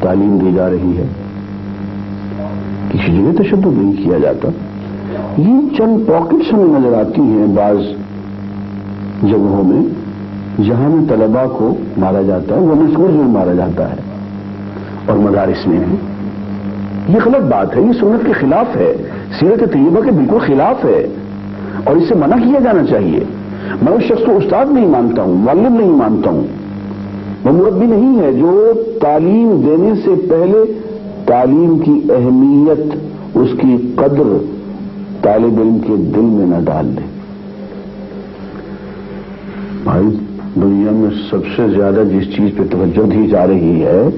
تعلیم دی جا رہی ہے۔ کسی جگہ تشدد نہیں کیا جاتا۔ یہ چند پاکٹس ہمیں نظر آتی ہیں بعض جگہوں میں، جہاں میں طلبا کو مارا جاتا ہے، وہ مسکول میں مارا جاتا ہے اور مدارس میں بھی۔ یہ غلط بات ہے، یہ سنت کے خلاف ہے، سیرت طیبہ کے بالکل خلاف ہے اور اسے منع کیا جانا چاہیے۔ میں اس شخص کو استاد نہیں مانتا ہوں، معلم نہیں مانتا ہوں۔ وہ مربی نہیں ہے جو تعلیم دینے سے پہلے تعلیم کی اہمیت، اس کی قدر طالب علم کے دل میں نہ ڈال دے۔ بھائی، دنیا میں سب سے زیادہ جس چیز پہ توجہ دی جا رہی ہے،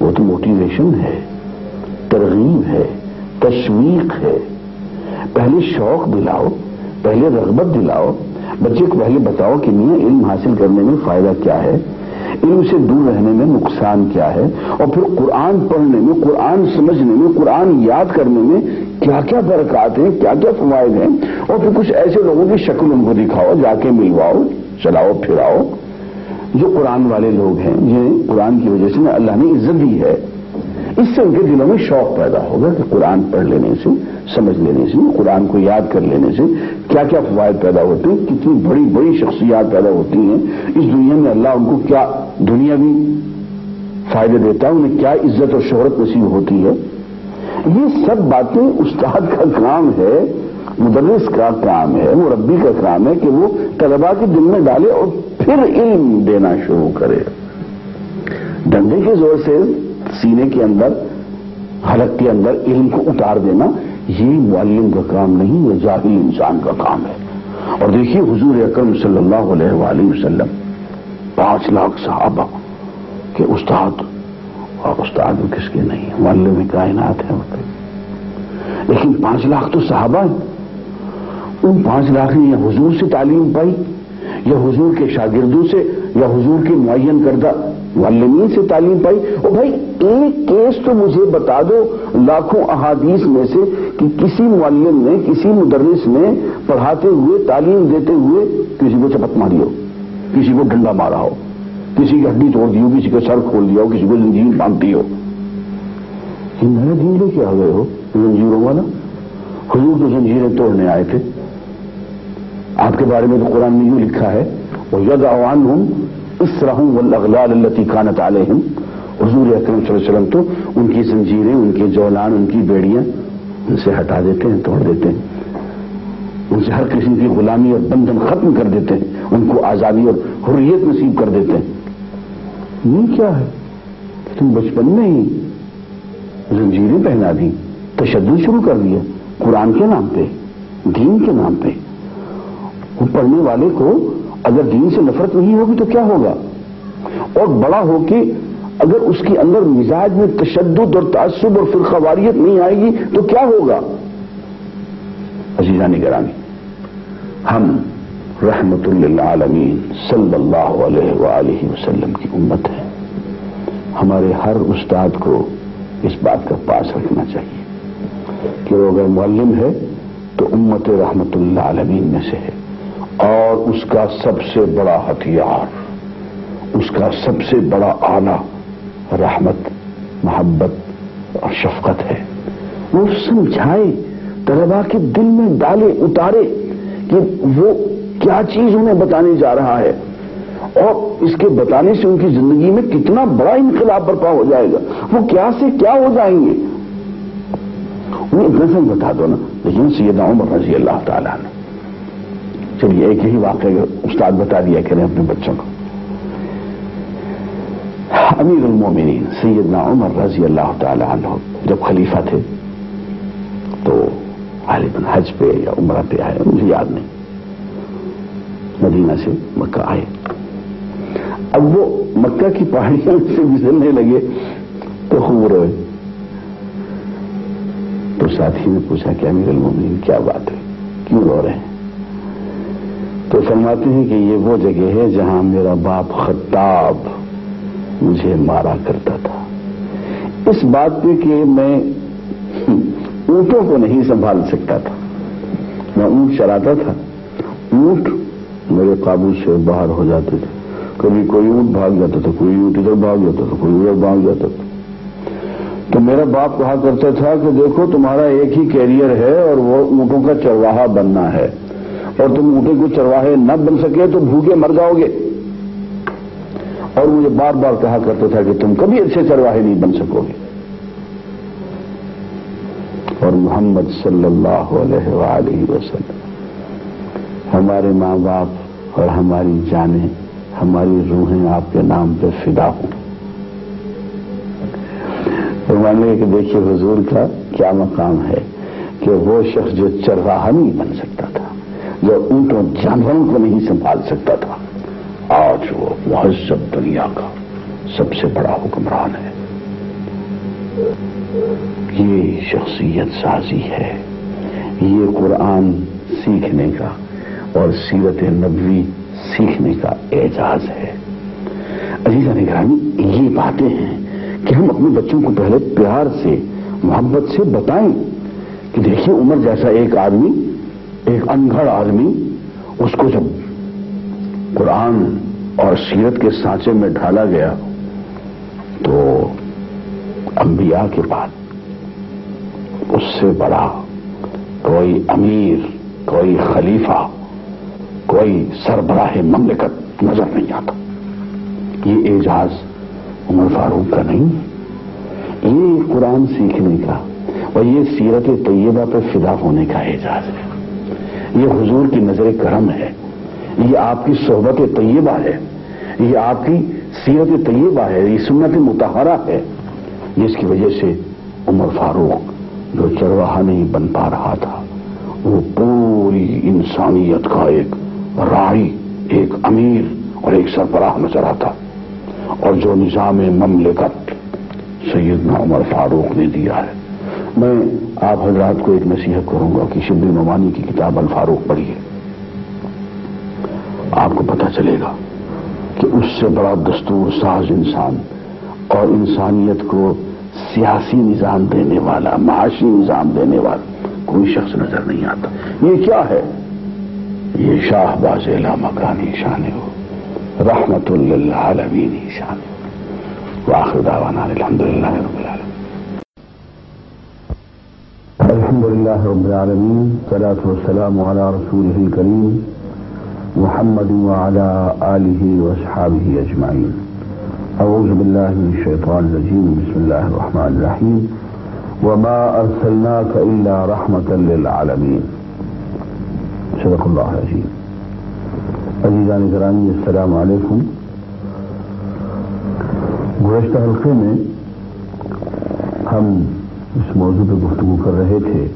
وہ تو موٹیویشن ہے، ترغیب ہے، تشویق ہے۔ پہلے شوق دلاؤ، پہلے رغبت دلاؤ۔ بچے کو پہلے بتاؤ کہ میاں، علم حاصل کرنے میں فائدہ کیا ہے؟ علم سے دور رہنے میں نقصان کیا ہے؟ اور پھر قرآن پڑھنے میں، قرآن سمجھنے میں، قرآن یاد کرنے میں کیا کیا برکات ہیں، کیا کیا فوائد ہیں؟ اور پھر کچھ ایسے لوگوں کی شکل ان کو دکھاؤ، جا کے ملواؤ، چلاؤ، پھراؤ۔ جو قرآن والے لوگ ہیں، جنہیں قرآن کی وجہ سے اللہ نے عزت دی ہے، اس سے ان کے دلوں میں شوق پیدا ہوگا کہ قرآن پڑھ لینے سے، سمجھ لینے سے، قرآن کو یاد کر لینے سے کیا کیا فوائد پیدا ہوتے ہیں، کتنی بڑی بڑی شخصیات پیدا ہوتی ہیں۔ اس دنیا میں اللہ ان کو کیا دنیا بھی فائدے دیتا ہے، انہیں کیا عزت اور شہرت نصیب ہوتی ہے؟ یہ سب باتیں استاد کا کام ہے، مدرس کا کام ہے مربی کا کام ہے کہ وہ طلبا کے دل میں ڈالے اور پھر علم دینا شروع کرے۔ ڈنڈے کے زور سے سینے کے اندر، حلق کے اندر علم کو اتار دینا، یہ معلم کا کام نہیں، یہ ظاہری انسان کا کام ہے۔ اور دیکھیے حضور اکرم صلی اللہ علیہ وآلہ وسلم، پانچ لاکھ صحابہ کے استاد اور استاد کس کے نہیں معلم کائنات ہے لیکن پانچ لاکھ تو صحابہ ہیں۔ ان پانچ لاکھ نے یا حضور سے تعلیم پائی یا حضور کے شاگردوں سے، یا حضور کے معین کردہ معلمین سے تعلیم پائی۔ اور بھائی، ایک کیس تو مجھے بتا دو، لاکھوں احادیث میں سے کہ کسی معلم نے، کسی مدرس نے پڑھاتے ہوئے، تعلیم دیتے ہوئے کسی کو چپت ماری ہو، کسی کو ڈنڈا مارا ہو۔ کسی کی ہڈی توڑ دی ہو، کسی کا سر کھول دیا ہو، کسی کو زنجیر باندھتی ہو۔ یہ نئے دن لے کے آ گئے ہو؟ زنجیروں والا حضور تو زنجیریں توڑنے آئے تھے۔ آپ کے بارے میں تو قرآن میں یوں لکھا ہے وہ ید اوان ہوں اس رحم اغلال اللہ کانت علیہم حضور اکرم صلی اللہ علیہ وسلم تو ان کی زنجیریں، ان کے جولان، ان کی بیڑیاں ان سے ہٹا دیتے ہیں، توڑ دیتے ہیں۔ ان سے ہر قسم کی غلامی اور بندھن ختم کر دیتے ہیں۔ ان کو آزادی اور حریت نصیب کر دیتے ہیں۔ یہ کیا ہے؟ تم بچپن میں ہی زنجیریں پہنا دی تشدد شروع کر دیا قرآن کے نام پہ، دین کے نام پہ۔ وہ پڑھنے والے کو اگر دین سے نفرت نہیں ہوگی تو کیا ہوگا؟ اور بڑا ہو کے اگر اس کے اندر مزاج میں تشدد اور تعصب اور فرقہ واریت نہیں آئے گی تو کیا ہوگا؟ عزیزہ نگرانی، ہم رحمت اللہ صلی اللہ علیہ وآلہ وسلم کی امت ہے۔ ہمارے ہر استاد کو اس بات کا پاس رکھنا چاہیے کہ وہ اگر معلم ہے تو امت رحمت اللہ عالمین میں سے ہے۔ اور اس کا سب سے بڑا ہتھیار، اس کا سب سے بڑا آلہ رحمت، محبت اور شفقت ہے۔ وہ سمجھائے طلبا کے دل میں ڈالے اتارے کہ وہ کیا چیز انہیں بتانے جا رہا ہے؟ اور اس کے بتانے سے ان کی زندگی میں کتنا بڑا انقلاب برپا ہو جائے گا؟ وہ کیا سے کیا ہو جائیں گے؟ انہیں اتنا سے بتا دو نا، لیکن سیدنا عمر رضی اللہ تعالیٰ نے چلیے، ایک ہی واقعہ استاد بتا دیا کریں اپنے بچوں کو۔ امیر المومنین سیدنا عمر رضی اللہ تعالی عنہ جب خلیفہ تھے، تو غالباً حج پہ یا عمرہ پہ آئے، مجھے یاد نہیں۔ مدینہ سے مکہ آئے۔ اب وہ مکہ کی پہاڑیاں سے گزرنے لگے تو خوب روئے۔ تو ساتھی نے پوچھا کہ امیر المومنین کیا بات ہے؟ کیوں رو رہے ہیں؟ تو فرماتے ہیں کہ یہ وہ جگہ ہے جہاں میرا باپ خطاب مجھے مارا کرتا تھا۔ اس بات پہ کہ میں اونٹوں کو نہیں سنبھال سکتا تھا۔ میں اونٹ چلاتا تھا۔ اونٹ میرے قابو سے باہر ہو جاتے تھے۔ کبھی کوئی اونٹ بھاگ جاتا تھا، کوئی اونٹ ادھر بھاگ جاتا تھا، کوئی ادھر بھاگ جاتا تھا۔ تو میرا باپ کہا کرتا تھا کہ دیکھو تمہارا ایک ہی کیریئر ہے اور وہ اونٹوں کا چرواہا بننا ہے۔ اور تم اونٹے کو چرواہے نہ بن سکے تو بھوکے مر جاؤ گے۔ اور مجھے بار بار کہا کرتا تھا کہ تم کبھی اچھے چرواہے نہیں بن سکو گے۔ اور محمد صلی اللہ علیہ وآلہ وسلم، ہمارے ماں باپ اور ہماری جانیں، ہماری روحیں آپ کے نام پہ فدا ہوں۔ فرمانے کہ دیکھیے حضور کا کیا مقام ہے کہ وہ شخص جو چرواہا نہیں بن سکتا تھا، جو اونٹوں، جانوروں کو نہیں سنبھال سکتا تھا، آج وہ مہذب دنیا کا سب سے بڑا حکمران ہے۔ یہ شخصیت سازی ہے۔ یہ قرآن سیکھنے کا اور سیرت نبوی سیکھنے کا اعجاز ہے۔ عزیزہ نگرانی، یہ باتیں ہیں کہ ہم اپنے بچوں کو پہلے پیار سے، محبت سے بتائیں کہ دیکھیے عمر جیسا ایک آدمی، ایک انگھڑ آدمی، اس کو جب قرآن اور سیرت کے سانچے میں ڈھالا گیا تو انبیاء کے بعد اس سے بڑا کوئی امیر، کوئی خلیفہ کوئی سربراہ مملکت نظر نہیں آتا۔ یہ اعجاز عمر فاروق کا نہیں یہ قرآن سیکھنے کا اور یہ سیرت طیبہ پہ فدا ہونے کا اعجاز ہے۔ یہ حضور کی نظر کرم ہے۔ یہ آپ کی صحبت طیبہ ہے۔ یہ آپ کی سیرت طیبہ ہے۔ یہ سنت متحرہ ہے۔ جس کی وجہ سے عمر فاروق جو چرواہا نہیں بن پا رہا تھا، وہ پوری انسانیت کا ایک رائی ایک امیر اور ایک سربراہ نظر آتا اور جو نظام مملکت سیدنا عمر فاروق نے دیا ہے۔ میں آپ حضرات کو ایک نصیحت کروں گا کہ شبلی نعمانی کی کتاب الفاروق پڑھیے۔ آپ کو پتہ چلے گا کہ اس سے بڑا دستور ساز انسان اور انسانیت کو سیاسی نظام دینے والا، معاشی نظام دینے والا کوئی شخص نظر نہیں آتا۔ یہ کیا ہے؟ یہ شاہ باز علامہ کا نشان ہو، رحمت اللہ للعالمین شان واخر دعوانا الحمد لله رب العالمين الحمد لله رب العالمين صلاة والسلام على رسوله الكريم محمد وعلى آله واصحابه أجمعين أعوذ بالله من الشيطان الرجيم بسم الله الرحمن الرحيم وما أرسلناك إلا رحمة للعالمين صدق الله العظيم عزیزان گرامی، السلام علیکم. گزشتہ حلقے میں ہم اس موضوع پہ گفتگو کر رہے تھے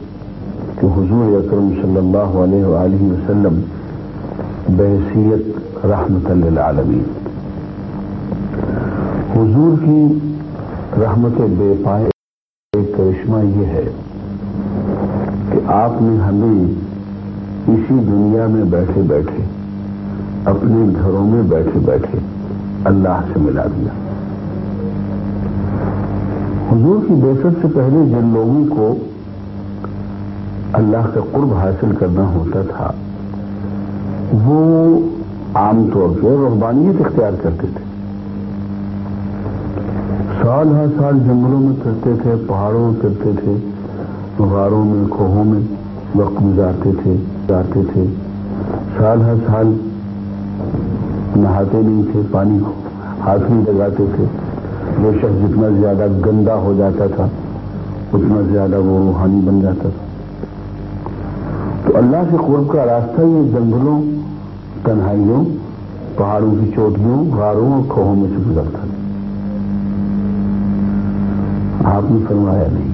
کہ حضور اکرم صلی اللہ علیہ وآلہ وسلم بحثیت رحمت للعالمین. حضور کی رحمت بے پائے ایک کرشمہ یہ ہے کہ آپ نے ہمیں اسی دنیا میں بیٹھے بیٹھے، اپنے گھروں میں بیٹھے بیٹھے اللہ سے ملا دیا۔ حضور کی بےسط سے پہلے جن لوگوں کو اللہ کا قرب حاصل کرنا ہوتا تھا، وہ عام طور پہ رحبانیت اختیار کرتے تھے۔ سال ہر سال جنگلوں میں کرتے تھے، پہاڑوں میں کرتے تھے، غاروں میں، کھوہوں میں وقت گزارتے تھے۔ جاتے تھے۔ سال ہر سال نہاتے نہیں تھے، پانی کو ہاتھ نہیں لگاتے تھے۔ وہ شخص جتنا زیادہ گندا ہو جاتا تھا، اتنا زیادہ وہ روحانی بن جاتا تھا۔ تو اللہ سے قرب کا راستہ یہ جنگلوں، تنہائیوں، پہاڑوں کی چوٹیوں، غاروں اور کھوہوں میں سے گزرتا تھا۔ آپ نے فرمایا نہیں،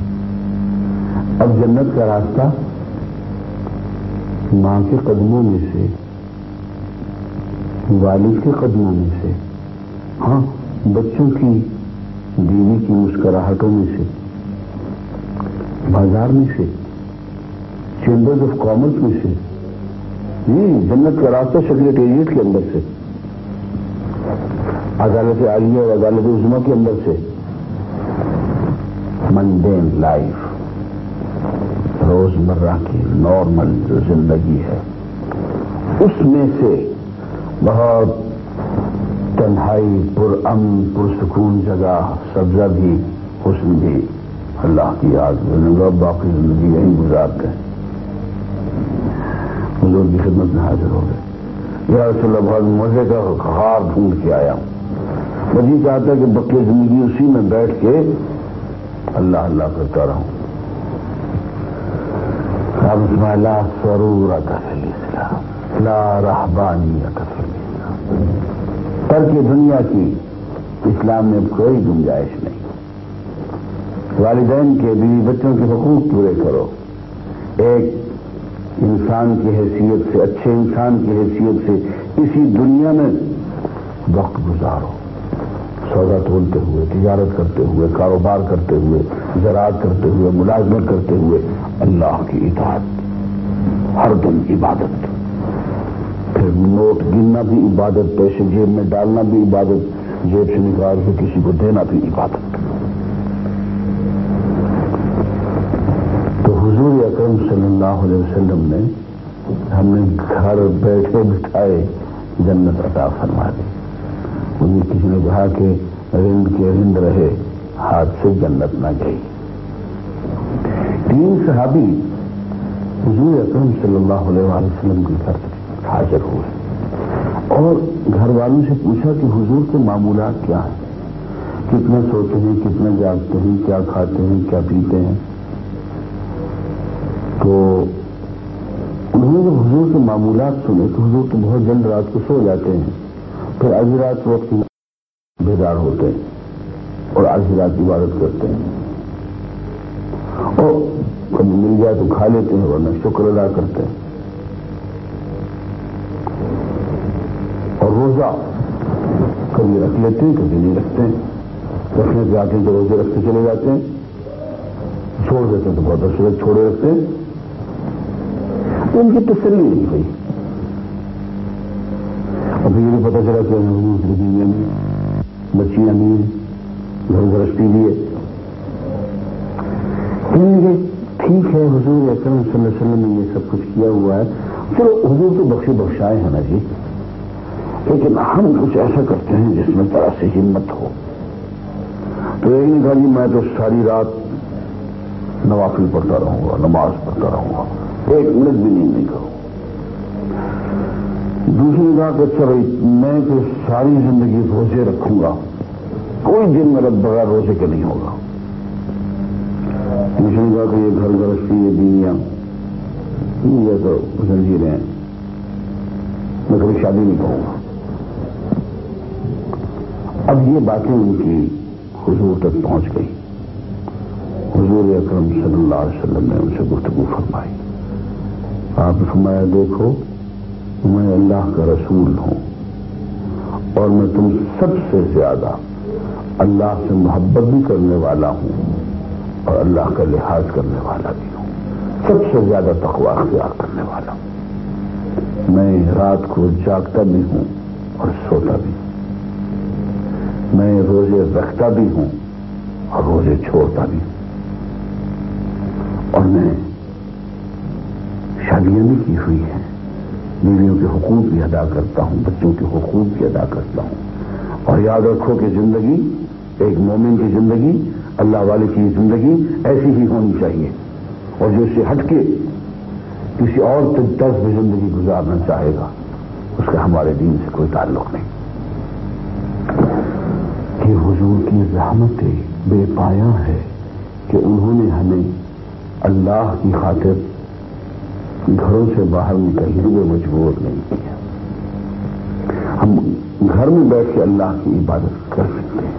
اب جنت کا راستہ ماں کے قدموں میں سے، والد کے قدموں میں سے ہاں بچوں کی بیوی کی مسکراہٹوں میں سے، بازار میں سے چیمبر آف کامرس میں سے یہ جنت کا راستہ سیکریٹریٹ کے اندر سے، عدالت عالیہ اور عدالت عظما کے اندر سے منڈین لائف روز مرہ کی نارمل جو زندگی ہے، اس میں سے بہت تنہائی پر امن پرسکون جگہ، سبزہ بھی، حسن بھی۔ اللہ کی یاد گا، باقی زندگی یہیں گزارتے ہیں۔ حضور کی خدمت میں حاضر ہو گئے۔ یا رسول اللہ، بہت مزے کا ہار ڈھونڈ کے آیا ہوں۔ میں یہ چاہتا کہ بقی زندگی اسی میں بیٹھ کے اللہ اللہ کرتا رہوں۔ لا سرورت فی الاسلام لا رحبانیت فی ترک دنیا کی اسلام میں کوئی گنجائش نہیں۔ والدین کے بیوی بچوں کے حقوق پورے کرو۔ ایک انسان کی حیثیت سے، اچھے انسان کی حیثیت سے اسی دنیا میں وقت گزارو۔ سودا تولتے ہوئے، تجارت کرتے ہوئے، کاروبار کرتے ہوئے، زراعت کرتے ہوئے، ملازمت کرتے ہوئے اللہ کی اطاعت، ہر دن عبادت۔ پھر نوٹ گننا بھی عبادت پیسے جیب میں ڈالنا بھی عبادت، جیب سے نکال کے کسی کو دینا بھی عبادت۔ تو حضور اکرم صلی اللہ علیہ وسلم نے ہم نے گھر بیٹھے بٹھائے جنت عطا فرما دی۔ انہیں کسی نے کہا کہ رند کے رند رہے، ہاتھ سے جنت نہ گئی تین صحابی حضور اکرم صلی اللہ علیہ وسلم کے گھر حاضر ہوئے۔ اور گھر والوں سے پوچھا کہ حضور کے معمولات کیا ہیں؟ کتنا سوتے ہیں کتنا جاگتے ہیں، کیا کھاتے ہیں، کیا پیتے ہیں؟ تو انہوں نے جب حضور کے معمولات سنے تو حضور تو بہت جلد رات کو سو جاتے ہیں۔ پھر آج رات وقت بیدار ہوتے ہیں اور آج رات عبادت کرتے ہیں۔ اور کبھی مل جائے تو کھا لیتے ہیں، ورنہ شکر ادا کرتے ہیں۔ اور روزہ، کبھی رکھ لیتے ہیں، کبھی نہیں رکھتے۔ ہیں رکھنے سے آتے ہیں تو روزے رکھتے چلے جاتے ہیں۔ چھوڑ دیتے ہیں تو بہت اچھے چھوڑے رکھتے ہیں۔ ان کی تسلی نہیں ہوئی۔ ابھی یہ بھی پتا چلا کہ بچیاں بھی گھر گرستی بھی ہے ٹھیک ہے، حضور اکرم صلی اللہ علیہ وسلم نے یہ سب کچھ کیا ہوا ہے۔ چلو، حضور تو بخشی بخشائے ہیں نا جی۔ لیکن ہم کچھ ایسا کرتے ہیں جس میں طرح سے ہمت ہو۔ تو ایک نے کہا جی میں تو ساری رات نوافل پڑھتا رہوں گا، نماز پڑھتا رہوں گا۔ ایک منٹ بھی نہیں نہیں کروں دوسری بات اچھا بھائی، میں تو ساری زندگی روزے رکھوں گا۔ کوئی دن میرا بغیر روزے کے نہیں ہوگا۔ دوسری بات یہ گھر گرستی یہ بیویاں یہ تو زنجیریں ہیں۔ میں کبھی شادی نہیں کروں گا۔ اب یہ باتیں ان کی حضور تک پہنچ گئی۔ حضور اکرم صلی اللہ علیہ وسلم نے ان سے گفتگو فرمائی۔ آپ فرمایا، دیکھو، میں اللہ کا رسول ہوں اور میں تم سب سے زیادہ اللہ سے محبت بھی کرنے والا ہوں۔ اور اللہ کا لحاظ کرنے والا بھی ہوں۔ سب سے زیادہ تقوا اختیار کرنے والا ہوں۔ میں رات کو جاگتا بھی ہوں اور سوتا بھی ہوں۔ میں روزے رکھتا بھی ہوں اور روزے چھوڑتا بھی ہوں۔ اور میں شادیاں بھی کی ہوئی ہیں۔ بیویوں کے حقوق بھی ادا کرتا ہوں، بچوں کے حقوق بھی ادا کرتا ہوں۔ اور یاد رکھو کہ زندگی ایک مومن کی زندگی اللہ والے کی زندگی ایسی ہی ہونی چاہیے۔ اور جو اسے ہٹ کے کسی اور طرز میں زندگی گزارنا چاہے گا، اس کا ہمارے دین سے کوئی تعلق نہیں۔ کہ حضور کی رحمت بے پایا ہے کہ انہوں نے ہمیں اللہ کی خاطر گھروں سے باہر نکلنے میں مجبور نہیں کیا۔ ہم گھر میں بیٹھ کے اللہ کی عبادت کر سکتے ہیں۔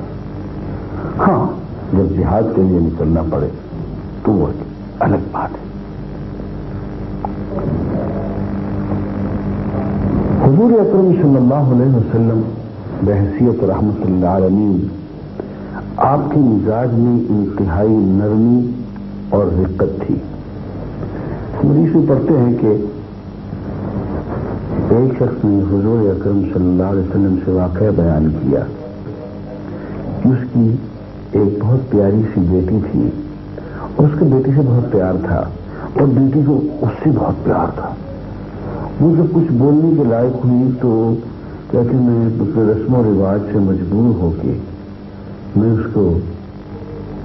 ہاں جب جہاد کے لیے نکلنا پڑے تو وہ الگ بات ہے۔ حضور اکرم صلی اللہ علیہ وسلم، بحثیت رحمت اللہ عالمین آپ کے مزاج میں انتہائی نرمی اور رقت تھی۔ حدیث میں پڑھتے ہیں کہ ایک شخص نے حضور اکرم صلی اللہ علیہ وسلم سے واقعہ بیان کیا کہ اس کی ایک بہت پیاری سی بیٹی تھی۔ اور اس کے بیٹی سے بہت پیار تھا اور بیٹی کو اس سے بہت پیار تھا۔ وہ جب کچھ بولنے کے لائق ہوئی تو کہتے، میں رسم و رواج سے مجبور ہو کے میں اس کو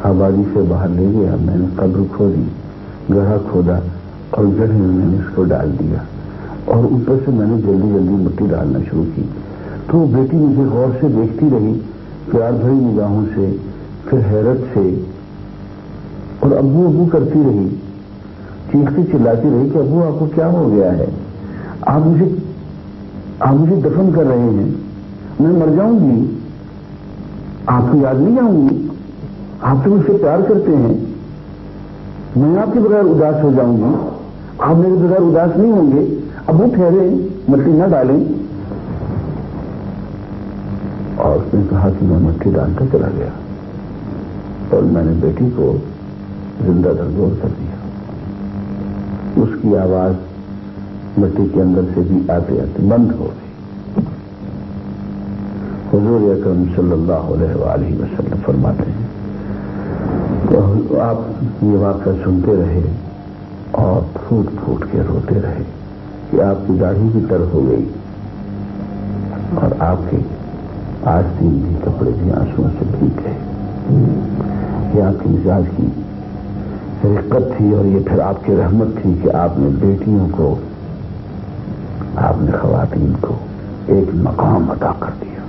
آبادی سے باہر لے گیا۔ میں نے قبر کھودی گڑھا کھودا اور گڑھے میں نے اس کو ڈال دیا اور اوپر سے میں نے جلدی جلدی مٹی ڈالنا شروع کی۔ تو وہ بیٹی مجھے غور سے دیکھتی رہی، پیار بھری نگاہوں سے پھر حیرت سے اور ابو ابو کرتی رہی، چیختی چلاتی رہی کہ ابو آپ کو کیا ہو گیا ہے؟ آپ مجھے آپ مجھے دفن کر رہے ہیں۔ میں مر جاؤں گی۔ آپ کو یاد نہیں آؤں گی؟ آپ تو مجھ سے پیار کرتے ہیں۔ میں آپ کے بغیر اداس ہو جاؤں گی۔ آپ میرے بغیر اداس نہیں ہوں گے۔ اب وہ ٹھہرے، مٹی نہ ڈالیں۔ اور اس نے کہا کہ میں مٹی ڈال کر چلا گیا۔ اور میں نے بیٹی کو زندہ درگور کر دیا۔ اس کی آواز مٹی کے اندر سے بھی آتے آتے بند ہو گئی۔ حضور اکرم صلی اللہ علیہ وآلہ وسلم فرماتے ہیں تو آپ یہ واقعہ سنتے رہے اور پھوٹ پھوٹ کے روتے رہے کہ آپ کی داڑھی بھی تر ہو گئی اور آپ کے آج دن بھی کپڑے بھی آنسو سے بھیگ گئے یہ آپ کے مزاج کی۔ رقت تھی اور یہ پھر آپ کی رحمت تھی کہ آپ نے بیٹیوں کو، آپ نے خواتین کو ایک مقام عطا کر دیا۔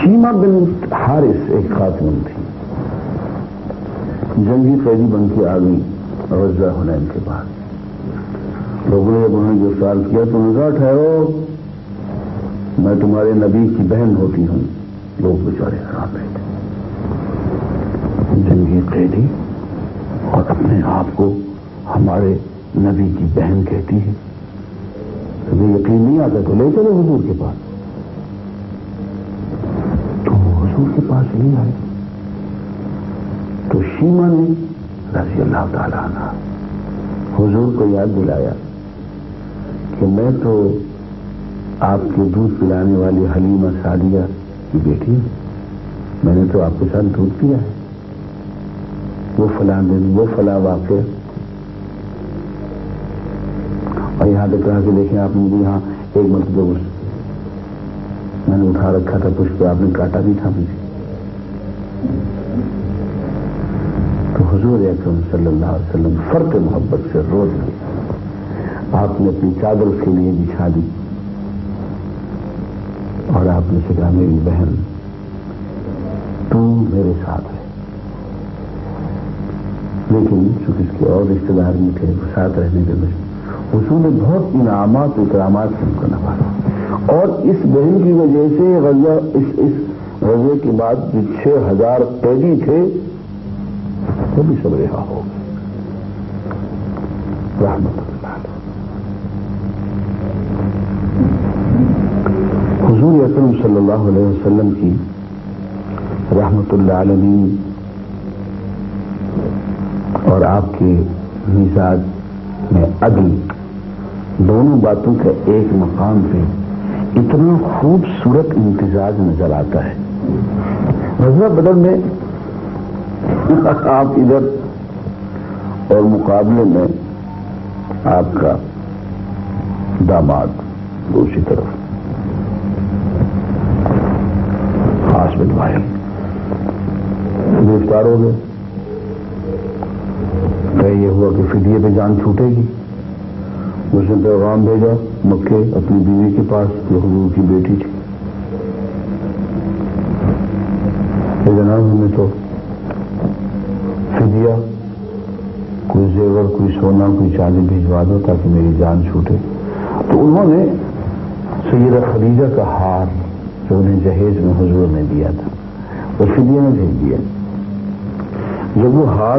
شیما بن حارث ایک خاتون تھی۔ جنگی قیدی بن کے آ گئی غزہ حنین کے بعد۔ لوگوں نے جب انہوں نے جو سوال کیا تو کہا، ٹھہرو، میں تمہارے نبی کی بہن ہوتی ہوں۔ لوگ بیچارے حرام رہتے جنگی قیدی اور اپنے آپ کو ہمارے نبی کی بہن کہتی ہے۔ کبھی یقین نہیں آتا تو لے چلو حضور کے پاس۔ تو حضور کے پاس نہیں آئے۔ تو شیما نے رضی اللہ تعالیٰ عنہ حضور کو یاد دلایا کہ میں تو آپ کے دودھ پلانے والی حلیمہ سعدیہ کی بیٹی ہوں۔ میں نے تو آپ کے ساتھ دودھ پیا ہے۔ وہ فلاں دن، وہ فلاں واقع اور یہاں تک کہا کہ دیکھیں آپ نے یہاں ایک مرتبہ میں نے اٹھا رکھا تھا کچھ پہ، آپ نے کاٹا بھی تھا مجھے۔ تو حضور اکرم صلی اللہ علیہ وسلم فرق محبت سے رو دیے آپ نے اپنی چادر اس کے لیے بچھا دی۔ اور آپ نے کہا، میری بہن، تو میرے ساتھ۔ لیکن چونکہ اس کے اور رشتے دار بھی تھے، وہ ساتھ رہنے کے بعد حضور نے بہت انعامات اکرامات سے ان کو نوازا۔ اور اس بہن کی وجہ سے غزہ اس اس غزے کے بعد جو چھ ہزار قیدی تھے، وہ بھی سب رہا ہو۔ رحمت اللہ حضور اکرم صلی اللہ علیہ وسلم کی رحمت اللہ عالمین اور آپ کے مزاج میں عدل، دونوں باتوں کا ایک مقام پہ اتنا خوبصورت امتزاج نظر آتا ہے۔ غزہ بدل میں آپ ادھر اور مقابلے میں آپ کا داماد دوسری طرف۔ خاص بنوائے۔ گرفتار ہو گئے۔ کہ یہ ہوا کہ فدیے پہ جان چھوٹے گی۔ اس نے پیغام بھیجا، مکے اپنی بیوی کے پاس جو حضور کی بیٹی تھی۔ جناب ہمیں تو فدیا کوئی زیور، کوئی سونا، کوئی چاندی بھیجوا دو تاکہ میری جان چھوٹے۔ تو انہوں نے سیدہ خدیجہ کا ہار جو انہیں جہیز میں حضور نے دیا تھا، وہ فدیا میں بھیج دیا۔ جب وہ ہار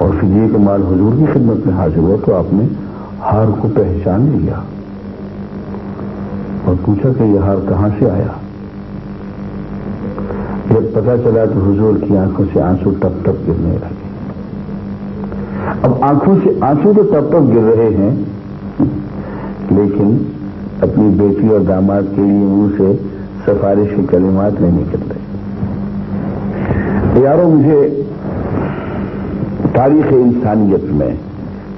اور فدیے کے مال حضور کی خدمت میں حاضر ہوا تو آپ نے ہار کو پہچان لیا۔ اور پوچھا کہ یہ ہار کہاں سے آیا؟ جب پتا چلا تو حضور کی آنکھوں سے آنسو ٹپ ٹپ گرنے لگے۔ اب آنکھوں سے آنسو تو ٹپ ٹپ گر رہے ہیں، لیکن اپنی بیٹی اور داماد کے لیے منہ سے سفارش کے کلمات نہیں نکل رہے یاروں مجھے تاریخ انسانیت میں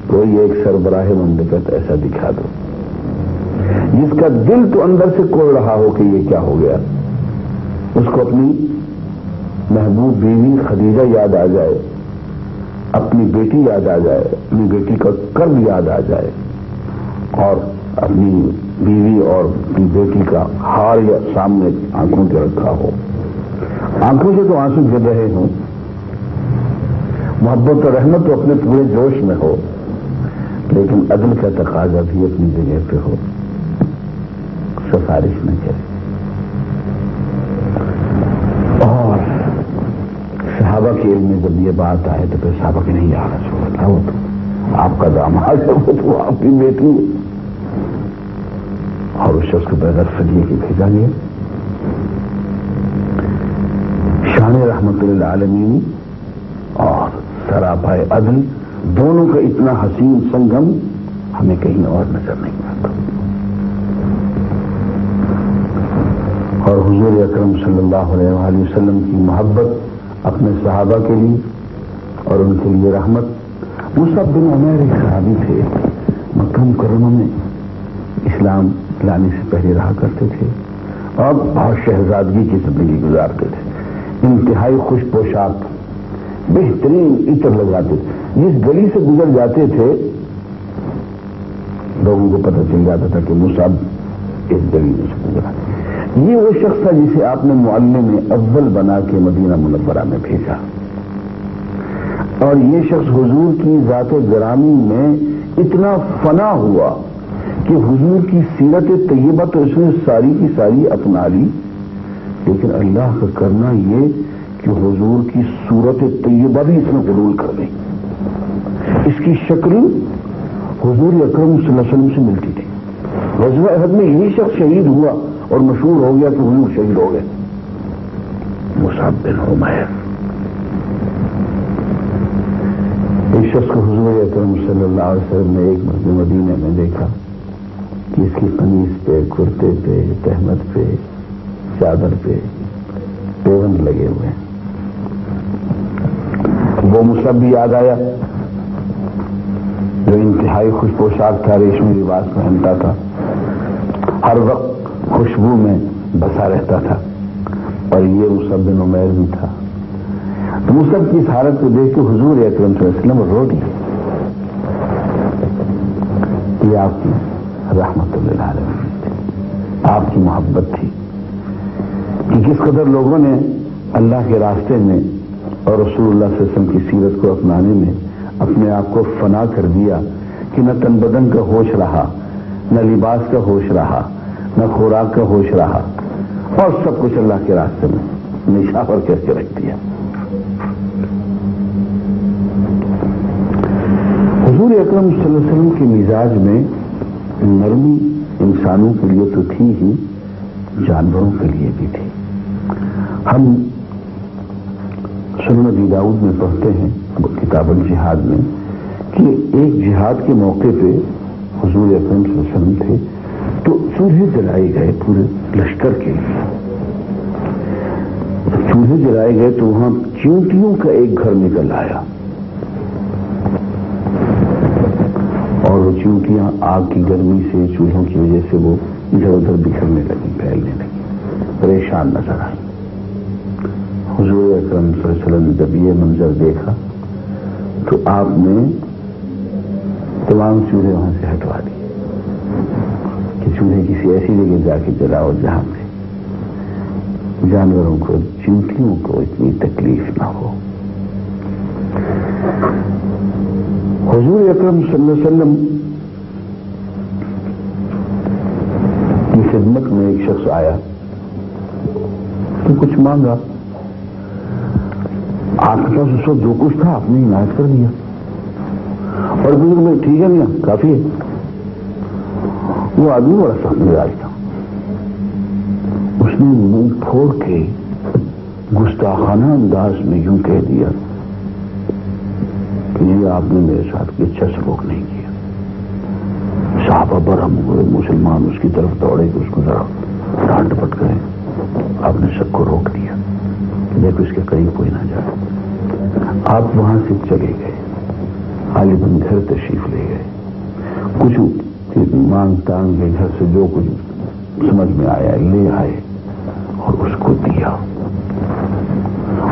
کوئی ایک سربراہ مملکت ایسا دکھا دو۔ جس کا دل تو اندر سے کھول رہا ہو کہ یہ کیا ہو گیا۔ اس کو اپنی محبوب بیوی خدیجہ یاد آ جائے۔ اپنی بیٹی یاد آ جائے۔ اپنی بیٹی کا کرب یاد آ جائے۔ اور اپنی بیوی اور اپنی بیٹی کا ہار یا سامنے آنکھوں کے رکھا ہو۔ آنکھوں سے تو آنسو گر رہے ہوں۔ محبت اور رحمت تو اپنے پورے جوش میں ہو، لیکن عدل کا تقاضا بھی اپنی جگہ پہ ہو۔ سفارش نہ کرے اور صحابہ کے علم میں جب یہ بات آئے تو پھر صحابہ کے نہیں آ رہا وہ تو آپ کا داماد ہے وہ تو آپ کی بیٹی اور اس شخص کو بغیر فجیے کی بھیجا گیا۔ شان رحمت اللہ عالمین اور سراپائے عدل، دونوں کا اتنا حسین سنگم، ہمیں کہیں اور نظر نہیں آتا۔ اور حضور اکرم صلی اللہ علیہ وآلہ وسلم کی محبت اپنے صحابہ کے لیے اور ان کے لیے رحمت، وہ سب دن عمیر صحابی تھے، مکہ مکرمہ میں اسلام لانے سے پہلے رہا کرتے تھے اور بہت شہزادگی کی زندگی گزارتے تھے۔ انتہائی خوش پوشاک بہترین عطر لگاتے تھے۔ جس گلی سے گزر جاتے تھے، لوگوں کو پتہ چل جاتا تھا کہ مصعب اس گلی میں سے گزرا۔ یہ وہ شخص تھا جسے آپ نے معلم میں اول بنا کے مدینہ منورہ میں بھیجا۔ اور یہ شخص حضور کی ذات گرامی میں اتنا فنا ہوا کہ حضور کی سیرت طیبہ تو اس نے ساری کی ساری اپنا لی، لیکن اللہ کا کرنا یہ کہ حضور کی صورت طیبہ بھی اس نے قبول کر دی اس کی شکل حضور اکرم صلی اللہ علیہ وسلم سے ملتی تھی۔ غزوہ عہد میں یہی شخص شہید ہوا اور مشہور ہو گیا کہ حضور شہید ہو گئے۔ مصعب بن عمیر اس شخص کو حضور اکرم صلی اللہ علیہ وسلم نے ایک مسجد مدینے میں دیکھا کہ اس کی قمیض پہ، کرتے پہ تحمد پہ، چادر پہ پیون لگے ہوئے ہیں۔ وہ مصحب بھی یاد آیا جو انتہائی خوش پوشاک تھا، ریشمی لباس پہنتا تھا۔ ہر وقت خوشبو میں بسا رہتا تھا اور یہ مصحب بن عمیر بھی تھا۔ مصحب کی اس حالت کو دیکھ کے حضور اکرم صلی اللہ علیہ وسلم رو دیے۔ یہ آپ کی رحمت اللہ علیہ آپ کی محبت تھی۔ کہ کس قدر لوگوں نے اللہ کے راستے میں اور رسول اللہ صلی اللہ علیہ وسلم کی سیرت کو اپنانے میں اپنے آپ کو فنا کر دیا کہ نہ تن بدن کا ہوش رہا، نہ لباس کا ہوش رہا، نہ خوراک کا ہوش رہا۔ اور سب کچھ اللہ کے راستے میں نشاور کر کے رکھ دیا۔ حضور اکرم صلی اللہ علیہ وسلم کے مزاج میں نرمی انسانوں کے لیے تو تھی ہی جانوروں کے لیے بھی تھی۔ ہم سنن داؤد میں پڑھتے ہیں، کتاب الجہاد میں، کہ ایک جہاد کے موقع پہ حضور اکرم صلی اللہ علیہ وسلم تھے، تو چولہے جلائے گئے پورے لشکر کے۔ لیے چولہے جلائے گئے تو وہاں چونٹیوں کا ایک گھر نکل آیا۔ اور وہ چونٹیاں آگ کی گرمی سے چولہوں کی وجہ سے وہ ادھر ادھر بکھرنے لگی، پھیلنے لگی۔ پریشان نظر آئی حضور اکرم صلی اللہ علیہ وسلم نے جب یہ منظر دیکھا تو آپ نے تمام چولہے وہاں سے ہٹوا دیے کہ چولہے کسی ایسی جگہ جا کے جلاؤ جہاں پہ جانوروں کو چونٹیوں کو اتنی تکلیف نہ ہو۔ حضور اکرم صلی اللہ علیہ وسلم کی خدمت میں ایک شخص آیا تو کچھ مانگا۔ آپ کے پاس اس وقت جو کچھ تھا آپ نے عنایت کر دیا اور بزرگ میں ٹھیک ہے نہیں کافی ہے۔ وہ آدمی بڑا سخت مزاج تھا۔ اس نے منہ پھوڑ کے گستاخانہ انداز میں یوں کہہ دیا کہ یہ آپ نے میرے ساتھ اچھا سلوک نہیں کیا۔ صحابہ برہم ہوئے، مسلمان اس کی طرف دوڑے کہ اس کو ذرا ڈانٹ پٹ کرے آپ نے سب کو روک دیا۔ دیکھ اس کے قریب کوئی نہ جائے۔ آپ وہاں سے چلے گئے۔ غالباً گھر تشریف لے گئے۔ کچھ مانگ تانگ کے گھر سے جو کچھ سمجھ میں آیا، لے آئے اور اس کو دیا۔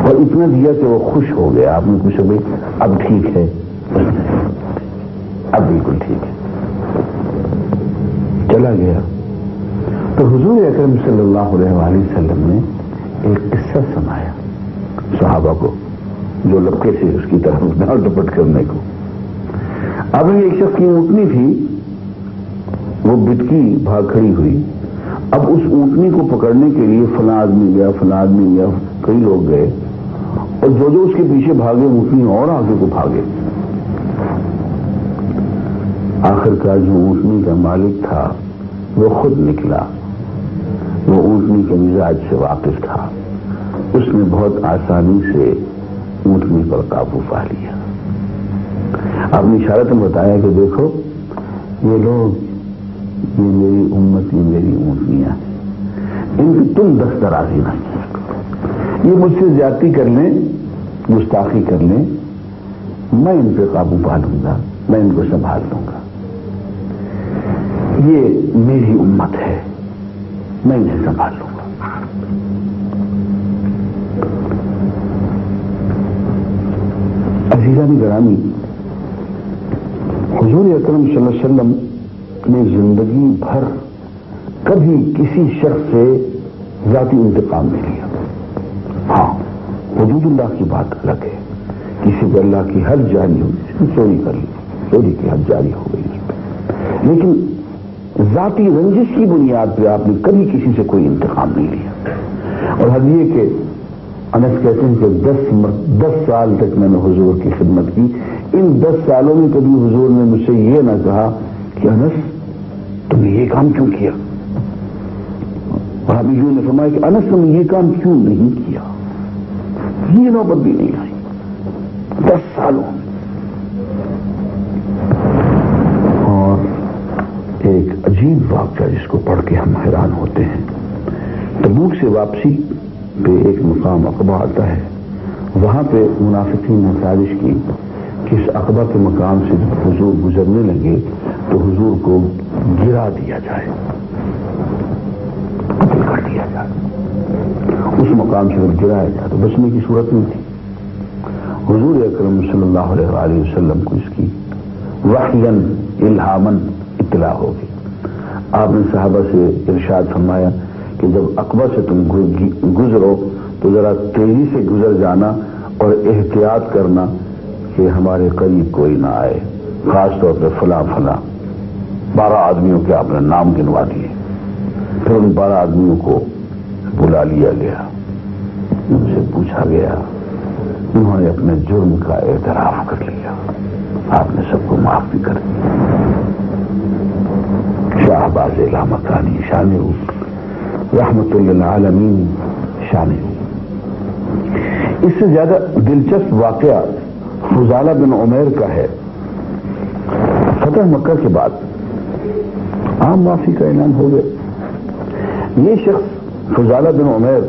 اور اتنا دیا کہ وہ خوش ہو گیا آپ نے پوچھا، بھائی، اب ٹھیک ہے؟ اب بالکل ٹھیک ہے۔ چلا گیا۔ تو حضور اکرم صلی اللہ علیہ وآلہ وسلم نے ایک قصہ سنایا صحابہ کو، جو لپکے سے اس کی طرف ڈال ڈپٹ کرنے کو۔ اب ایک شخص کی اونٹنی تھی، وہ بٹکی بھاگ کھڑی ہوئی۔ اب اس اونٹنی کو پکڑنے کے لیے فلاں آدمی گیا، فلاں آدمی گیا، کئی لوگ گئے۔ اور جو جو اس کے پیچھے بھاگے، اونٹنی اور آگے کو بھاگے۔ آخر کا جو اونٹنی کا مالک تھا، وہ خود نکلا۔ وہ اونٹنی کے مزاج سے واقف تھا۔ اس نے بہت آسانی سے اونٹنی پر قابو پا لیا۔ آپ نے اشارت میں بتایا کہ دیکھو، یہ لوگ، یہ میری امت، یہ میری اونٹنیاں ہیں۔ ان کی تم دسترازی نہیں یہ مجھ سے زیادتی کر لیں، گستاخی کر لیں، میں ان پہ قابو پا لوں گا، میں ان کو سنبھال لوں گا۔ یہ میری امت ہے۔ میں انہیں سنبھال لوں گا عزیزہ گرامی حضور اکرم صلی اللہ علیہ وسلم نے زندگی بھر کبھی کسی شخص سے ذاتی انتقام نہیں لیا ہاں حدود اللہ کی بات الگ ہے کسی کو اللہ کی حد جاری ہوگی چوری کر لی چوری کی حد جاری ہو گئی۔ لیکن ذاتی رنجش کی بنیاد پہ آپ نے کبھی کسی سے کوئی انتقام نہیں لیا۔ اور حد یہ کہ انس کہتے ہیں کہ دس دس سال تک میں نے حضور کی خدمت کی۔ ان دس سالوں میں کبھی حضور نے مجھ سے یہ نہ کہا کہ انس، تم نے یہ کام کیوں کیا؟ اور ابھی یوں نے فرمایا کہ انس، تم نے یہ کام کیوں نہیں کیا؟ یہ نوبت بھی نہیں آئی۔ دس سالوں واقعہ جس کو پڑھ کے ہم حیران ہوتے ہیں۔ تبوک سے واپسی پہ ایک مقام اقبا آتا ہے۔ وہاں پہ منافقین نے سازش کی کہ اس اقبا کے مقام سے جب حضور گزرنے لگے تو حضور کو گرا دیا جائے۔ قتل کر دیا جائے۔ اس مقام سے جب گرایا جائے تو بچنے کی صورت نہیں تھی۔ حضور اکرم صلی اللہ علیہ وآلہ وسلم کو اس کی وحین الہامن اطلاع ہوگی آپ نے صحابہ سے ارشاد فرمایا کہ جب اقبا سے تم گزرو تو ذرا تیزی سے گزر جانا اور احتیاط کرنا کہ ہمارے قریب کوئی نہ آئے، خاص طور پہ فلاں فلاں۔ بارہ آدمیوں کے آپ نے نام گنوا دیے۔ پھر ان بارہ آدمیوں کو بلا لیا گیا۔ ان سے پوچھا گیا، انہوں نے اپنے جرم کا اعتراف کر لیا۔ آپ نے سب کو معاف بھی کر دیا۔ شاہباز علامہ شان رحمت اللہ عالمین شان اس سے زیادہ دلچسپ واقعہ فضالہ بن عمیر کا ہے۔ فتح مکہ کے بعد عام معافی کا اعلان ہو گیا۔ یہ شخص فضالہ بن عمیر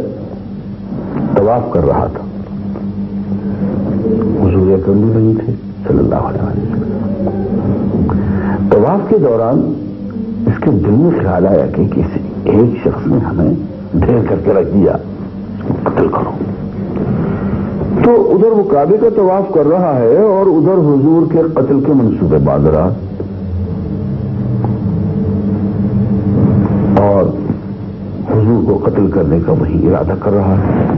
طواف کر رہا تھا۔ حضور اکرم بھی نہیں تھے صلی اللہ علیہ وسلم۔ طواف کے دوران اس کے دل میں خیال آیا کہ کسی ایک شخص نے ہمیں ڈھیر کر کے رکھ دیا۔ قتل کرو۔ تو ادھر وہ کعبے کا طواف کر رہا ہے اور ادھر حضور کے قتل کے منصوبے باندھ رہا اور حضور کو قتل کرنے کا وہی ارادہ کر رہا ہے۔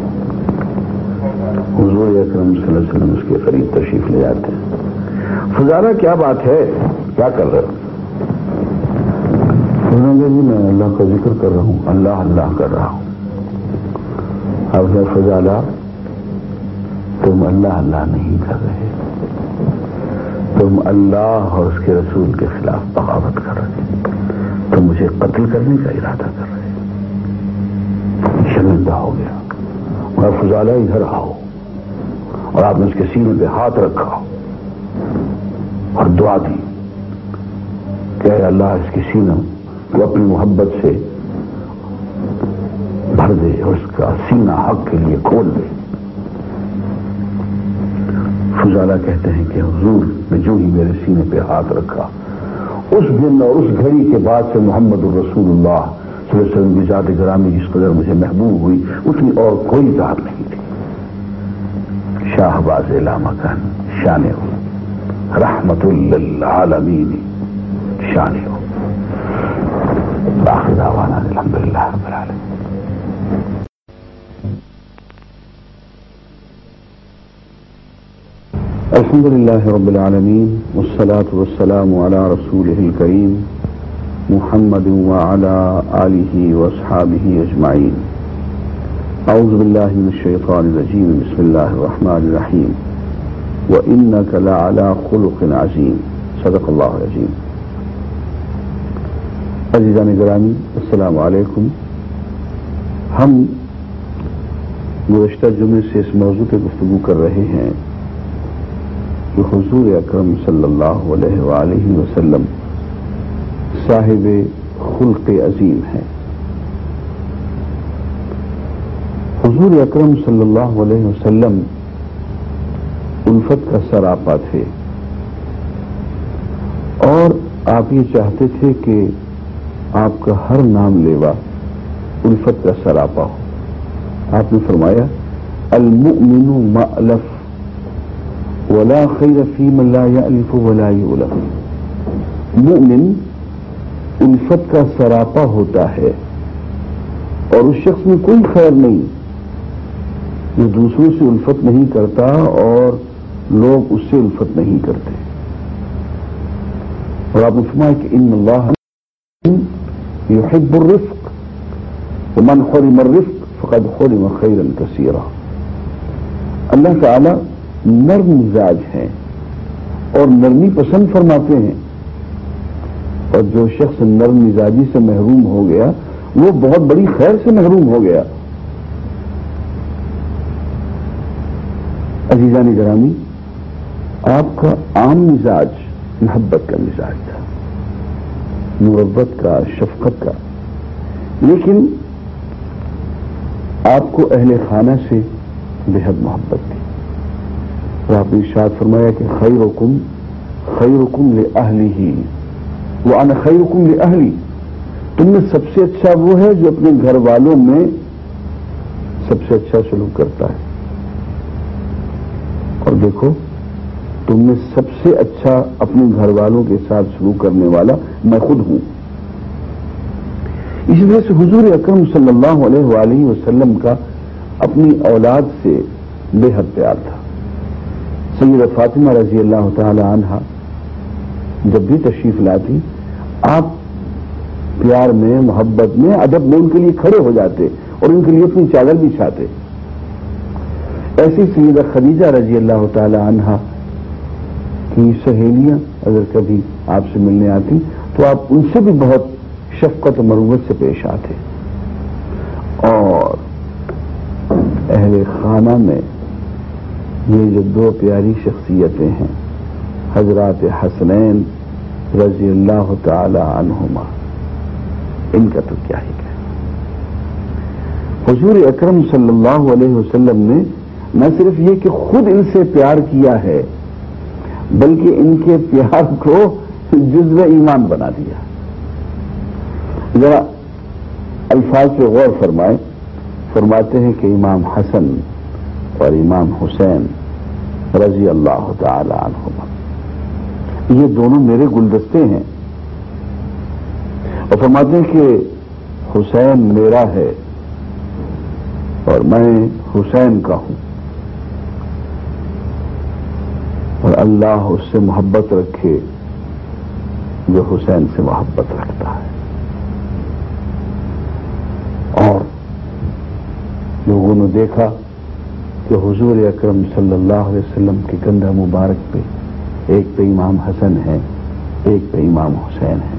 حضور اکرم صلی اللہ علیہ وسلم اس کے قریب تشریف لے جاتے ہیں۔ فضارہ کیا بات ہے؟ کیا کر رہے ہو؟ جی میں اللہ کا ذکر کر رہا ہوں، اللہ اللہ کر رہا ہوں۔ اب ہے فضالہ تم اللہ اللہ نہیں کر رہے۔ تم اللہ اور اس کے رسول کے خلاف بغاوت کر رہے تم مجھے قتل کرنے کا ارادہ کر رہے شرمندہ ہو گیا۔ اور فضالہ ادھر آؤ۔ اور آپ نے اس کے سینے پہ ہاتھ رکھا۔ اور دعا دی کہ اللہ اس کے سینوں کو اپنی محبت سے بھر دے اور اس کا سینہ حق کے لیے کھول دے۔ فضالہ کہتے ہیں کہ حضور نے جو ہی میرے سینے پہ ہاتھ رکھا، اس دن اور اس گھڑی کے بعد سے محمد الرسول اللہ صلی اللہ علیہ وسلم کی ذات گرامی جس قدر مجھے محبوب ہوئی، اتنی اور کوئی ذات نہیں تھی۔ شاہباز علامہ خان شان ہو رحمت للعالمین، شان ہو باخر دعوانا الحمد للہ رب العالمین الحمد لله رب العالمين والصلاة والسلام على رسوله الكريم محمد وعلى آله وأصحابه أجمعين أعوذ بالله من الشيطان الرجيم بسم الله الرحمن الرحيم وإنك لعلى خلق عظيم صدق الله العظيم عزیزان گرامی السلام علیکم۔ ہم گزشتہ جمعے سے اس موضوع پہ گفتگو کر رہے ہیں کہ حضور اکرم صلی اللہ علیہ وآلہ وسلم صاحب خلق عظیم ہیں۔ حضور اکرم صلی اللہ علیہ وسلم الفت کا سراپا تھے اور آپ یہ چاہتے تھے کہ آپ کا ہر نام لیوا الفت کا سراپا ہو۔ آپ نے فرمایا، المؤمن مألف، ولا خیر فی من لا یعلف ولا یولف مؤمن الفت کا سراپا ہوتا ہے اور اس شخص میں کوئی خیر نہیں۔ جو دوسروں سے الفت نہیں کرتا اور لوگ اس سے الفت نہیں کرتے۔ اور آپ نے فرمایا کہ ان اللہ يحب الرفق، ومن حرم الرفق فقد حرم خيرا كثيرا. اللہ تعالی نرم مزاج ہیں اور نرمی پسند فرماتے ہیں۔ اور جو شخص نرم مزاجی سے محروم ہو گیا، وہ بہت بڑی خیر سے محروم ہو گیا۔ عزیزان گرامی، آپ کا عام مزاج محبت کا مزاج تھا۔ مربت کا، شفقت کا۔ لیکن آپ کو اہل خانہ سے بےحد محبت تھی۔ اور آپ نے ارشاد فرمایا کہ خیر حکم خیر حکم لے اہلی ہی وہ ان خیر حکم لے اہلی تم میں سب سے اچھا وہ ہے جو اپنے گھر والوں میں سب سے اچھا سلوک کرتا ہے۔ اور دیکھو تم میں سب سے اچھا اپنے گھر والوں کے ساتھ سلوک کرنے والا میں خود ہوں۔ اسی وجہ سے حضور اکرم صلی اللہ علیہ وآلہ وسلم کا اپنی اولاد سے بے حد پیار تھا۔ سید فاطمہ رضی اللہ تعالی عنہ جب بھی تشریف لاتی، آپ پیار میں، محبت میں ادب میں ان کے لیے کھڑے ہو جاتے اور ان کے لیے اپنی چادر بھی چھاتے ایسی سیدہ خدیجہ رضی اللہ تعالی عنہ کی سہیلیاں اگر کبھی آپ سے ملنے آتی تو آپ ان سے بھی بہت شفقت و مروت سے پیش آتے۔ اور اہل خانہ میں یہ جو دو پیاری شخصیتیں ہیں، حضرات حسنین رضی اللہ تعالی عنہما، ان کا تو کیا ہی کہ حضور اکرم صلی اللہ علیہ وسلم نے نہ صرف یہ کہ خود ان سے پیار کیا ہے بلکہ ان کے پیار کو جزو ایمان بنا دیا۔ ذرا الفاظ پہ غور فرمائے فرماتے ہیں کہ امام حسن اور امام حسین رضی اللہ تعالی عنہما۔ یہ دونوں میرے گلدستے ہیں۔ اور فرماتے ہیں کہ حسین میرا ہے اور میں حسین کا ہوں۔ اور اللہ اس سے محبت رکھے جو حسین سے محبت رکھتا ہے۔ اور لوگوں نے دیکھا کہ حضور اکرم صلی اللہ علیہ وسلم کے کندھا مبارک پہ ایک پہ امام حسن ہے، ایک پہ امام حسین ہے۔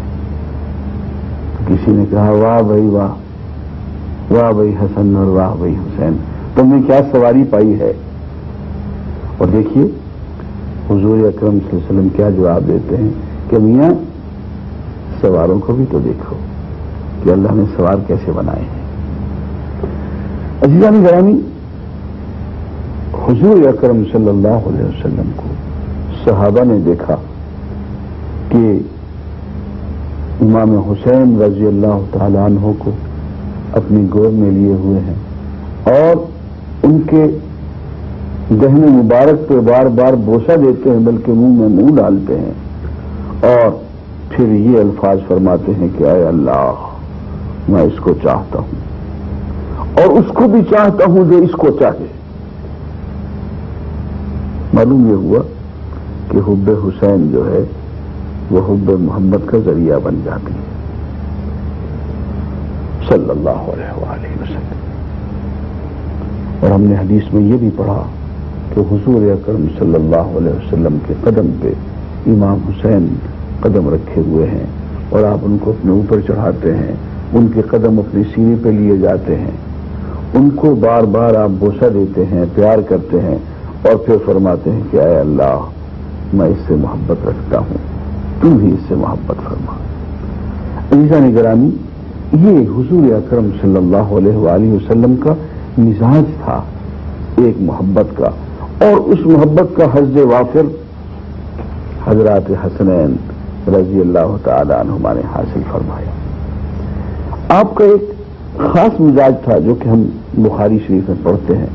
تو کسی نے کہا، واہ بھائی، واہ واہ بھائی حسن اور واہ بھائی حسین، تم نے کیا سواری پائی ہے؟ اور دیکھیے حضور اکرم صلی اللہ علیہ وسلم کیا جواب دیتے ہیں کہ میاں، سواروں کو بھی تو دیکھو کہ اللہ نے سوار کیسے بنائے ہیں۔ عزیزہ گرامی، حضور اکرم صلی اللہ علیہ وسلم کو صحابہ نے دیکھا کہ امام حسین رضی اللہ تعالیٰ عنہ کو اپنی گود میں لیے ہوئے ہیں اور ان کے گہنے مبارک پہ بار بار بوسا دیتے ہیں، بلکہ منہ میں منہ ڈالتے ہیں۔ اور پھر یہ الفاظ فرماتے ہیں کہ اے اللہ، میں اس کو چاہتا ہوں۔ اور اس کو بھی چاہتا ہوں جو اس کو چاہے۔ معلوم یہ ہوا کہ حب حسین جو ہے، وہ حب محمد کا ذریعہ بن جاتی ہے۔ صلی اللہ علیہ وآلہ وسلم۔ اور ہم نے حدیث میں یہ بھی پڑھا کہ حضور اکرم صلی اللہ علیہ وسلم کے قدم پہ امام حسین قدم رکھے ہوئے ہیں اور آپ ان کو اپنے اوپر چڑھاتے ہیں، ان کے قدم اپنی سینے پہ لیے جاتے ہیں۔ ان کو بار بار آپ بوسا دیتے ہیں، پیار کرتے ہیں اور پھر فرماتے ہیں کہ اے اللہ، میں اس سے محبت رکھتا ہوں۔ تم بھی اس سے محبت فرما۔ عیسا نگرانی، یہ حضور اکرم صلی اللہ علیہ وآلہ وسلم کا مزاج تھا، ایک محبت کا۔ اور اس محبت کا حض وافر حضرات حسنین رضی اللہ تعالی عنہما نے حاصل فرمایا۔ آپ کا ایک خاص مزاج تھا جو کہ ہم بخاری شریف میں پڑھتے ہیں۔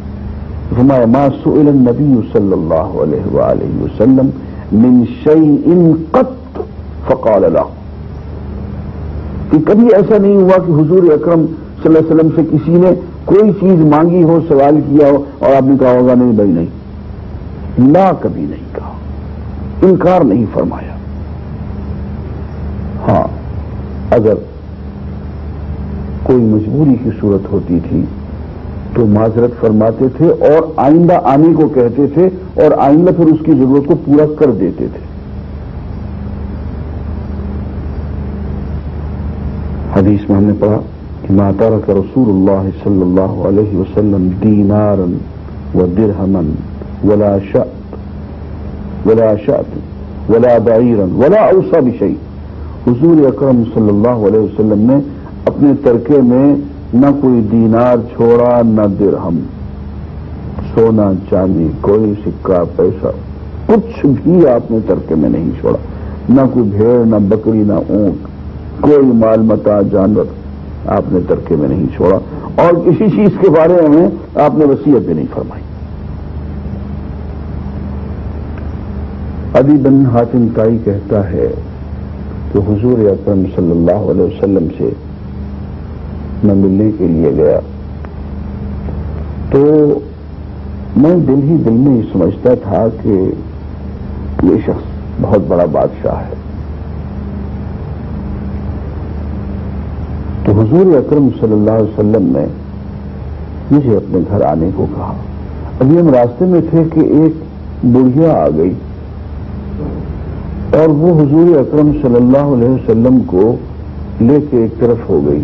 فرمایا، ما سئل النبی صلی اللہ علیہ وآلہ وسلم من شیء قط فقال له کہ کبھی ایسا نہیں ہوا کہ حضور اکرم صلی اللہ علیہ وسلم سے کسی نے کوئی چیز مانگی ہو، سوال کیا ہو اور آپ نے کہا ہوگا، نہیں بھائی، نہیں۔ لا کبھی نہیں کہا۔ انکار نہیں فرمایا۔ ہاں اگر کوئی مجبوری کی صورت ہوتی تھی تو معذرت فرماتے تھے اور آئندہ آنے کو کہتے تھے اور آئندہ پھر اس کی ضرورت کو پورا کر دیتے تھے۔ حدیث میں ہم نے پڑھا کہ ماتارا کا رسول اللہ صلی اللہ علیہ وسلم دینارن و درہمن۔ ولا شأت ولا شأت ولا بعیرن ولا اوسا بشئی حضور اکرم صلی اللہ علیہ وسلم نے اپنے ترکے میں نہ کوئی دینار چھوڑا، نہ درہم، سونا، چاندی، کوئی سکہ، پیسہ، کچھ بھی آپ نے ترکے میں نہیں چھوڑا۔ نہ کوئی بھیڑ، نہ بکری، نہ اونٹ، کوئی مال، متا، جانور آپ نے ترکے میں نہیں چھوڑا۔ اور کسی چیز کے بارے میں آپ نے وسیعت بھی نہیں فرمائی۔ ابھی بن حاتم تائی کہتا ہے کہ حضور اکرم صلی اللہ علیہ وسلم سے میں ملنے کے لیے گیا۔ تو میں دل ہی دل میں یہ سمجھتا تھا کہ یہ شخص بہت بڑا بادشاہ ہے۔ تو حضور اکرم صلی اللہ علیہ وسلم نے مجھے اپنے گھر آنے کو کہا۔ ابھی ہم راستے میں تھے کہ ایک بڑھیا آ گئی۔ اور وہ حضور اکرم صلی اللہ علیہ وسلم کو لے کے ایک طرف ہو گئی۔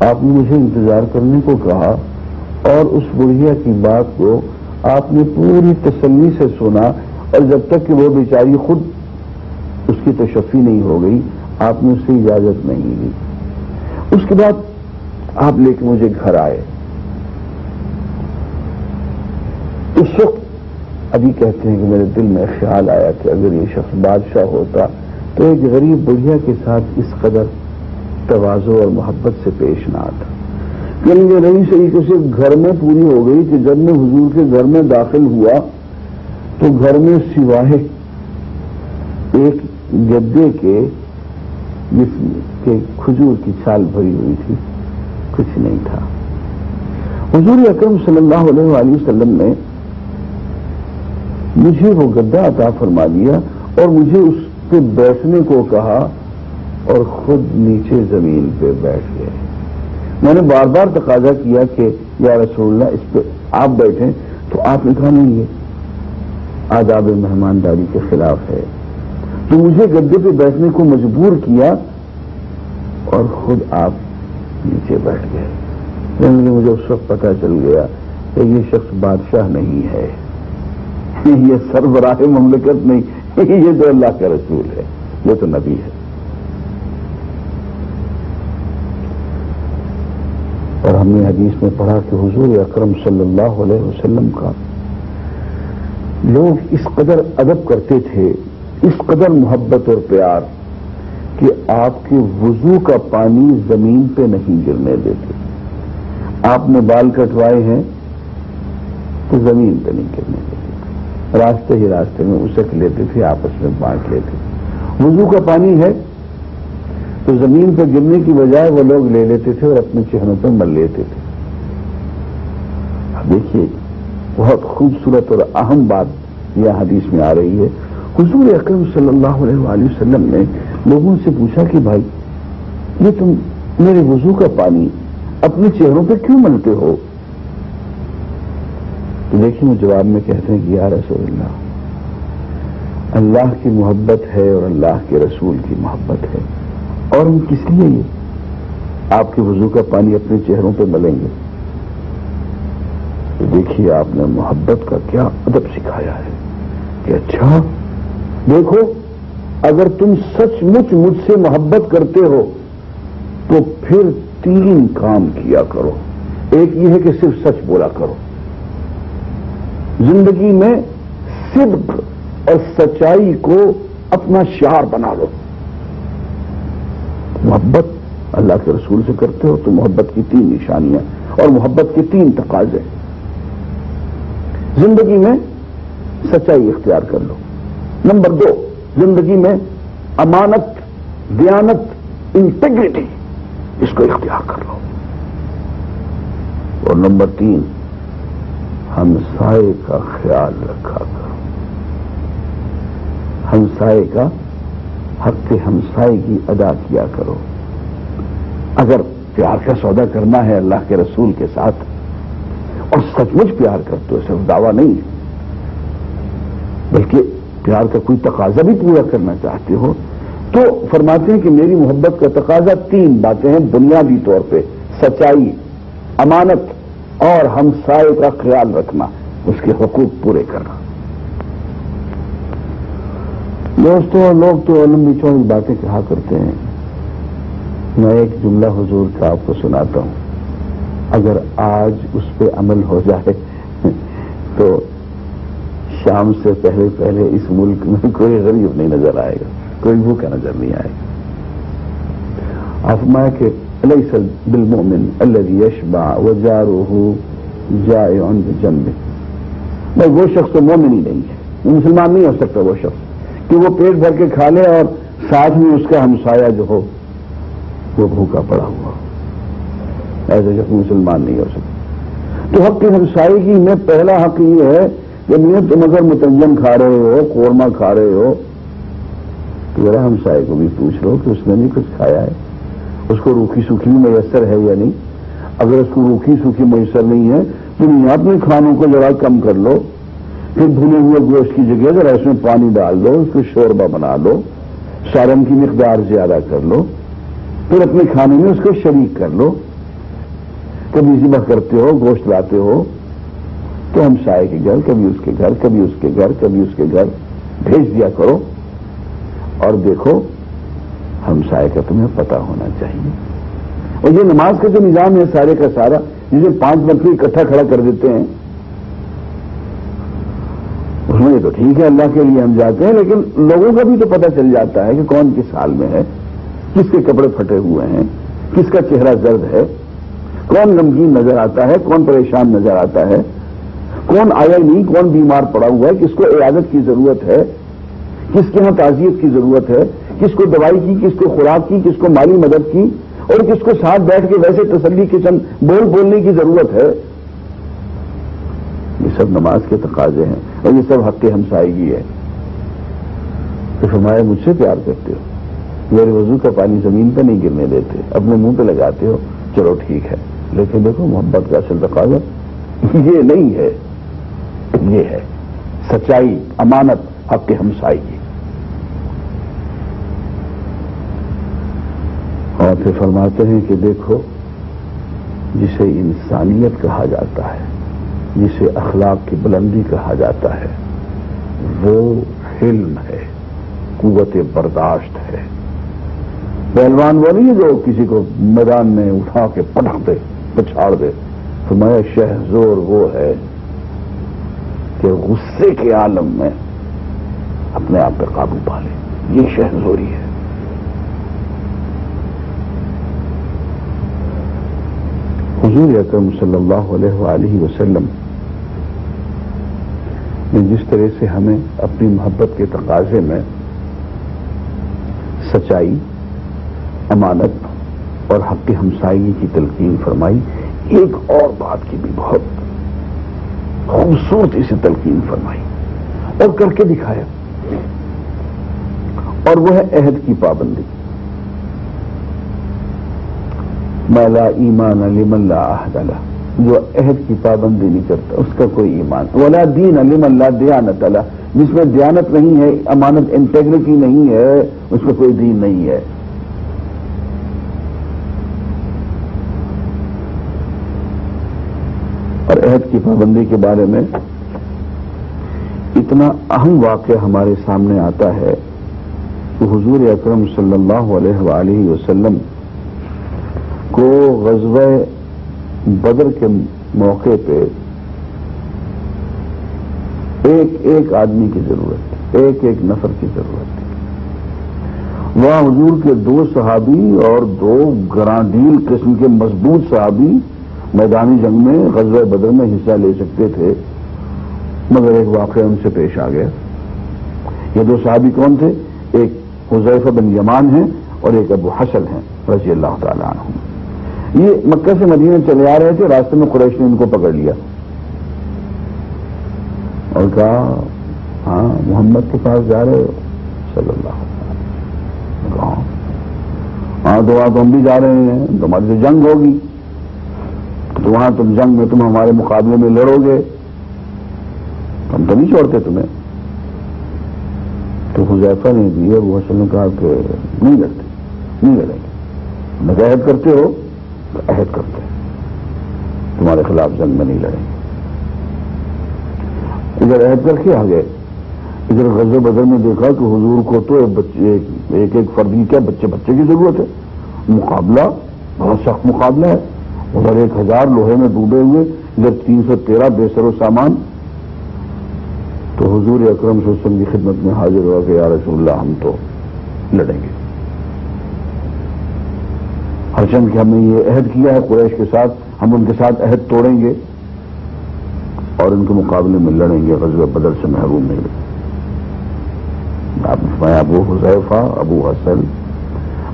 آپ نے مجھے انتظار کرنے کو کہا اور اس بڑھیا کی بات کو آپ نے پوری تسلی سے سنا اور جب تک کہ وہ بیچاری خود اس کی تشفی نہیں ہو گئی، آپ نے اس سے اجازت نہیں لی۔ اس کے بعد آپ لے کے مجھے گھر آئے۔ اس وقت ابھی کہتے ہیں کہ میرے دل میں خیال آیا کہ اگر یہ شخص بادشاہ ہوتا تو ایک غریب بڑھیا کے ساتھ اس قدر توازو اور محبت سے پیش نہ آتا۔ یعنی یہ نئی طریقے سے گھر میں پوری ہو گئی کہ جب میں حضور کے گھر میں داخل ہوا تو گھر میں سوائے ایک گدے کے جس کے کھجور کی چھال بھری ہوئی تھی، کچھ نہیں تھا۔ حضور اکرم صلی اللہ علیہ وآلہ وسلم نے مجھے وہ گدا عطا فرما دیا اور مجھے اس پہ بیٹھنے کو کہا اور خود نیچے زمین پہ بیٹھ گئے۔ میں نے بار بار تقاضا کیا کہ یا رسول اللہ اس پہ آپ بیٹھیں تو آپ نے کہا نہیں، یہ آداب مہمانداری کے خلاف ہے۔ تو مجھے گدے پہ بیٹھنے کو مجبور کیا اور خود آپ نیچے بیٹھ گئے۔ یعنی مجھے اس وقت پتا چل گیا کہ یہ شخص بادشاہ نہیں ہے۔ یہ سربراہ مملکت نہیں، یہ تو اللہ کا رسول ہے، یہ تو نبی ہے۔ اور ہم نے حدیث میں پڑھا کہ حضور اکرم صلی اللہ علیہ وسلم کا لوگ اس قدر ادب کرتے تھے، اس قدر محبت اور پیار کہ آپ کے وضو کا پانی زمین پہ نہیں گرنے دیتے۔ آپ نے بال کٹوائے ہیں تو زمین پہ نہیں گرنے دیتے۔ راستے ہی راستے میں اسک لیتے تھے، آپس میں بانٹ لیتے۔ وضو کا پانی ہے تو زمین پہ گرنے کی بجائے وہ لوگ لے لیتے تھے اور اپنے چہروں پہ مل لیتے تھے۔ دیکھیے، بہت خوبصورت اور اہم بات یہ حدیث میں آ رہی ہے۔ حضور اکرم صلی اللہ علیہ وآلہ وسلم نے لوگوں سے پوچھا کہ بھائی، یہ تم میرے وضو کا پانی اپنے چہروں پہ کیوں ملتے ہو؟ تو دیکھیں وہ جواب میں کہتے ہیں کہ یا رسول اللہ اللہ کی محبت ہے اور اللہ کے رسول کی محبت ہے۔ اور ہم کس لیے یہ؟ آپ کے وضو کا پانی اپنے چہروں پہ ملیں گے۔ تو دیکھیے آپ نے محبت کا کیا ادب سکھایا ہے کہ اچھا دیکھو، اگر تم سچ مچ مجھ سے محبت کرتے ہو تو پھر تین کام کیا کرو۔ ایک یہ ہے کہ صرف سچ بولا کرو۔ زندگی میں صدق اور سچائی کو اپنا شعار بنا لو۔ محبت اللہ کے رسول سے کرتے ہو تو محبت کی تین نشانیاں اور محبت کے تین تقاضے۔ زندگی میں سچائی اختیار کر لو۔ نمبر دو، زندگی میں امانت، دیانت انٹیگریٹی اس کو اختیار کر لو۔ اور نمبر تین ہمسائے کا خیال رکھا کرو۔ ہمسائے کا حق ہمسائے کی ادا کیا کرو۔ اگر پیار کا سودا کرنا ہے اللہ کے رسول کے ساتھ اور سچ مچ پیار کرتے ہو صرف دعویٰ نہیں ہے، بلکہ پیار کا کوئی تقاضا بھی پورا کرنا چاہتے ہو، تو فرماتے ہیں کہ میری محبت کا تقاضا تین باتیں ہیں، بنیادی طور پہ سچائی، امانت اور ہم سائے کا خیال رکھنا، اس کے حقوق پورے کرنا۔ دوستوں لوگ تو لمبی چوڑی باتیں کہا کرتے ہیں۔ میں ایک جملہ حضور کا آپ کو سناتا ہوں۔ اگر آج اس پہ عمل ہو جائے تو شام سے پہلے پہلے اس ملک میں کوئی غریب نہیں نظر آئے گا، کوئی بھوکا نظر نہیں آئے گا۔ آپ میں کہ ليس بالمؤمن الذي يشبع وجاره جائع بجنبه. بھائی وہ شخص تو مومن ہی نہیں ہے. وہ مسلمان نہیں ہو سکتا وہ شخص. کہ وہ پیٹ بھر کے کھا لے اور ساتھ میں اس کا ہمسایا جو ہو، وہ بھوکا پڑا ہوا ایسے شخص مسلمان نہیں ہو سکتا. تو حق کی ہمسائیگی میں پہلا حق یہ ہے کہ میں تم اگر متنجم کھا رہے ہو، قورمہ کھا رہے ہو، تو ذرا ہمسائے کو بھی پوچھ لو کہ اس نے بھی کچھ کھایا ہے؟ اس کو روکھی سوکھی میسر ہے یا نہیں؟ اگر اس کو روکھی سوکھی میسر نہیں ہے، تو یعنی نہیں اپنے کھانوں کو ذرا کم کر لو، پھر بھنے ہوئے گوشت کی جگہ ذرا اس میں پانی ڈال دو، اس کو شوربہ بنا لو سارن کی مقدار زیادہ کر لو، پھر اپنے کھانے میں اس کو شریک کر لو۔ کبھی ذبح کرتے ہو، گوشت لاتے ہو، تو ہم سائے کے گھر، کبھی اس کے گھر، کبھی اس کے گھر، کبھی اس کے گھر، بھیج دیا کرو۔ اور دیکھو ہمسائے کا تمہیں پتا ہونا چاہیے۔ اور یہ نماز کا جو نظام ہے سارے کا سارا جسے پانچ منتری اکٹھا کھڑا کر دیتے ہیں، اس میں یہ تو ٹھیک ہے اللہ کے لیے ہم جاتے ہیں، لیکن لوگوں کا بھی تو پتہ چل جاتا ہے کہ کون کس حال میں ہے، کس کے کپڑے پھٹے ہوئے ہیں، کس کا چہرہ زرد ہے، کون نمکین نظر آتا ہے، کون پریشان نظر آتا ہے، کون آیا نہیں، کون بیمار پڑا ہوا ہے، کس کو عیادت کی ضرورت ہے، کس کے یہاں تعزیت کی ضرورت ہے کس کو دوائی کی، کس کو خوراک کی، کس کو مالی مدد کی، اور کس کو ساتھ بیٹھ کے ویسے تسلی کے چند بول بولنے کی ضرورت ہے۔ یہ سب نماز کے تقاضے ہیں اور یہ سب حق ہمسائیگی ہے۔ تو فرمایا، مجھ سے پیار کرتے ہو۔ میرے وضو کا پانی زمین پہ نہیں گرنے دیتے۔ اپنے منہ پہ لگاتے ہو۔ چلو ٹھیک ہے۔ لیکن دیکھو، محبت کا اصل تقاضا یہ نہیں ہے۔ یہ ہے۔ سچائی، امانت، حق ہمسائیگی اور پھر فرماتے ہیں کہ دیکھو، جسے انسانیت کہا جاتا ہے، جسے اخلاق کی بلندی کہا جاتا ہے، وہ حلم ہے، قوت برداشت ہے۔ پہلوان وہ نہیں جو کسی کو میدان میں اٹھا کے پٹک دے، پچھاڑ دے۔ فرمایا، شہزور وہ ہے کہ غصے کے عالم میں اپنے آپ پہ قابو پا لے۔ یہ شہزوری ہے۔ حضور اکرم صلی اللہ علیہ وآلہ وسلم نے جس طرح سے ہمیں اپنی محبت کے تقاضے میں سچائی، امانت اور حق ہمسائی کی تلقین فرمائی، ایک اور بات کی بھی بہت خوبصورتی سے تلقین فرمائی اور کر کے دکھایا اور وہ ہے عہد کی پابندی۔ مالا ایمان علی ملا اللہ جو عہد کی پابندی نہیں کرتا، اس کا کوئی ایمان. ولا دین علم اللہ دیانت اللہ جس میں دیانت نہیں ہے، امانت انٹیگریٹی نہیں ہے، اس کا کوئی دین نہیں ہے. اور عہد کی پابندی کے بارے میں اتنا اہم واقعہ ہمارے سامنے آتا ہے کہ حضور اکرم صلی اللہ علیہ وآلہ وسلم کو غزوہ بدر کے موقع پہ ایک ایک آدمی کی ضرورت ایک ایک نفر کی ضرورت وہاں حضور کے دو صحابی اور دو گرانڈیل قسم کے مضبوط صحابی میدانی جنگ میں غزوہ بدر میں حصہ لے سکتے تھے، مگر ایک واقعہ ان سے پیش آ گیا۔ یہ دو صحابی کون تھے؟ ایک حضیفہ بن یمان ہیں اور ایک ابو حسن ہیں، رضی اللہ تعالیٰ عنہ یہ مکہ سے مدینہ چلے آ رہے تھے، راستے میں قریش نے ان کو پکڑ لیا۔ اور کہا ہاں محمد کے پاس جا رہے ہو۔ صلی اللہ ہاں۔, ہاں۔ تو وہاں تو ہم بھی جا رہے ہیں تمہاری سے جنگ ہوگی۔ تو وہاں تم جنگ میں تم ہمارے مقابلے میں لڑو گے۔ ہم تو نہیں چھوڑتے تمہیں۔ تو حضیفہ نے دی وہ حسن نے کہا کہ نہیں لڑتے، نہیں لڑیں گے۔ مظاہد کرتے ہو۔ عہد کرتے ہیں۔ تمہارے خلاف جنگ میں نہیں لڑیں۔ گے ادھر عہد کر کے آ گئے ادھر غزل بدر میں دیکھا کہ حضور کو تو ایک ایک فرد کی کیا بچے بچے کی ضرورت ہے؟ مقابلہ بہت سخت مقابلہ ہے۔ ادھر ایک ہزار لوہے میں ڈوبے ہوئے، ادھر تین سو تیرہ بے سر و سامان۔ تو حضور اکرم وسلم کی خدمت میں حاضر ہوا کہ یا رسول اللہ ہم تو لڑیں گے۔ ہرچند کہ ہم نے یہ عہد کیا ہے، قریش کے ساتھ، ہم ان کے ساتھ عہد توڑیں گے اور ان کے مقابلے میں لڑیں گے غزب بدر سے محروم نہیں آپ نے ابو حضیفہ ابو حسن،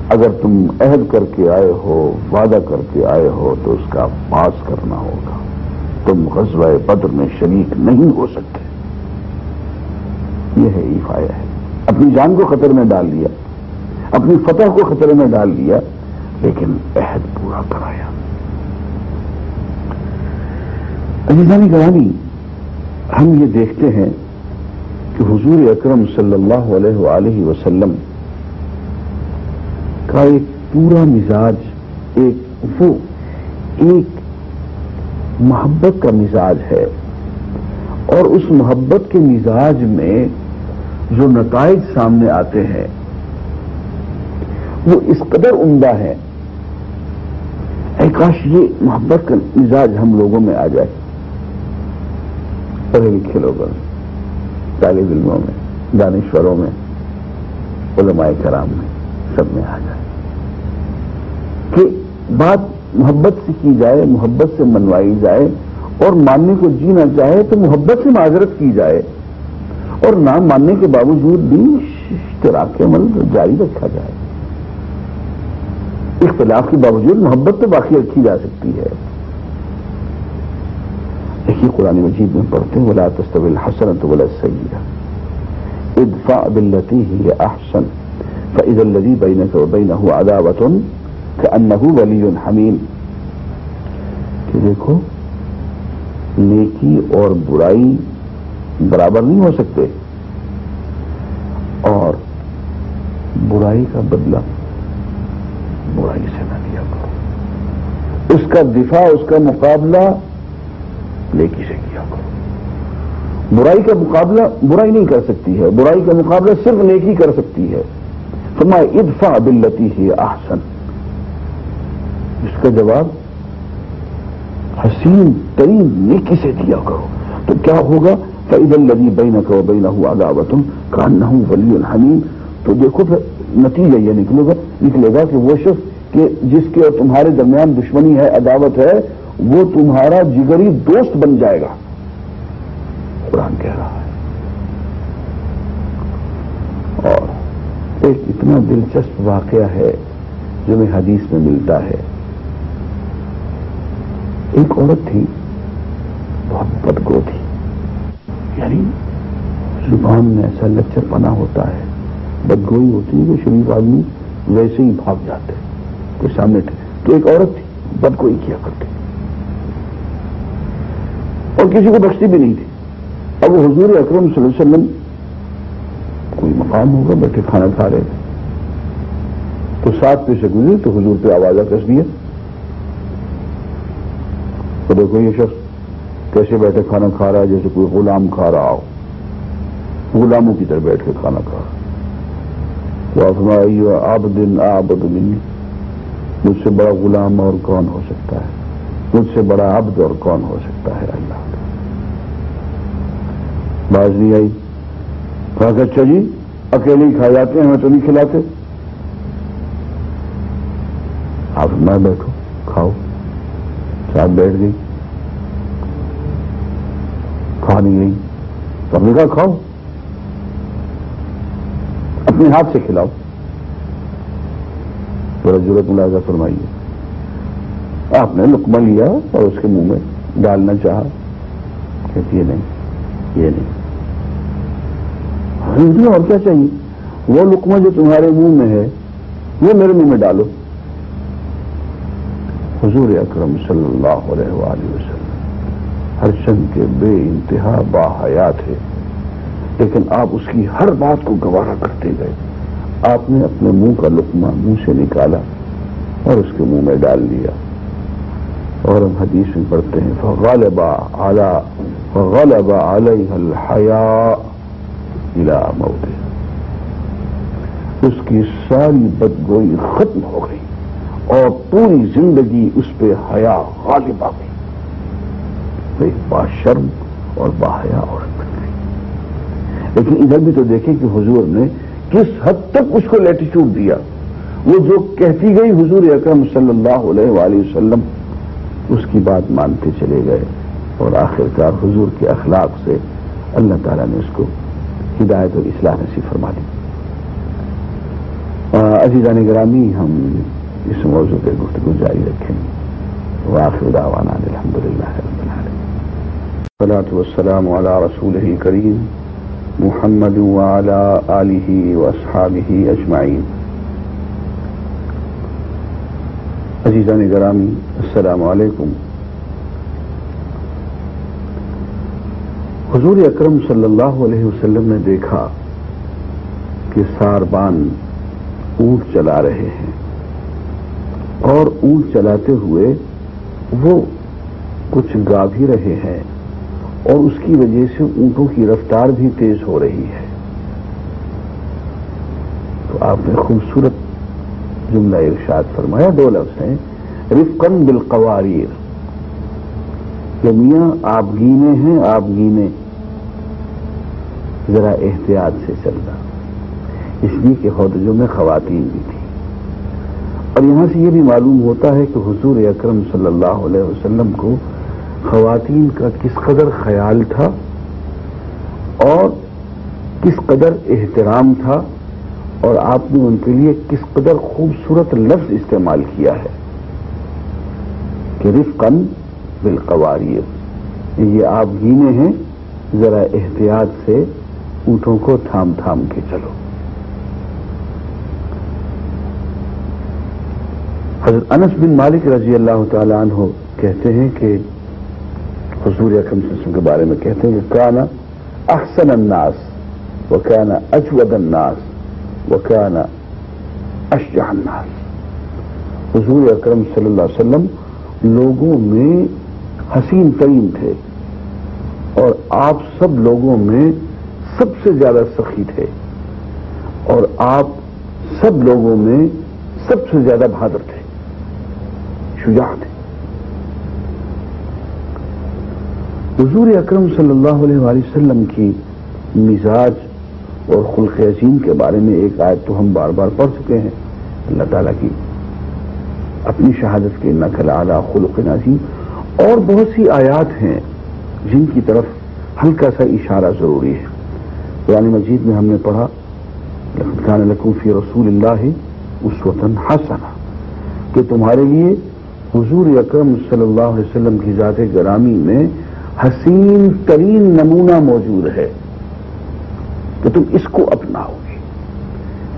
اگر تم عہد کر کے آئے ہو، وعدہ کر کے آئے ہو، تو اس کا پاس کرنا ہوگا۔ تم غزوہ بدر میں شریک نہیں ہو سکتے۔ یہ ہے ایفایا ہے۔ اپنی جان کو خطر میں ڈال دیا۔ اپنی فتح کو خطرے میں ڈال دیا۔ لیکن عہد پورا کرایا۔ عزیزانی گرانی ہم یہ دیکھتے ہیں کہ حضور اکرم صلی اللہ علیہ وآلہ وسلم کا ایک پورا مزاج، ایک وہ، ایک محبت کا مزاج ہے۔ اور اس محبت کے مزاج میں جو نتائج سامنے آتے ہیں، وہ اس قدر عمدہ ہے اے کاش یہ محبت کا مزاج ہم لوگوں میں آ جائے۔ پڑھے لکھے لوگوں میں، طالب علموں میں، دانشوروں میں، علماء کرام میں، سب میں آ جائے۔ کہ بات محبت سے کی جائے، محبت سے منوائی جائے اور ماننے کو جینا چاہے تو محبت سے معذرت کی جائے۔ اور نہ ماننے کے باوجود بھی اشتراک عمل جاری رکھا جائے۔ اختلاف کے باوجود محبت تو باقی رکھی جا سکتی ہے۔ دیکھیے قرآن مجید میں پڑھتے ہیں بلا تصطبل حسن تو بلا سیدہ ادفا بلتی ہی احسن فعد الدی بین سے بین عداوت کہ ولی حمیم کہ دیکھو، نیکی اور برائی برابر نہیں ہو سکتے۔ اور برائی کا بدلہ برائی سے نہ دیا کرو۔ اس کا دفاع، اس کا مقابلہ نیکی سے کیا کرو۔ برائی کا مقابلہ برائی نہیں کر سکتی ہے۔ برائی کا مقابلہ صرف نیکی کر سکتی ہے۔ فرما ادفا بلتی ہی آسن اس کا جواب، حسین ترین نیکی سے دیا کرو۔ تو کیا ہوگا؟ فعید الدی بین کو بین ہوا گاوت کان نہ ولی الحمیم تو دیکھو پھر نتیجہ یہ نکلے گا نکلے گا کہ وہ شخص کہ جس کے اور تمہارے درمیان دشمنی ہے، عداوت ہے، وہ تمہارا جگری دوست بن جائے گا۔ قرآن کہہ رہا ہے۔ اور ایک اتنا دلچسپ واقعہ ہے جو میں حدیث میں ملتا ہے۔ ایک عورت تھی، بہت بدگو تھی۔ یعنی زبان میں ایسا لچر پنا ہوتا ہے۔ بدگوئی ہوتی ہے کہ شریف آدمی ویسے ہی بھاگ جاتے کوئی سامنے تو ایک عورت تھی بد کوئی کیا کرتی۔ اور کسی کو بخشتی بھی نہیں تھی۔ اب حضور اکرم صلی اللہ علیہ وسلم کوئی مقام ہوگا، بیٹھے کھانا کھا رہے تو ساتھ پہ سے گزری، تو حضور پہ آوازہ کس دیا۔ تو دیکھو یہ شخص کیسے بیٹھے کھانا کھا رہا ہے، جیسے کوئی غلام کھا رہا ہو۔ غلاموں کی طرح بیٹھ کے کھانا کھا رہا تو آپ آپ دن منی مجھ سے بڑا غلام اور کون ہو سکتا ہے؟ مجھ سے بڑا عبد اور کون ہو سکتا ہے اللہ؟ باز نہیں آئی۔ کہا کہ اچھا جی اکیلے ہی کھا جاتے ہیں، ہمیں تو نہیں کھلاتے۔ آپ میں بیٹھو، کھاؤ۔ ساتھ بیٹھ گئی۔ کھا نہیں گئی تو ہم نے کہا کھاؤ۔ اپنے ہاتھ سے کھلاؤ تھوڑا ضرورت ملازہ فرمائیے۔ آپ نے لکما لیا اور اس کے منہ میں ڈالنا چاہا۔ کہتی ہے نہیں، یہ نہیں۔ ہاں جی، اور کیا چاہیے؟ وہ لکما جو تمہارے منہ میں ہے، وہ میرے منہ میں ڈالو۔ حضور اکرم صلی اللہ علیہ وآلہ وسلم، ہر چند کے بے انتہا با حیات ہے لیکن آپ اس کی ہر بات کو گوارا کرتے گئے۔ آپ نے اپنے منہ کا لقمہ منہ سے نکالا اور اس کے منہ میں ڈال لیا اور ہم حدیث میں پڑھتے ہیں فغالبا اعلی فغالبا علیہ الحیا الى موت اس کی ساری بدگوئی ختم ہو گئی اور پوری زندگی اس پہ حیا غالب آ گئی۔ ایک با شرم اور باحیا عورت۔ گئی لیکن ادھر بھی تو دیکھیں کہ حضور نے کس حد تک اس کو لیٹیچیوڈ دیا۔ وہ جو کہتی گئی حضور اکرم صلی اللہ علیہ وآلہ وسلم، اس کی بات مانتے چلے گئے۔ اور آخرکار حضور کے اخلاق سے اللہ تعالیٰ نے اس کو ہدایت اور اصلاح نصیب فرما دی۔ عزیزان گرامی، ہم اس موضوع پہ گفتگو جاری رکھیں۔ واخر دعوانا الحمد للہ والسلام علی رسول کریم محمد وعلى آله وأصحابه أجمعين عزیزان گرامی، السلام علیکم۔ حضور اکرم صلی اللہ علیہ وسلم نے دیکھا کہ ساربان اونٹ چلا رہے ہیں۔ اور اونٹ چلاتے ہوئے وہ کچھ گا بھی رہے ہیں۔ اور اس کی وجہ سے اونٹوں کی رفتار بھی تیز ہو رہی ہے۔ تو آپ نے خوبصورت جملہ ارشاد فرمایا، دو لفظ ہیں رفقن بالقواریر۔ کہ میاں، آپ گینے ہیں، آپ گینے۔ ذرا احتیاط سے چلنا۔ اس لیے کہ حدجوں میں خواتین بھی تھی اور یہاں سے یہ بھی معلوم ہوتا ہے کہ حضور اکرم صلی اللہ علیہ وسلم کو خواتین کا کس قدر خیال تھا اور کس قدر احترام تھا اور آپ نے ان کے لیے کس قدر خوبصورت لفظ استعمال کیا ہے کہ رفقن بالقواریت یہ آپ گینے ہیں، ذرا احتیاط سے اونٹوں کو تھام تھام کے چلو۔ حضرت انس بن مالک رضی اللہ تعالیٰ عنہ کہتے ہیں کہ حضور اکرم صلی اللہ علیہ وسلم کے بارے میں کہتے ہیں کہ کانا احسن الناس وہ کانا اجود الناس وہ کانا اشجع الناس. حضور اکرم صلی اللہ علیہ وسلم لوگوں میں حسین ترین تھے اور آپ سب لوگوں میں سب سے زیادہ سخی تھے اور آپ سب لوگوں میں سب سے زیادہ بہادر تھے، شجاع تھے۔ حضور اکرم صلی اللہ علیہ وآلہ وسلم کی مزاج اور خلق عظیم کے بارے میں ایک آیت تو ہم بار بار پڑھ چکے ہیں۔ اللہ تعالیٰ کی اپنی شہادت کے نقل اعلیٰ خلق عظیم اور بہت سی آیات ہیں جن کی طرف ہلکا سا اشارہ ضروری ہے۔ قرآن مجید میں ہم نے پڑھا خان لقوفی رسول اللہ اس وطن حسنا کہ تمہارے لیے حضور اکرم صلی اللہ علیہ وسلم کی ذات گرامی میں حسین ترین نمونہ موجود ہے کہ تم اس کو اپناؤ گے۔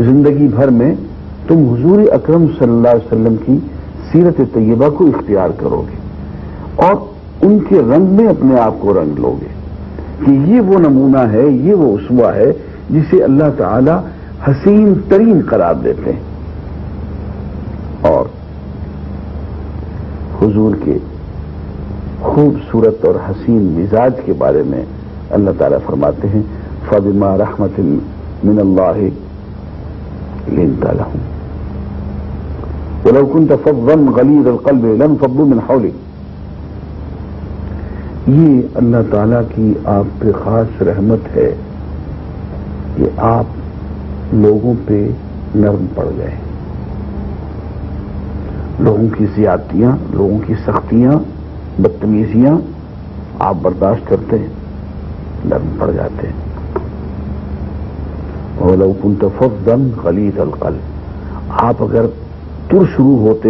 زندگی بھر میں تم حضور اکرم صلی اللہ علیہ وسلم کی سیرت طیبہ کو اختیار کرو گے اور ان کے رنگ میں اپنے آپ کو رنگ لو گے کہ یہ وہ نمونہ ہے، یہ وہ اسوا ہے جسے اللہ تعالی حسین ترین قرار دیتے ہیں۔ اور حضور کے خوبصورت اور حسین مزاج کے بارے میں اللہ تعالیٰ فرماتے ہیں، فبما رحمت من اللہ لنت ولو كنت فظا غليظ القلب لم من حولك۔ یہ اللہ تعالی کی آپ پہ خاص رحمت ہے کہ آپ لوگوں پہ نرم پڑ گئے۔ لوگوں کی زیادتیاں، لوگوں کی سختیاں بدتمیزیاں آپ برداشت کرتے ہیں نرم پڑ جاتے ہیں۔ اور لوکن خلیط القل آپ اگر تر شروع ہوتے،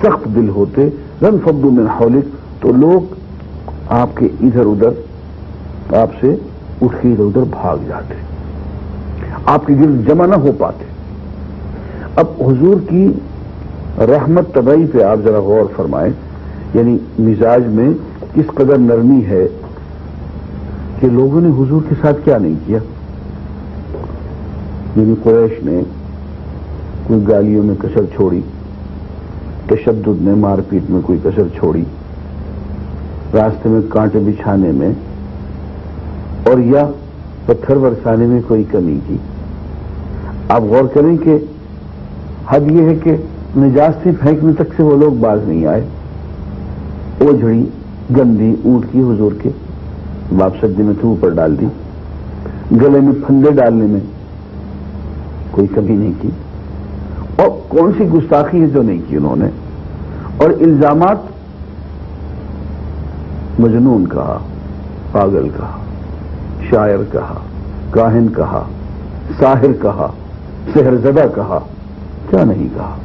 سخت دل ہوتے رن فبدو من حولک، تو لوگ آپ کے ادھر ادھر، آپ سے اٹھ کے ادھر ادھر بھاگ جاتے آپ کے گرد جمع نہ ہو پاتے۔ اب حضور کی رحمت طبعی پہ آپ ذرا غور فرمائیں۔ یعنی مزاج میں کس قدر نرمی ہے کہ لوگوں نے حضور کے ساتھ کیا نہیں کیا؟ یعنی قریش نے کوئی گالیوں میں کسر چھوڑی، تشدد نے مار پیٹ میں کوئی کسر چھوڑی، راستے میں کانٹے بچھانے میں، اور یا پتھر برسانے میں کوئی کمی کی۔ آپ غور کریں کہ حد یہ ہے کہ نجاستی پھینکنے تک سے وہ لوگ باز نہیں آئے۔ اوجھڑی، گندی اونٹ کی حضور کے باپ سردی میں تھو اوپر ڈال دی۔ گلے میں پھندے ڈالنے میں کوئی کمی نہیں کی۔ اور کون سی گستاخی ہے جو نہیں کی انہوں نے؟ اور الزامات مجنون کہا، پاگل کہا، شاعر کہا، کاہن کہا، ساحر کہا سحر زدہ کہا، کیا نہیں کہا؟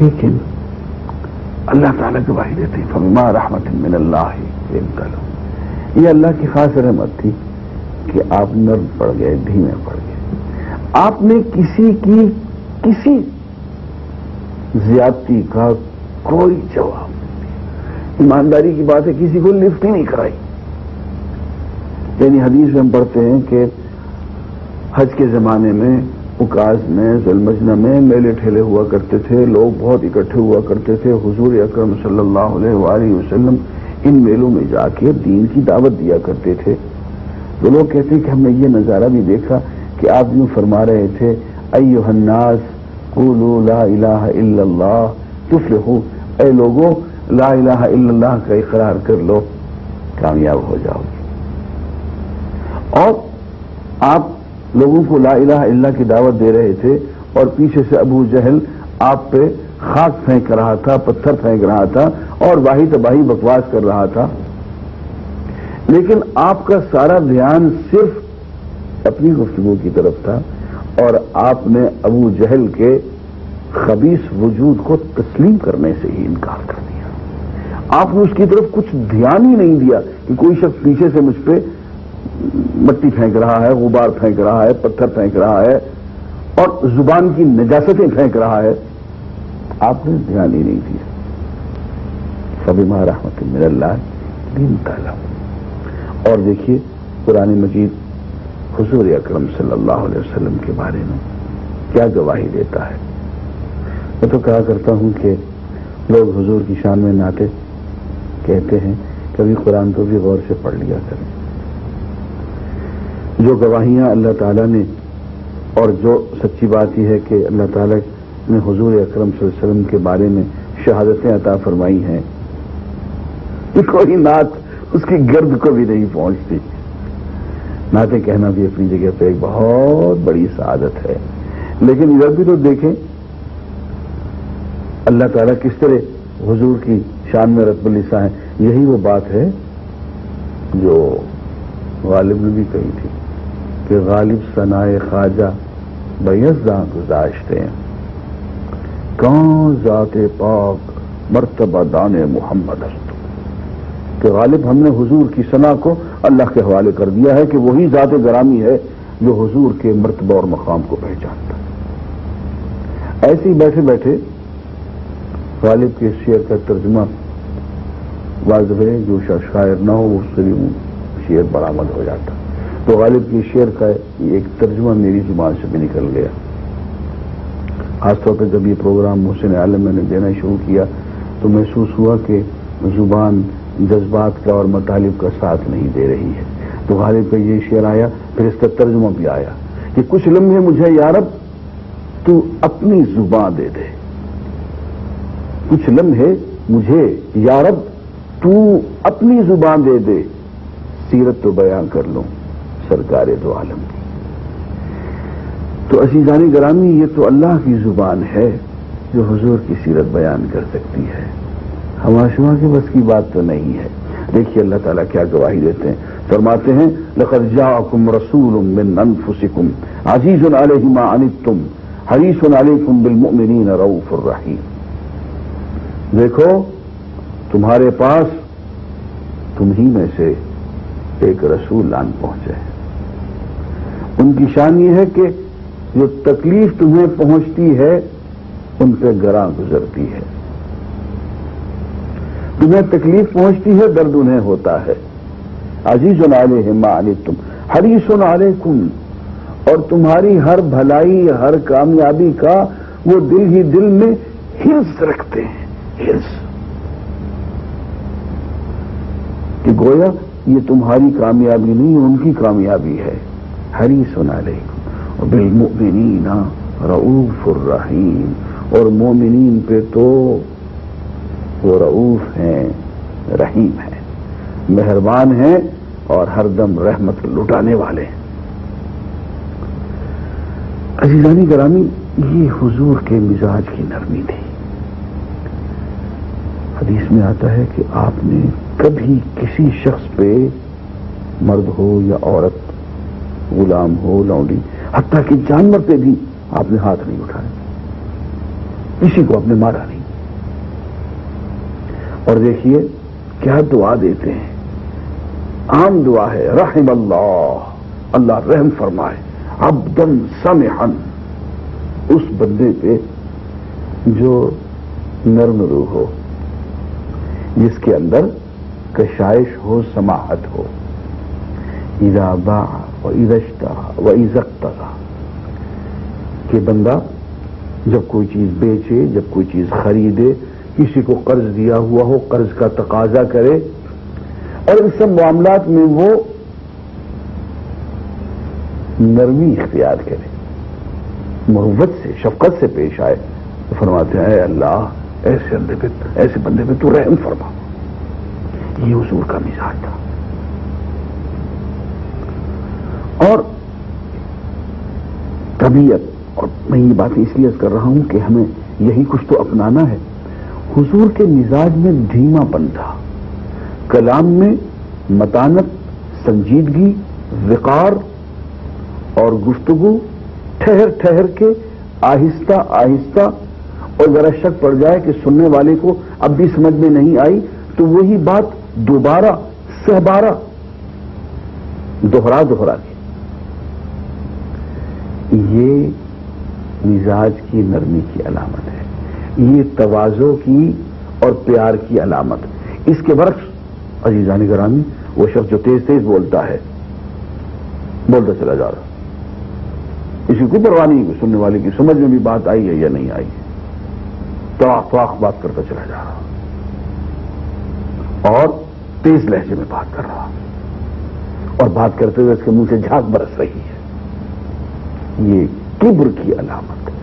لیکن اللہ تعالیٰ گواہی دیتے فما رحمت من اللہ یہ اللہ کی خاص رحمت تھی کہ آپ نرم پڑ گئے، دھیمے پڑ گئے۔ آپ نے کسی کی، کسی زیادتی کا کوئی جواب ایمانداری کی بات ہے کسی کو لفٹ ہی نہیں کرائی۔ یعنی حدیث میں ہم پڑھتے ہیں کہ حج کے زمانے میں اکاس میں ظلمجنا میں میلے ٹھیلے ہوا کرتے تھے، لوگ بہت اکٹھے ہوا کرتے تھے۔ حضور اکرم صلی اللہ علیہ وآلہ وسلم ان میلوں میں جا کے دین کی دعوت دیا کرتے تھے۔ تو لوگ کہتے ہیں کہ ہم نے یہ نظارہ بھی دیکھا کہ آپ یوں فرما رہے تھے ایوہ الناس قولوا لا الہ الا اللہ تفلحو۔ اے لوگوں لا الہ الا اللہ کا اقرار کر لو، کامیاب ہو جاؤ۔ گے اور آپ لوگوں کو لا الہ الا اللہ کی دعوت دے رہے تھے اور پیچھے سے ابو جہل آپ پہ خاک پھینک رہا تھا، پتھر پھینک رہا تھا اور واہی تباہی بکواس کر رہا تھا۔ لیکن آپ کا سارا دھیان صرف اپنی گفتگو کی طرف تھا اور آپ نے ابو جہل کے خبیص وجود کو تسلیم کرنے سے ہی انکار کر دیا۔ آپ نے اس کی طرف کچھ دھیان ہی نہیں دیا کہ کوئی شخص پیچھے سے مجھ پہ مٹی پھینک رہا ہے، غبار پھینک رہا ہے، پتھر پھینک رہا ہے اور زبان کی نجاستیں پھینک رہا ہے۔ آپ نے دھیان ہی نہیں دیا۔ سبھی رحمت من اللہ دین تعلق اور دیکھیے قرآن مجید حضور اکرم صلی اللہ علیہ وسلم کے بارے میں کیا گواہی دیتا ہے۔ میں تو کہا کرتا ہوں کہ لوگ حضور کی شان میں ناتے کہتے ہیں، کبھی قرآن کو بھی غور سے پڑھ لیا کریں۔ جو گواہیاں اللہ تعالیٰ نے اور جو سچی بات یہ ہے کہ اللہ تعالیٰ نے حضور اکرم صلی اللہ علیہ وسلم کے بارے میں شہادتیں عطا فرمائی ہیں۔ کوئی نعت اس کی گرد کو بھی نہیں پہنچتی۔ نعتیں کہنا بھی اپنی جگہ پہ ایک بہت بڑی سعادت ہے۔ لیکن ادھر بھی تو دیکھیں، اللہ تعالیٰ کس طرح حضور کی شان میں رتب السا ہے یہی وہ بات ہے جو غالب نے بھی کہی تھی۔ کہ غالب ثنا خواجہ بیزاں گزاشتے ہیں۔ کہاں ذات پاک مرتبہ دان محمد است کہ غالب ہم نے حضور کی ثنا کو اللہ کے حوالے کر دیا ہے کہ وہی ذات گرامی ہے جو حضور کے مرتبہ اور مقام کو پہچانتا ایسے ہی بیٹھے بیٹھے غالب کے شعر کا ترجمہ واضح ہے، جو شاعر نہ ہو، اس سے بھی شعر برآمد ہو جاتا تو غالب کی شعر کا ایک ترجمہ میری زبان سے بھی نکل گیا۔ خاص طور پہ جب یہ پروگرام محسن عالم میں نے دینا شروع کیا تو محسوس ہوا کہ زبان جذبات کا اور مطالب کا ساتھ نہیں دے رہی ہے۔ تو غالب کا یہ شعر آیا، پھر اس کا ترجمہ بھی آیا کہ کچھ لمحے مجھے یارب تو اپنی زبان دے دے۔ کچھ لمحے مجھے یارب تو اپنی زبان دے دے۔ سیرت تو بیان کر لوں۔ سرکار دو عالم کی تو عزیزانی گرامی، یہ تو اللہ کی زبان ہے جو حضور کی سیرت بیان کر سکتی ہے۔ ہما شما کی بس کی بات تو نہیں ہے۔ دیکھیے اللہ تعالیٰ کیا گواہی دیتے ہیں۔ فرماتے ہیں، لقد جاءکم رسول من انفسکم عزیز علیہ ما عنتم حریص علیکم بالمؤمنین رؤوف الرحیم۔ دیکھو، تمہارے پاس تم ہی میں سے ایک رسول لان پہنچے ان کی شان یہ ہے کہ جو تکلیف تمہیں پہنچتی ہے، ان پہ گراں گزرتی ہے۔ تمہیں تکلیف پہنچتی ہے، درد انہیں ہوتا ہے۔ عزیز علیہ ما تم ہری سن علیکم، اور تمہاری ہر بھلائی، ہر کامیابی کا وہ دل ہی دل میں ہرس رکھتے ہیں، ہرس۔ کہ گویا یہ تمہاری کامیابی نہیں، ان کی کامیابی ہے۔ ہری سن علیکم بالمؤمنین رعوف الرحیم اور مومنین پہ تو وہ رعوف ہیں، رحیم ہیں، مہربان ہیں اور ہر دم رحمت لٹانے والے ہیں۔ عزیزانی گرامی، یہ حضور کے مزاج کی نرمی تھی حدیث میں آتا ہے کہ آپ نے کبھی کسی شخص پہ مرد ہو یا عورت غلام ہو، لونڈی، حتیٰ کہ جانور پہ بھی آپ نے ہاتھ نہیں اٹھایا۔ کسی کو آپ نے مارا نہیں۔ اور دیکھیے، کیا دعا دیتے ہیں؟ عام دعا ہے، رحم اللہ۔ اللہ رحم فرمائے ابدم سمحن اس بندے پہ جو نرم روح ہو، جس کے اندر کشائش ہو سماحت ہو۔ با و ادشتا و عزت کہ بندہ جب کوئی چیز بیچے، جب کوئی چیز خریدے، کسی کو قرض دیا ہوا ہو، قرض کا تقاضا کرے، اور ان سب معاملات میں وہ نرمی اختیار کرے، محبت سے، شفقت سے پیش آئے، تو فرماتے ہیں، اے اللہ، ایسے اندے پہ، ایسے بندے پہ تو رحم فرما۔ یہ حضور کا مزاج تھا اور طبیعت اور میں یہ باتیں اس لیے کر رہا ہوں کہ ہمیں یہی کچھ تو اپنانا ہے۔ حضور کے مزاج میں دھیما پن تھا۔ کلام میں متانت، سنجیدگی، وقار اور گفتگو ٹھہر ٹھہر کے آہستہ آہستہ اور ذرا شک پڑ جائے کہ سننے والے کو اب بھی سمجھ میں نہیں آئی تو وہی بات دوبارہ، سہبارہ، دوہرا دوہرا کے یہ مزاج کی نرمی کی علامت ہے، یہ توازوں کی اور پیار کی علامت۔ اس کے برعکس، عزیزانی گرامی، وہ شخص جو تیز تیز بولتا ہے، بولتا چلا جا رہا۔ اسی کو پرواہ نہیں سننے والے کی سمجھ میں بھی بات آئی ہے یا نہیں آئی تو آخ بات کرتا چلا جا رہا۔ اور تیز لہجے میں بات کر رہا۔ اور بات کرتے ہوئے اس کے منہ سے جھاگ برس رہی ہے۔ یہ کبر کی علامت ہے،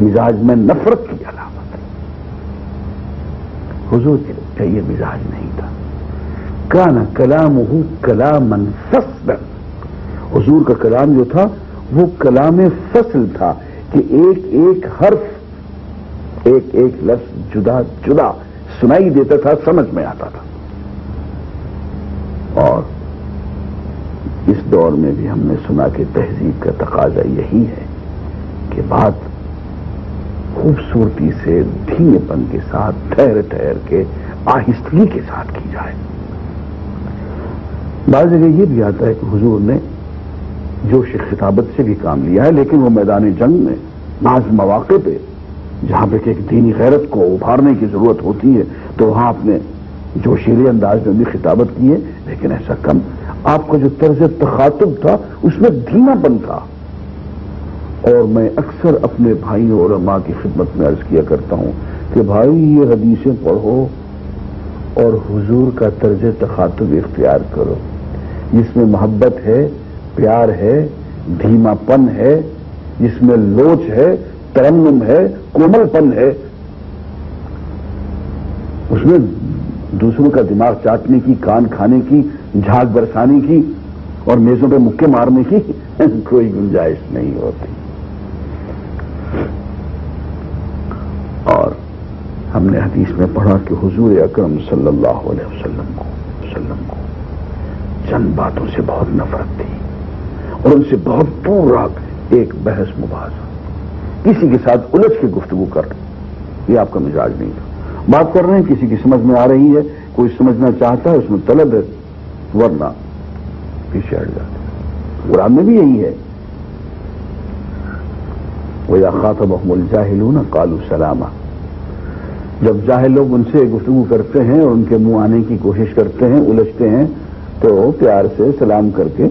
مزاج میں نفرت کی علامت ہے۔ حضور کا یہ مزاج نہیں تھا۔ کانا کلام ہوں کلام فصل حضور کا کلام جو تھا، وہ کلام فصل تھا کہ ایک ایک حرف، ایک ایک لفظ جدا جدا سنائی دیتا تھا، سمجھ میں آتا تھا۔ اور اس دور میں بھی ہم نے سنا کہ تہذیب کا تقاضا یہی ہے کہ بات خوبصورتی سے دھیمے پن کے ساتھ ٹھہر ٹھہر کے آہستگی کے ساتھ کی جائے۔ بعض جگہ یہ بھی آتا ہے کہ حضور نے جوش خطابت سے بھی کام لیا ہے، لیکن وہ میدان جنگ میں بعض مواقع پہ جہاں پہ کہ ایک دینی غیرت کو ابھارنے کی ضرورت ہوتی ہے، تو وہاں آپ نے جو شیرے انداز میں بھی خطابت کی ہے، لیکن ایسا کم آپ کا جو طرز تخاطب تھا، اس میں دھیما پن تھا۔ اور میں اکثر اپنے بھائی اور ماں کی خدمت میں عرض کیا کرتا ہوں کہ بھائی، یہ حدیثیں پڑھو اور حضور کا طرز تخاطب اختیار کرو۔ جس میں محبت ہے، پیار ہے دھیما پن ہے، جس میں لوچ ہے، ترنم ہے کومل پن ہے۔ اس میں دوسروں کا دماغ چاٹنے کی، کان کھانے کی جھاگ برسانے کی اور میزوں پہ مکے مارنے کی کوئی گنجائش نہیں ہوتی۔ اور ہم نے حدیث میں پڑھا کہ حضور اکرم صلی اللہ علیہ وسلم کو وسلم کو چند باتوں سے بہت نفرت تھی اور ان سے بہت دور رکھ ایک بحث مباحثہ۔ کسی کے ساتھ الجھ کے گفتگو کر، یہ آپ کا مزاج نہیں تھا۔ بات کر رہے ہیں، کسی کی سمجھ میں آ رہی ہے، کوئی سمجھنا چاہتا ہے، اس میں طلب ہے۔ ورنہ پیچھے ہٹ جاتے قرآن میں بھی یہی ہے۔ وہ خاطب احمد جاہل نا کالو سلامہ جب جاہل لوگ ان سے گفتگو کرتے ہیں اور ان کے منہ آنے کی کوشش کرتے ہیں، الجھتے ہیں، تو پیار سے سلام کر کے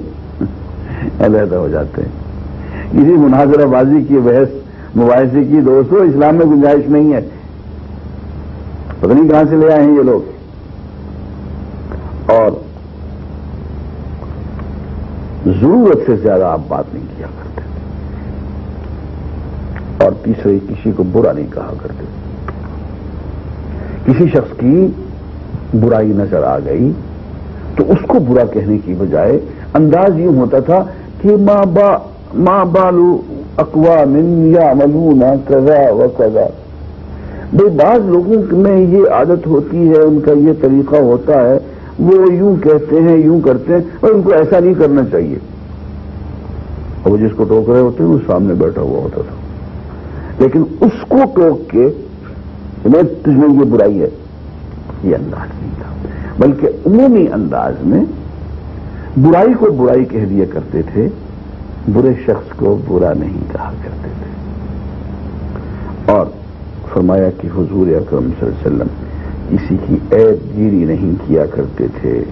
علیحدہ ہو جاتے ہیں۔ اسی مناظرہ بازی کی بحث، مباحثے کی دوستوں اسلام میں گنجائش نہیں ہے۔ پتہ نہیں کہاں سے لے آئے ہیں یہ لوگ۔ اور ضرورت سے زیادہ آپ بات نہیں کیا کرتے اور تیسرے، کسی کو برا نہیں کہا کرتے کسی شخص کی برائی نظر آ گئی تو اس کو برا کہنے کی بجائے انداز یوں ہوتا تھا کہ ماں با ماں بالو اکوا من یا ملونا کزا و کزا بھائی بعض لوگوں میں یہ عادت ہوتی ہے، ان کا یہ طریقہ ہوتا ہے وہ یوں کہتے ہیں، یوں کرتے ہیں، اور ان کو ایسا نہیں کرنا چاہیے۔ اور وہ جس کو ٹوک رہے ہوتے ہیں، وہ سامنے بیٹھا ہوا ہوتا تھا۔ لیکن اس کو ٹوک کے، میں تجھ میں یہ برائی ہے، یہ انداز نہیں تھا۔ بلکہ عمومی انداز میں برائی کو برائی کہہ دیا کرتے تھے، برے شخص کو برا نہیں کہا کرتے تھے۔ اور فرمایا کہ حضور اکرم صلی اللہ علیہ وسلم کسی کی عیب گیری نہیں کیا کرتے تھے،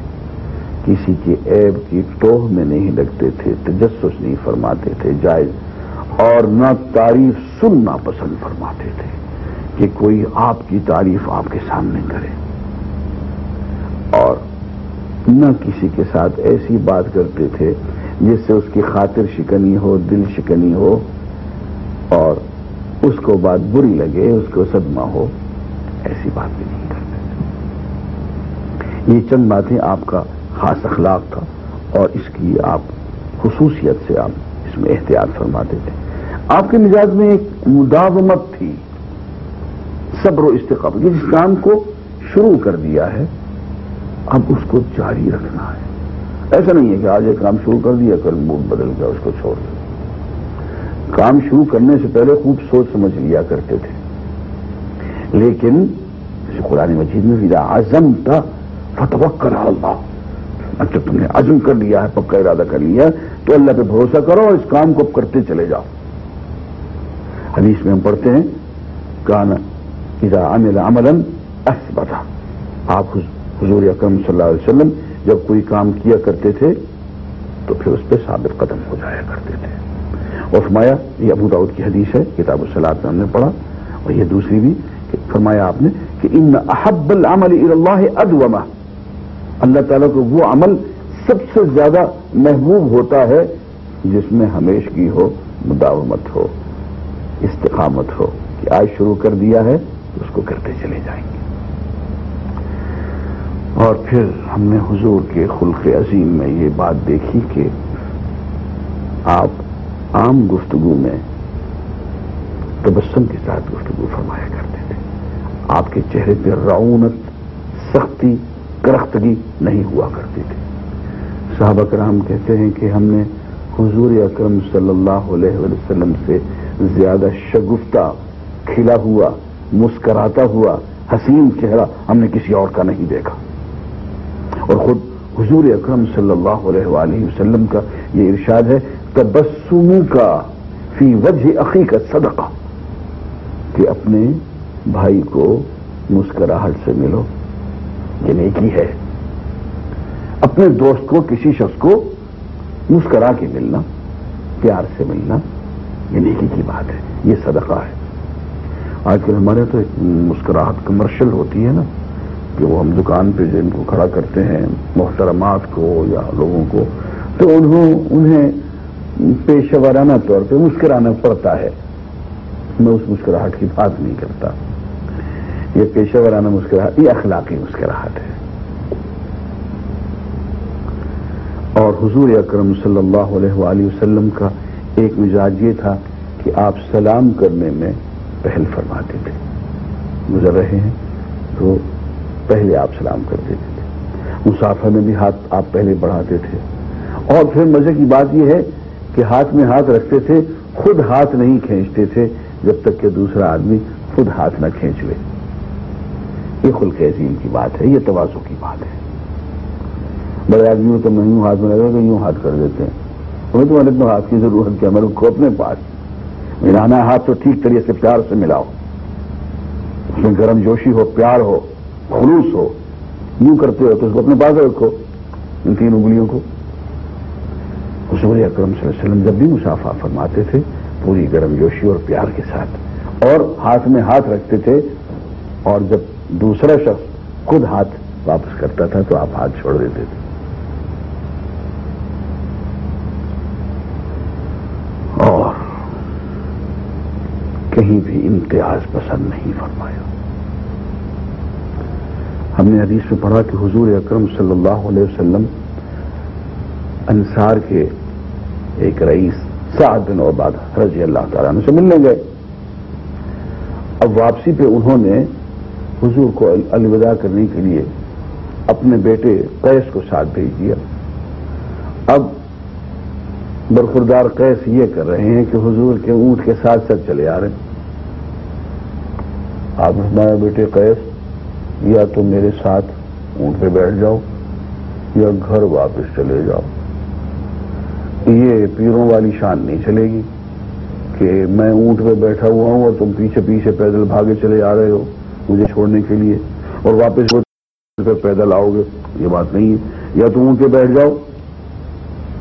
کسی کی عیب کی ٹوہ میں نہیں لگتے تھے، تجسس نہیں فرماتے تھے، جائز اور نہ تعریف سننا پسند فرماتے تھے کہ کوئی آپ کی تعریف آپ کے سامنے کرے۔ اور نہ کسی کے ساتھ ایسی بات کرتے تھے جس سے اس کی خاطر شکنی ہو، دل شکنی ہو اور اس کو بات بری لگے، اس کو صدمہ ہو، ایسی بات بھی نہیں۔ کرتے یہ چند باتیں آپ کا خاص اخلاق تھا اور اس کی آپ خصوصیت سے آپ اس میں احتیاط فرماتے تھے۔ آپ کے مزاج میں ایک مداومت تھی، صبر و استقاب جس کام کو شروع کر دیا ہے، اب اس کو جاری رکھنا ہے۔ ایسا نہیں ہے کہ آج ایک کام شروع کر دیا، کل موڈ بدل گیا، اس کو چھوڑ دیا۔ کام شروع کرنے سے پہلے خوب سوچ سمجھ لیا کرتے تھے۔ لیکن قرآن مجید میں بھی عزم تھا فتو کر اچھا تم نے عزم کر لیا ہے، پکا ارادہ کر لیا تو اللہ پہ بھروسہ کرو اور اس کام کو کرتے چلے جاؤ۔ حدیث میں ہم پڑھتے ہیں، کان اذا عمل عملا اثبتا آپ حضور اکرم صلی اللہ علیہ وسلم جب کوئی کام کیا کرتے تھے، تو پھر اس پہ ثابت قدم ہو جایا کرتے تھے۔ اور فرمایا، یہ ابو داؤد کی حدیث ہے، کتاب السلاد میں ہم نے پڑھا۔ اور یہ دوسری بھی کہ فرمایا آپ نے کہ ان احب العمل اللہ ادوما اللہ تعالیٰ کو وہ عمل سب سے زیادہ محبوب ہوتا ہے جس میں ہمیش کی ہو، مداومت ہو، استقامت ہو کہ آج شروع کر دیا ہے تو اس کو کرتے چلے جائیں گے۔ اور پھر ہم نے حضور کے خلق عظیم میں یہ بات دیکھی کہ آپ عام گفتگو میں تبسم کے ساتھ گفتگو فرمایا کرتے تھے۔ آپ کے چہرے پہ رعونت سختی کرختگی نہیں ہوا کرتی تھی صحابہ کرام کہتے ہیں کہ ہم نے حضور اکرم صلی اللہ علیہ وسلم سے زیادہ شگفتہ، کھلا ہوا، مسکراتا ہوا، حسین چہرہ ہم نے کسی اور کا نہیں دیکھا۔ اور خود حضور اکرم صلی اللہ علیہ وآلہ وسلم کا یہ ارشاد ہے تبسم کا فی وجہ عقیقت صدقہ، کہ اپنے بھائی کو مسکراہٹ سے ملو۔ یہ نیکی ہے۔ اپنے دوست کو، کسی شخص کو مسکرا کے ملنا، پیار سے ملنا، یہ نیکی کی بات ہے، یہ صدقہ ہے۔ آج کل ہمارے تو ایک مسکراہٹ کمرشل ہوتی ہے نا، کہ وہ ہم دکان پہ جن کو کھڑا کرتے ہیں، محترمات کو یا لوگوں کو، تو انہوں، انہیں پیشہ ورانہ طور پہ مسکرانا پڑتا ہے۔ میں اس مسکراہٹ کی بات نہیں کرتا۔ یہ پیشہ ورانہ مسکراہٹ، یہ اخلاقی مسکراہٹ ہے۔ اور حضور اکرم صلی اللہ علیہ وآلہ وسلم کا ایک مزاج یہ تھا کہ آپ سلام کرنے میں پہل فرماتے تھے۔ گزر رہے ہیں تو پہلے آپ سلام کر دیتے تھے۔ مسافر میں بھی ہاتھ آپ پہلے بڑھاتے تھے۔ اور پھر مزے کی بات یہ ہے کہ ہاتھ میں ہاتھ رکھتے تھے، خود ہاتھ نہیں کھینچتے تھے، جب تک کہ دوسرا آدمی خود ہاتھ نہ کھینچ لے۔ یہ خلق عظیم کی بات ہے، یہ توازو کی بات ہے۔ بڑے آدمیوں تو میں یوں ہاتھ میں لگے کہ یوں ہاتھ کر دیتے ہیں۔ انہیں تو ہاتھ کی ضرورت کیا میرے کو اپنے پاس۔ ملانا ہاتھ تو ٹھیک طریقے سے پیار سے ملاؤ۔ اس میں گرم جوشی ہو، پیار ہو، خلوص ہو۔ یوں کرتے ہو تو اس کو اپنے پاس رکھو، ان تین انگلیوں کو۔ حضور اکرم صلی اللہ علیہ وسلم جب بھی مسافہ فرماتے تھے، پوری گرم جوشی اور پیار کے ساتھ۔ اور ہاتھ میں ہاتھ رکھتے تھے، اور جب دوسرا شخص خود ہاتھ واپس کرتا تھا تو آپ ہاتھ چھوڑ دیتے تھے۔ اور کہیں بھی امتیاز پسند نہیں فرمایا۔ ہم نے حدیث میں پڑھا کہ حضور اکرم صلی اللہ علیہ وسلم انصار کے ایک رئیس سات دنوں بعد رضی اللہ تعالیٰ سے ملنے گئے۔ اب واپسی پہ انہوں نے حضور کو الوداع کرنے کے لیے اپنے بیٹے قیس کو ساتھ بھیج دیا۔ اب برخوردار قیس یہ کر رہے ہیں کہ حضور کے اونٹ کے ساتھ ساتھ چلے آ رہے ہیں۔ آپ ہمارے بیٹے قیس، یا تو میرے ساتھ اونٹ پہ بیٹھ جاؤ، یا گھر واپس چلے جاؤ۔ یہ پیروں والی شان نہیں چلے گی کہ میں اونٹ پہ بیٹھا ہوا ہوں اور تم پیچھے پیچھے پیدل بھاگے چلے آ رہے ہو۔ مجھے چھوڑنے کے لیے اور واپس پہ پیدل آؤ گے، یہ بات نہیں ہے۔ یا تو اونٹ پہ بیٹھ جاؤ،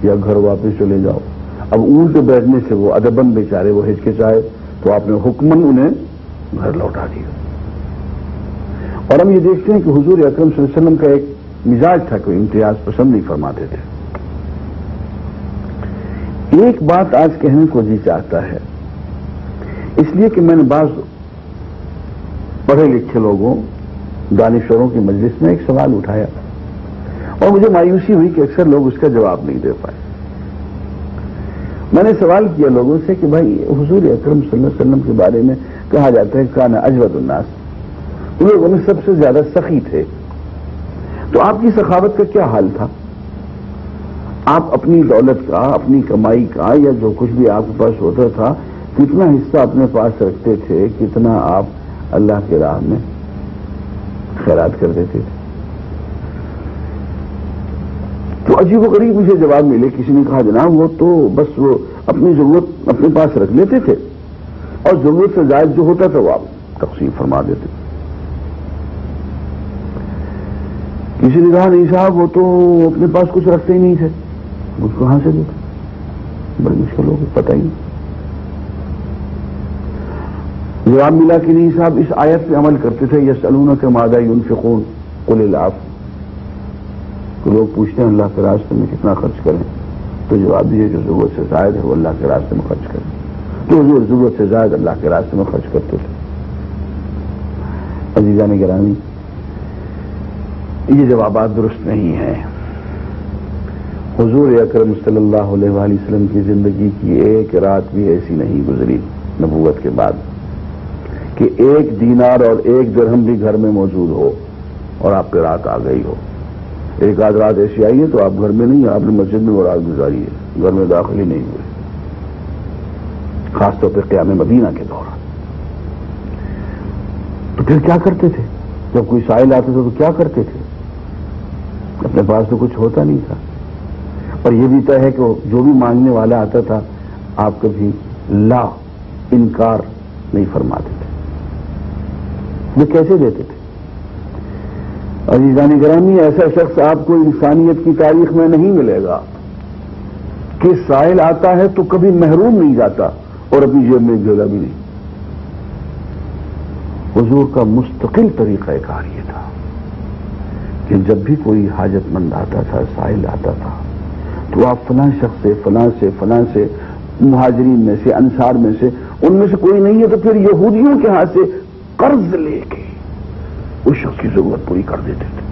یا گھر واپس چلے جاؤ۔ اب اونٹ پہ بیٹھنے سے وہ ادبن بیچارے، وہ ہچکے چاہے تو آپ نے حکمن انہیں گھر لوٹا دیا۔ اور ہم یہ دیکھتے ہیں کہ حضور اکرم صلی اللہ علیہ وسلم کا ایک مزاج تھا کہ امتیاز پسند نہیں فرماتے تھے۔ ایک بات آج کہنے کو جی چاہتا ہے، اس لیے کہ میں نے بعض پڑھے لکھے لوگوں، دانشوروں کی مجلس میں ایک سوال اٹھایا اور مجھے مایوسی ہوئی کہ اکثر لوگ اس کا جواب نہیں دے پائے۔ میں نے سوال کیا لوگوں سے کہ بھائی، حضور اکرم صلی اللہ علیہ وسلم کے بارے میں کہا جاتا ہے کانا اجود الناس۔ ان لوگوں میں سب سے زیادہ سخی تھے۔ تو آپ کی سخاوت کا کیا حال تھا؟ آپ اپنی دولت کا، اپنی کمائی کا یا جو کچھ بھی آپ کے پاس ہوتا تھا، کتنا حصہ اپنے پاس رکھتے تھے، کتنا آپ اللہ کے راہ میں خیرات کر دیتے تھے۔ تو عجیب و غریب مجھے جواب ملے، کسی نے کہا، جناب، وہ تو بس وہ اپنی ضرورت اپنے پاس رکھ لیتے تھے اور ضرورت سے زائد جو ہوتا تھا وہ آپ تقسیم فرما دیتے۔ کسی نے کہا، نہیں صاحب، وہ تو اپنے پاس کچھ رکھتے ہی نہیں تھے۔ اس کو کہاں سے دیتے؟ بڑی مشکل ہوگی پتہ ہی نہیں۔ جواب ملا کہ نہیں صاحب، اس آیت پہ عمل کرتے تھے یس سلون کے مادہ ان فکون کل تو لوگ پوچھتے ہیں، اللہ کے راستے میں کتنا خرچ کریں؟ تو جواب دیجیے جو ضرورت سے زائد ہے، وہ اللہ کے راستے میں خرچ کریں۔ تو حضور ضرورت سے زائد اللہ کے راستے میں خرچ کرتے تھے۔ عزیزہ نے گرامی، یہ جوابات درست نہیں ہیں۔ حضور اکرم صلی اللہ علیہ وآلہ وسلم کی زندگی کی ایک رات بھی ایسی نہیں گزری نبوت کے بعد۔ کہ ایک دینار اور ایک درہم بھی گھر میں موجود ہو اور آپ پہ رات آ گئی ہو۔ ایک آدھ رات ایسی آئی ہے تو آپ گھر میں نہیں آپ نے مسجد میں وہ رات گزاری ہے۔ گھر میں داخل ہی نہیں ہوئے۔ خاص طور پہ قیام مدینہ کے دوران۔ تو پھر کیا کرتے تھے؟ جب کوئی سائل آتے تھے تو کیا کرتے تھے؟ اپنے پاس تو کچھ ہوتا نہیں تھا۔ اور یہ بھی طے ہے کہ جو بھی مانگنے والا آتا تھا، آپ کبھی لا، انکار نہیں فرماتے تھے۔ وہ کیسے دیتے تھے؟ عزیزان گرامی، ایسا شخص آپ کو انسانیت کی تاریخ میں نہیں ملے گا کہ سائل آتا ہے تو کبھی محروم نہیں جاتا اور اپنی جیب میں جھولا بھی نہیں۔ حضور کا مستقل طریقہ کار یہ تھا کہ جب بھی کوئی حاجت مند آتا تھا، سائل آتا تھا، تو آپ فلاں شخص سے، فلاں سے فلاں سے، مہاجرین میں سے، انصار میں سے، ان میں سے کوئی نہیں ہے تو پھر یہودیوں کے ہاتھ سے قرض لے کے اس شخص کی ضرورت پوری کر دیتے تھے۔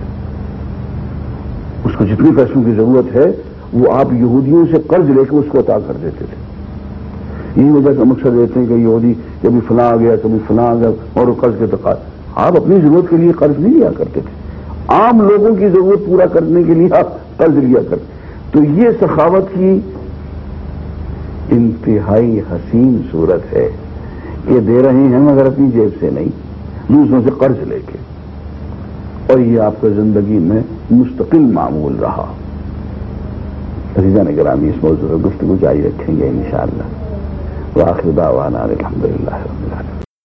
اس کو جتنی پیسوں کی ضرورت ہے، وہ آپ یہودیوں سے قرض لے کے اس کو عطا کر دیتے تھے۔ یہی وجہ کا مقصد دیتے ہیں کہ یہودی کبھی فلاں آ گیا کبھی فلاں آ گیا اور وہ قرض کے تقاض آپ اپنی ضرورت کے لیے قرض نہیں لیا کرتے تھے۔ عام لوگوں کی ضرورت پورا کرنے کے لیے آپ قرض لیا کرتے تو یہ سخاوت کی انتہائی حسین صورت ہے۔ یہ دے رہے ہیں مگر اپنی جیب سے نہیں، دوسروں سے قرض لے کے۔ اور یہ آپ کو زندگی میں مستقل معمول رہا۔ عزیزہ نگرامی اس موضوع پر گفتگو جاری رکھیں گے انشاءاللہ۔ شاء اللہ دعوانا الحمد للہ رب العالمین۔